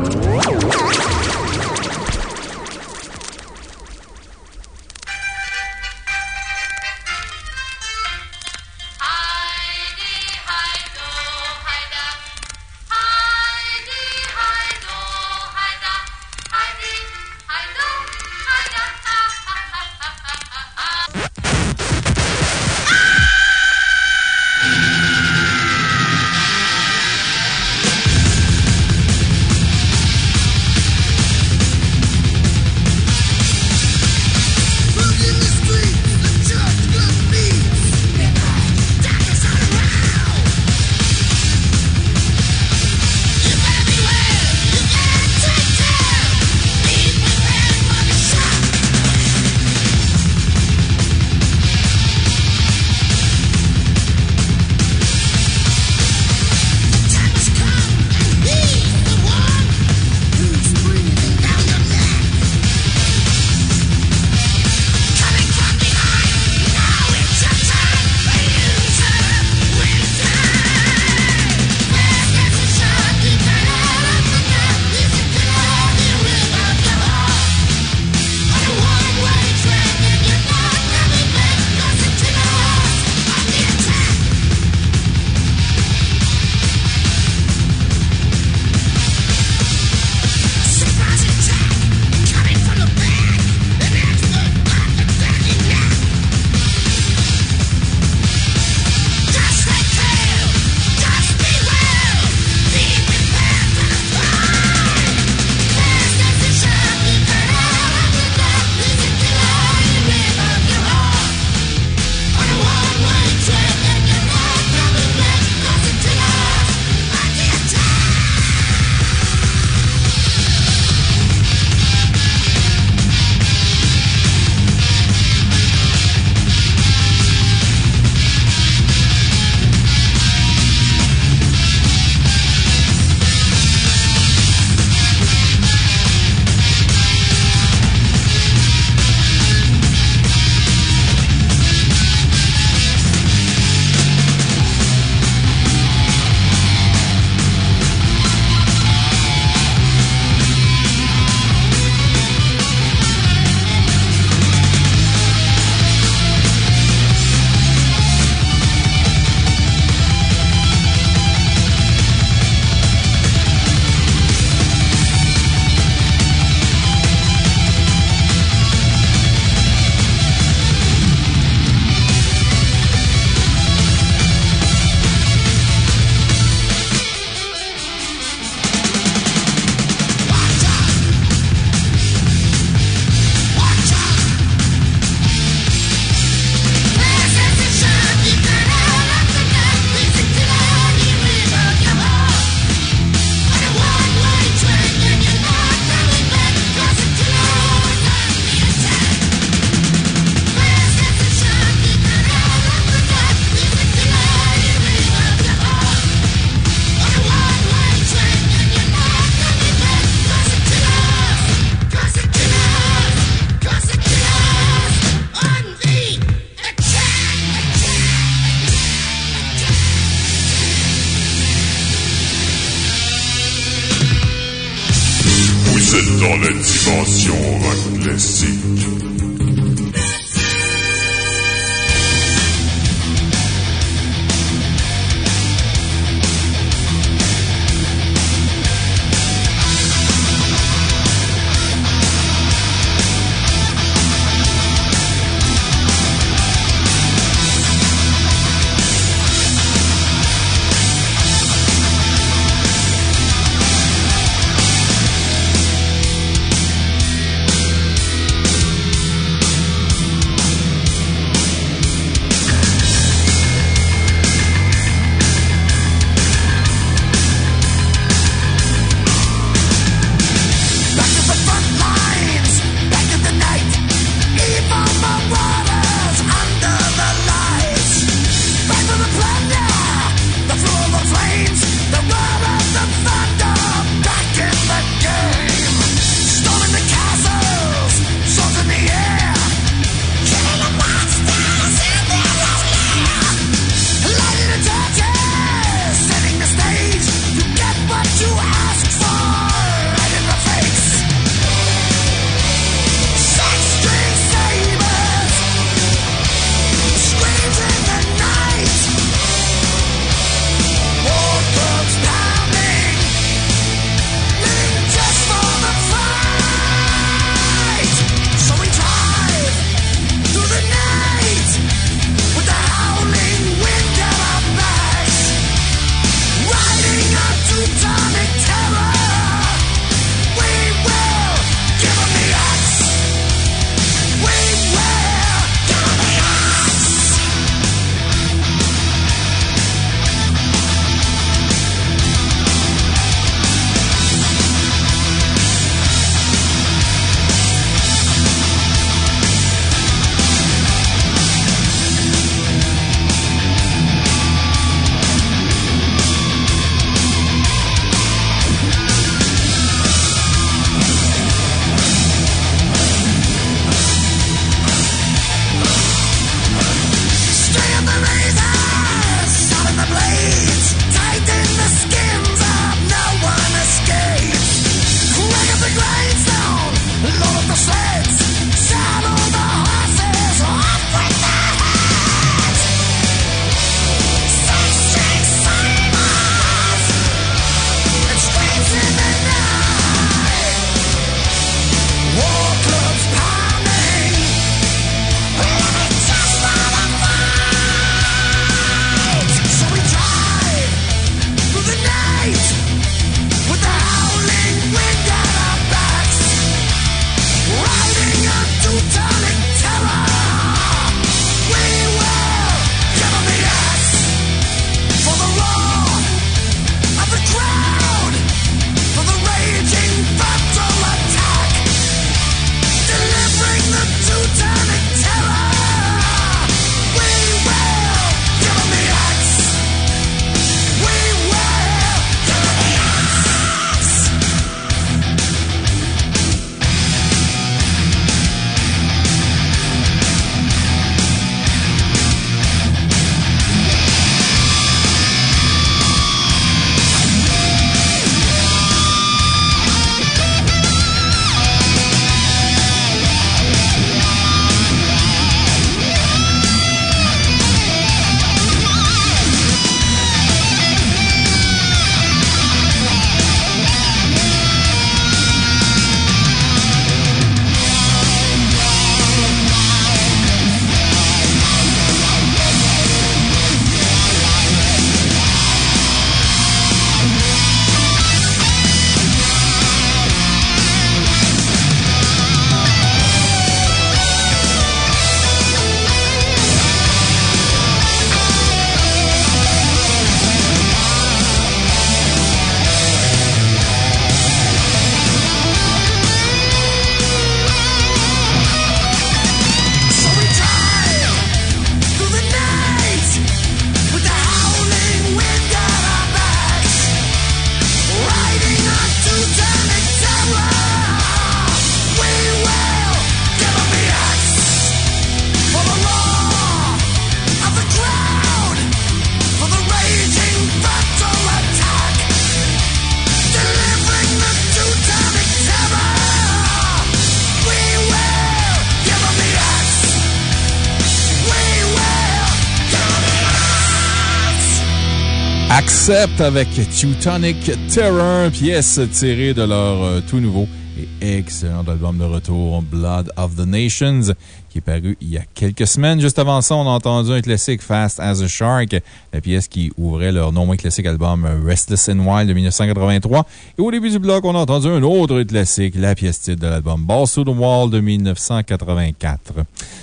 Accept avec Teutonic Terror, pièce tirée de leur euh, tout nouveau et excellent album de retour Blood of the Nations qui est paru il y a quelques semaines. Juste avant ça, on a entendu un classique Fast as a Shark, la pièce qui ouvrait leur non moins classique album Restless and Wild de 1983. Et au début du bloc, on a entendu un autre classique, la pièce titre de l'album Balls to the Wall de 1984.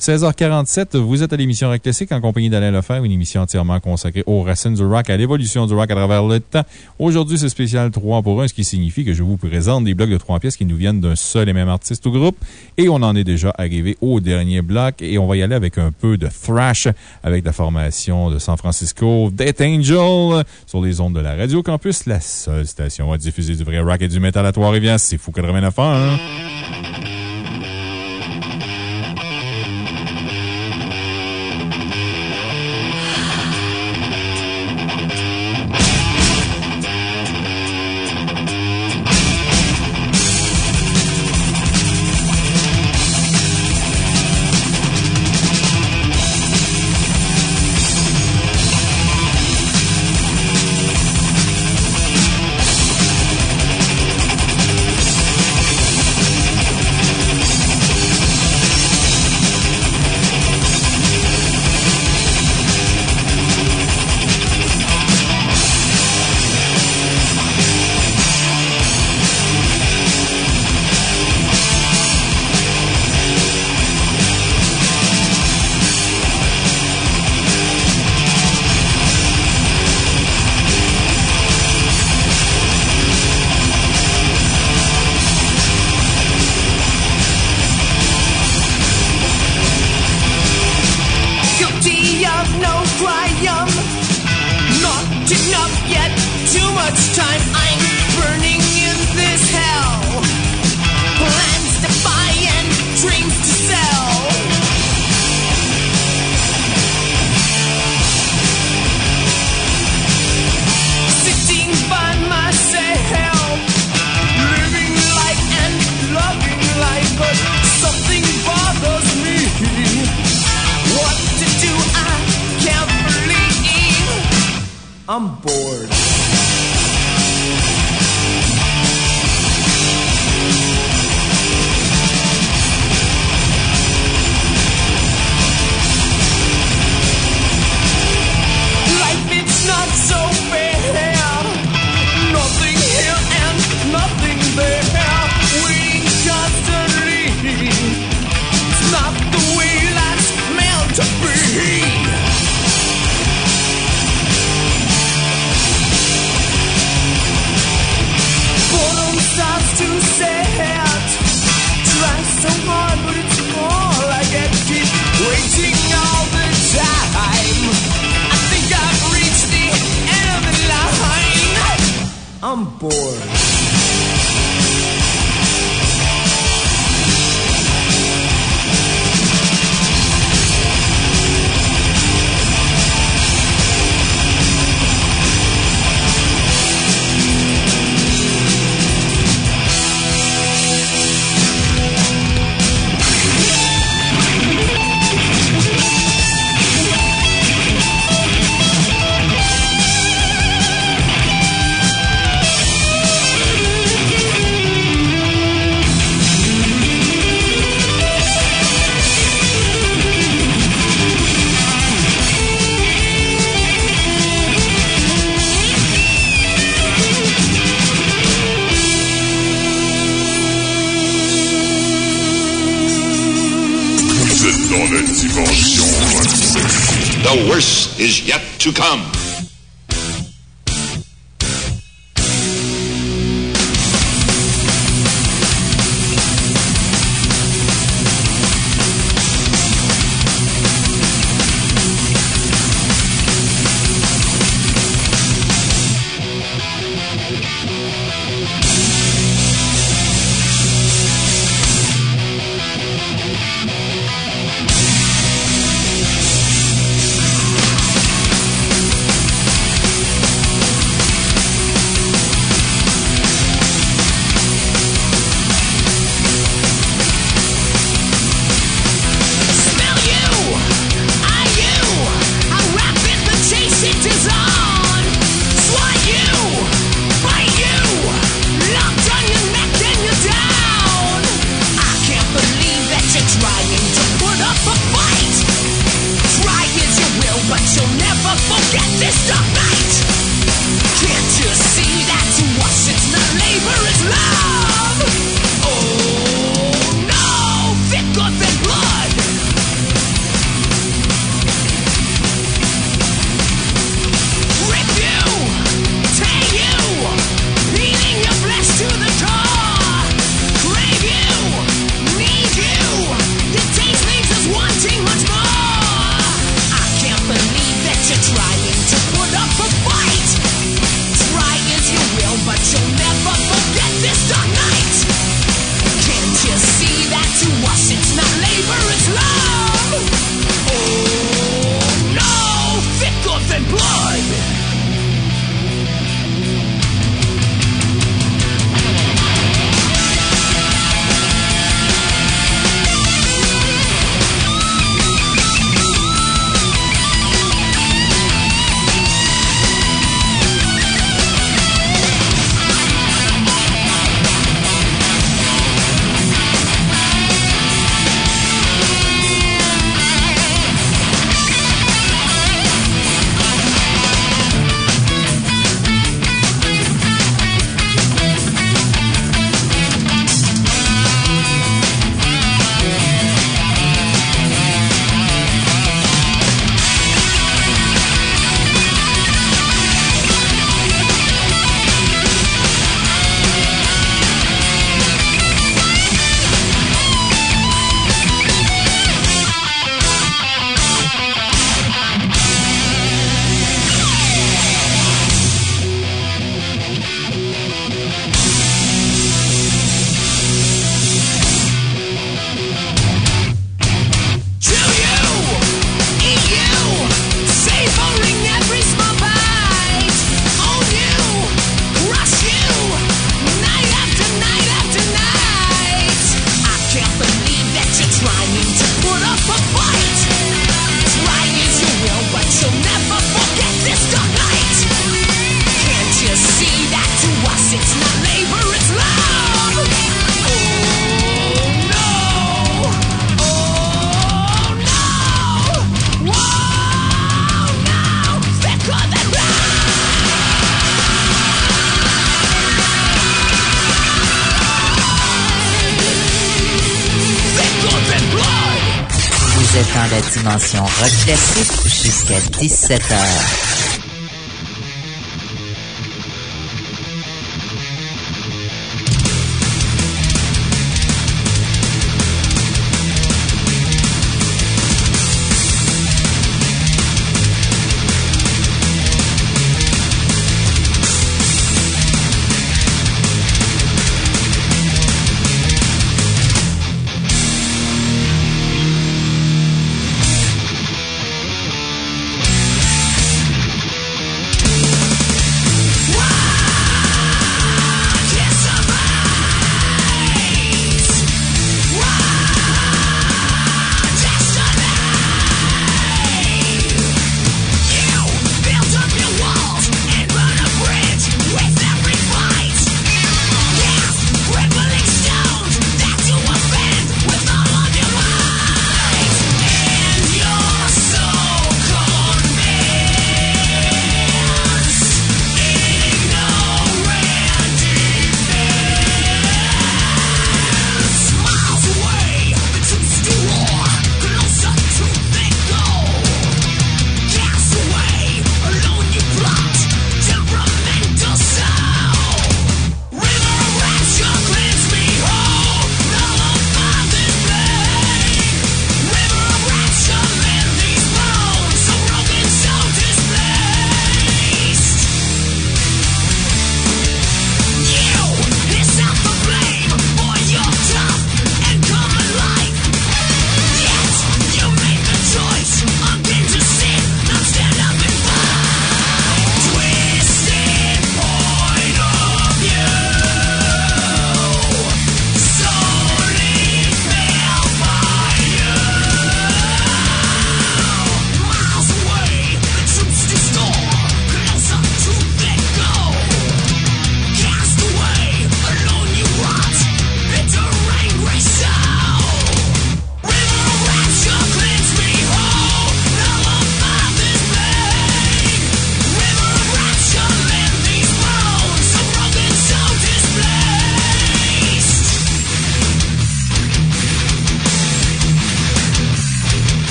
16h47, vous êtes à l'émission Rock Classique en compagnie d'Alain Lefebvre, une émission entièrement consacrée aux racines du rock, à l'évolution du rock à travers le temps. Aujourd'hui, c'est spécial 3 pour 1, ce qui signifie que je vous présente des blocs de 3 pièces qui nous viennent d'un seul et même artiste ou groupe. Et on en est déjà arrivé au dernier bloc et on va y aller avec un peu de thrash avec la formation de San Francisco, Death Angel, sur les ondes de la Radio Campus, la seule station à diffuser du vrai rock et du métal à Trois-Rivières. C'est fou 89 ans, hein? To come. Rock classique jusqu'à 17h.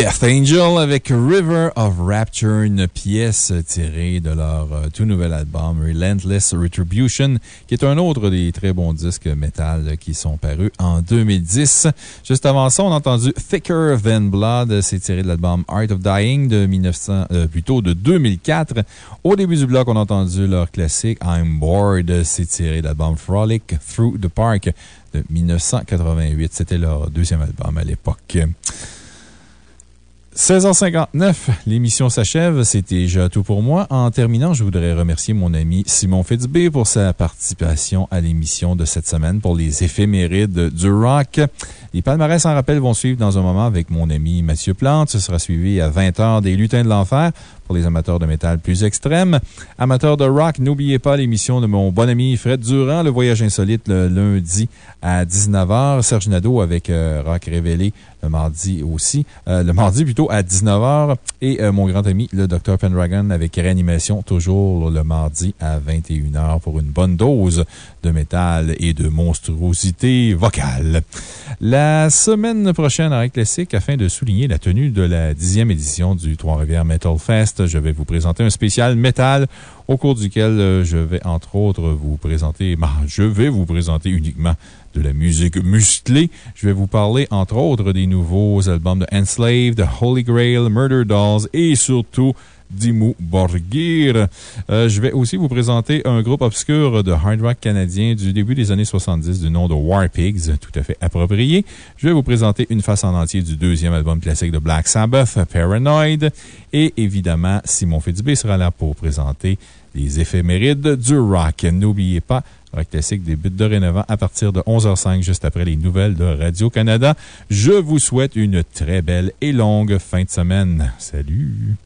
Death Angel avec River of Rapture, une pièce tirée de leur euh, tout nouvel album Relentless Retribution, qui est un autre des très bons disques metal qui sont parus en 2010. Juste avant ça, on a entendu Thicker Than Blood, c'est tiré de l'album Art of Dying de 1900, euh, plutôt de 2004. Au début du bloc, on a entendu leur classique I'm Bored, c'est tiré de l'album Frolic Through the Park de 1988. C'était leur deuxième album à l'époque. 16h59, l'émission s'achève. C'était déjà tout pour moi. En terminant, je voudrais remercier mon ami Simon Fitzbé pour sa participation à l'émission de cette semaine pour les éphémérides du rock. Les palmarès en rappel vont suivre dans un moment avec mon ami Mathieu Plante. Ce sera suivi à 20h des Lutins de l'Enfer pour les amateurs de métal plus extrêmes. Amateurs de rock, n'oubliez pas l'émission de mon bon ami Fred Durand, Le Voyage Insolite, le lundi à 19h. Serge Nadeau avec euh, Rock Révélé le mardi aussi. Euh, le mardi plutôt à 19h. Et euh, mon grand ami, le Dr. Pendragon avec réanimation, toujours le mardi à 21h pour une bonne dose de métal et de monstruosité vocale. La semaine prochaine, avec Classique, afin de souligner la tenue de la dixième édition du Trois-Rivières Metal Fest, je vais vous présenter un spécial métal au cours duquel euh, je vais, entre autres, vous présenter, [LAUGHS] bah, je vais vous présenter uniquement de la musique musclée. Je vais vous parler, entre autres, des nouveaux albums de Enslaved, Holy Grail, Murder Dolls et surtout Dimmu Borgir. Euh, je vais aussi vous présenter un groupe obscur de hard rock canadien du début des années 70 du nom de War Pigs, tout à fait approprié. Je vais vous présenter une face en entier du deuxième album classique de Black Sabbath, Paranoid. Et évidemment, Simon Fitzbé sera là pour présenter les éphémérides du rock. N'oubliez pas, Rock Classique débute dorénavant à partir de 11h05, juste après les nouvelles de Radio-Canada. Je vous souhaite une très belle et longue fin de semaine. Salut!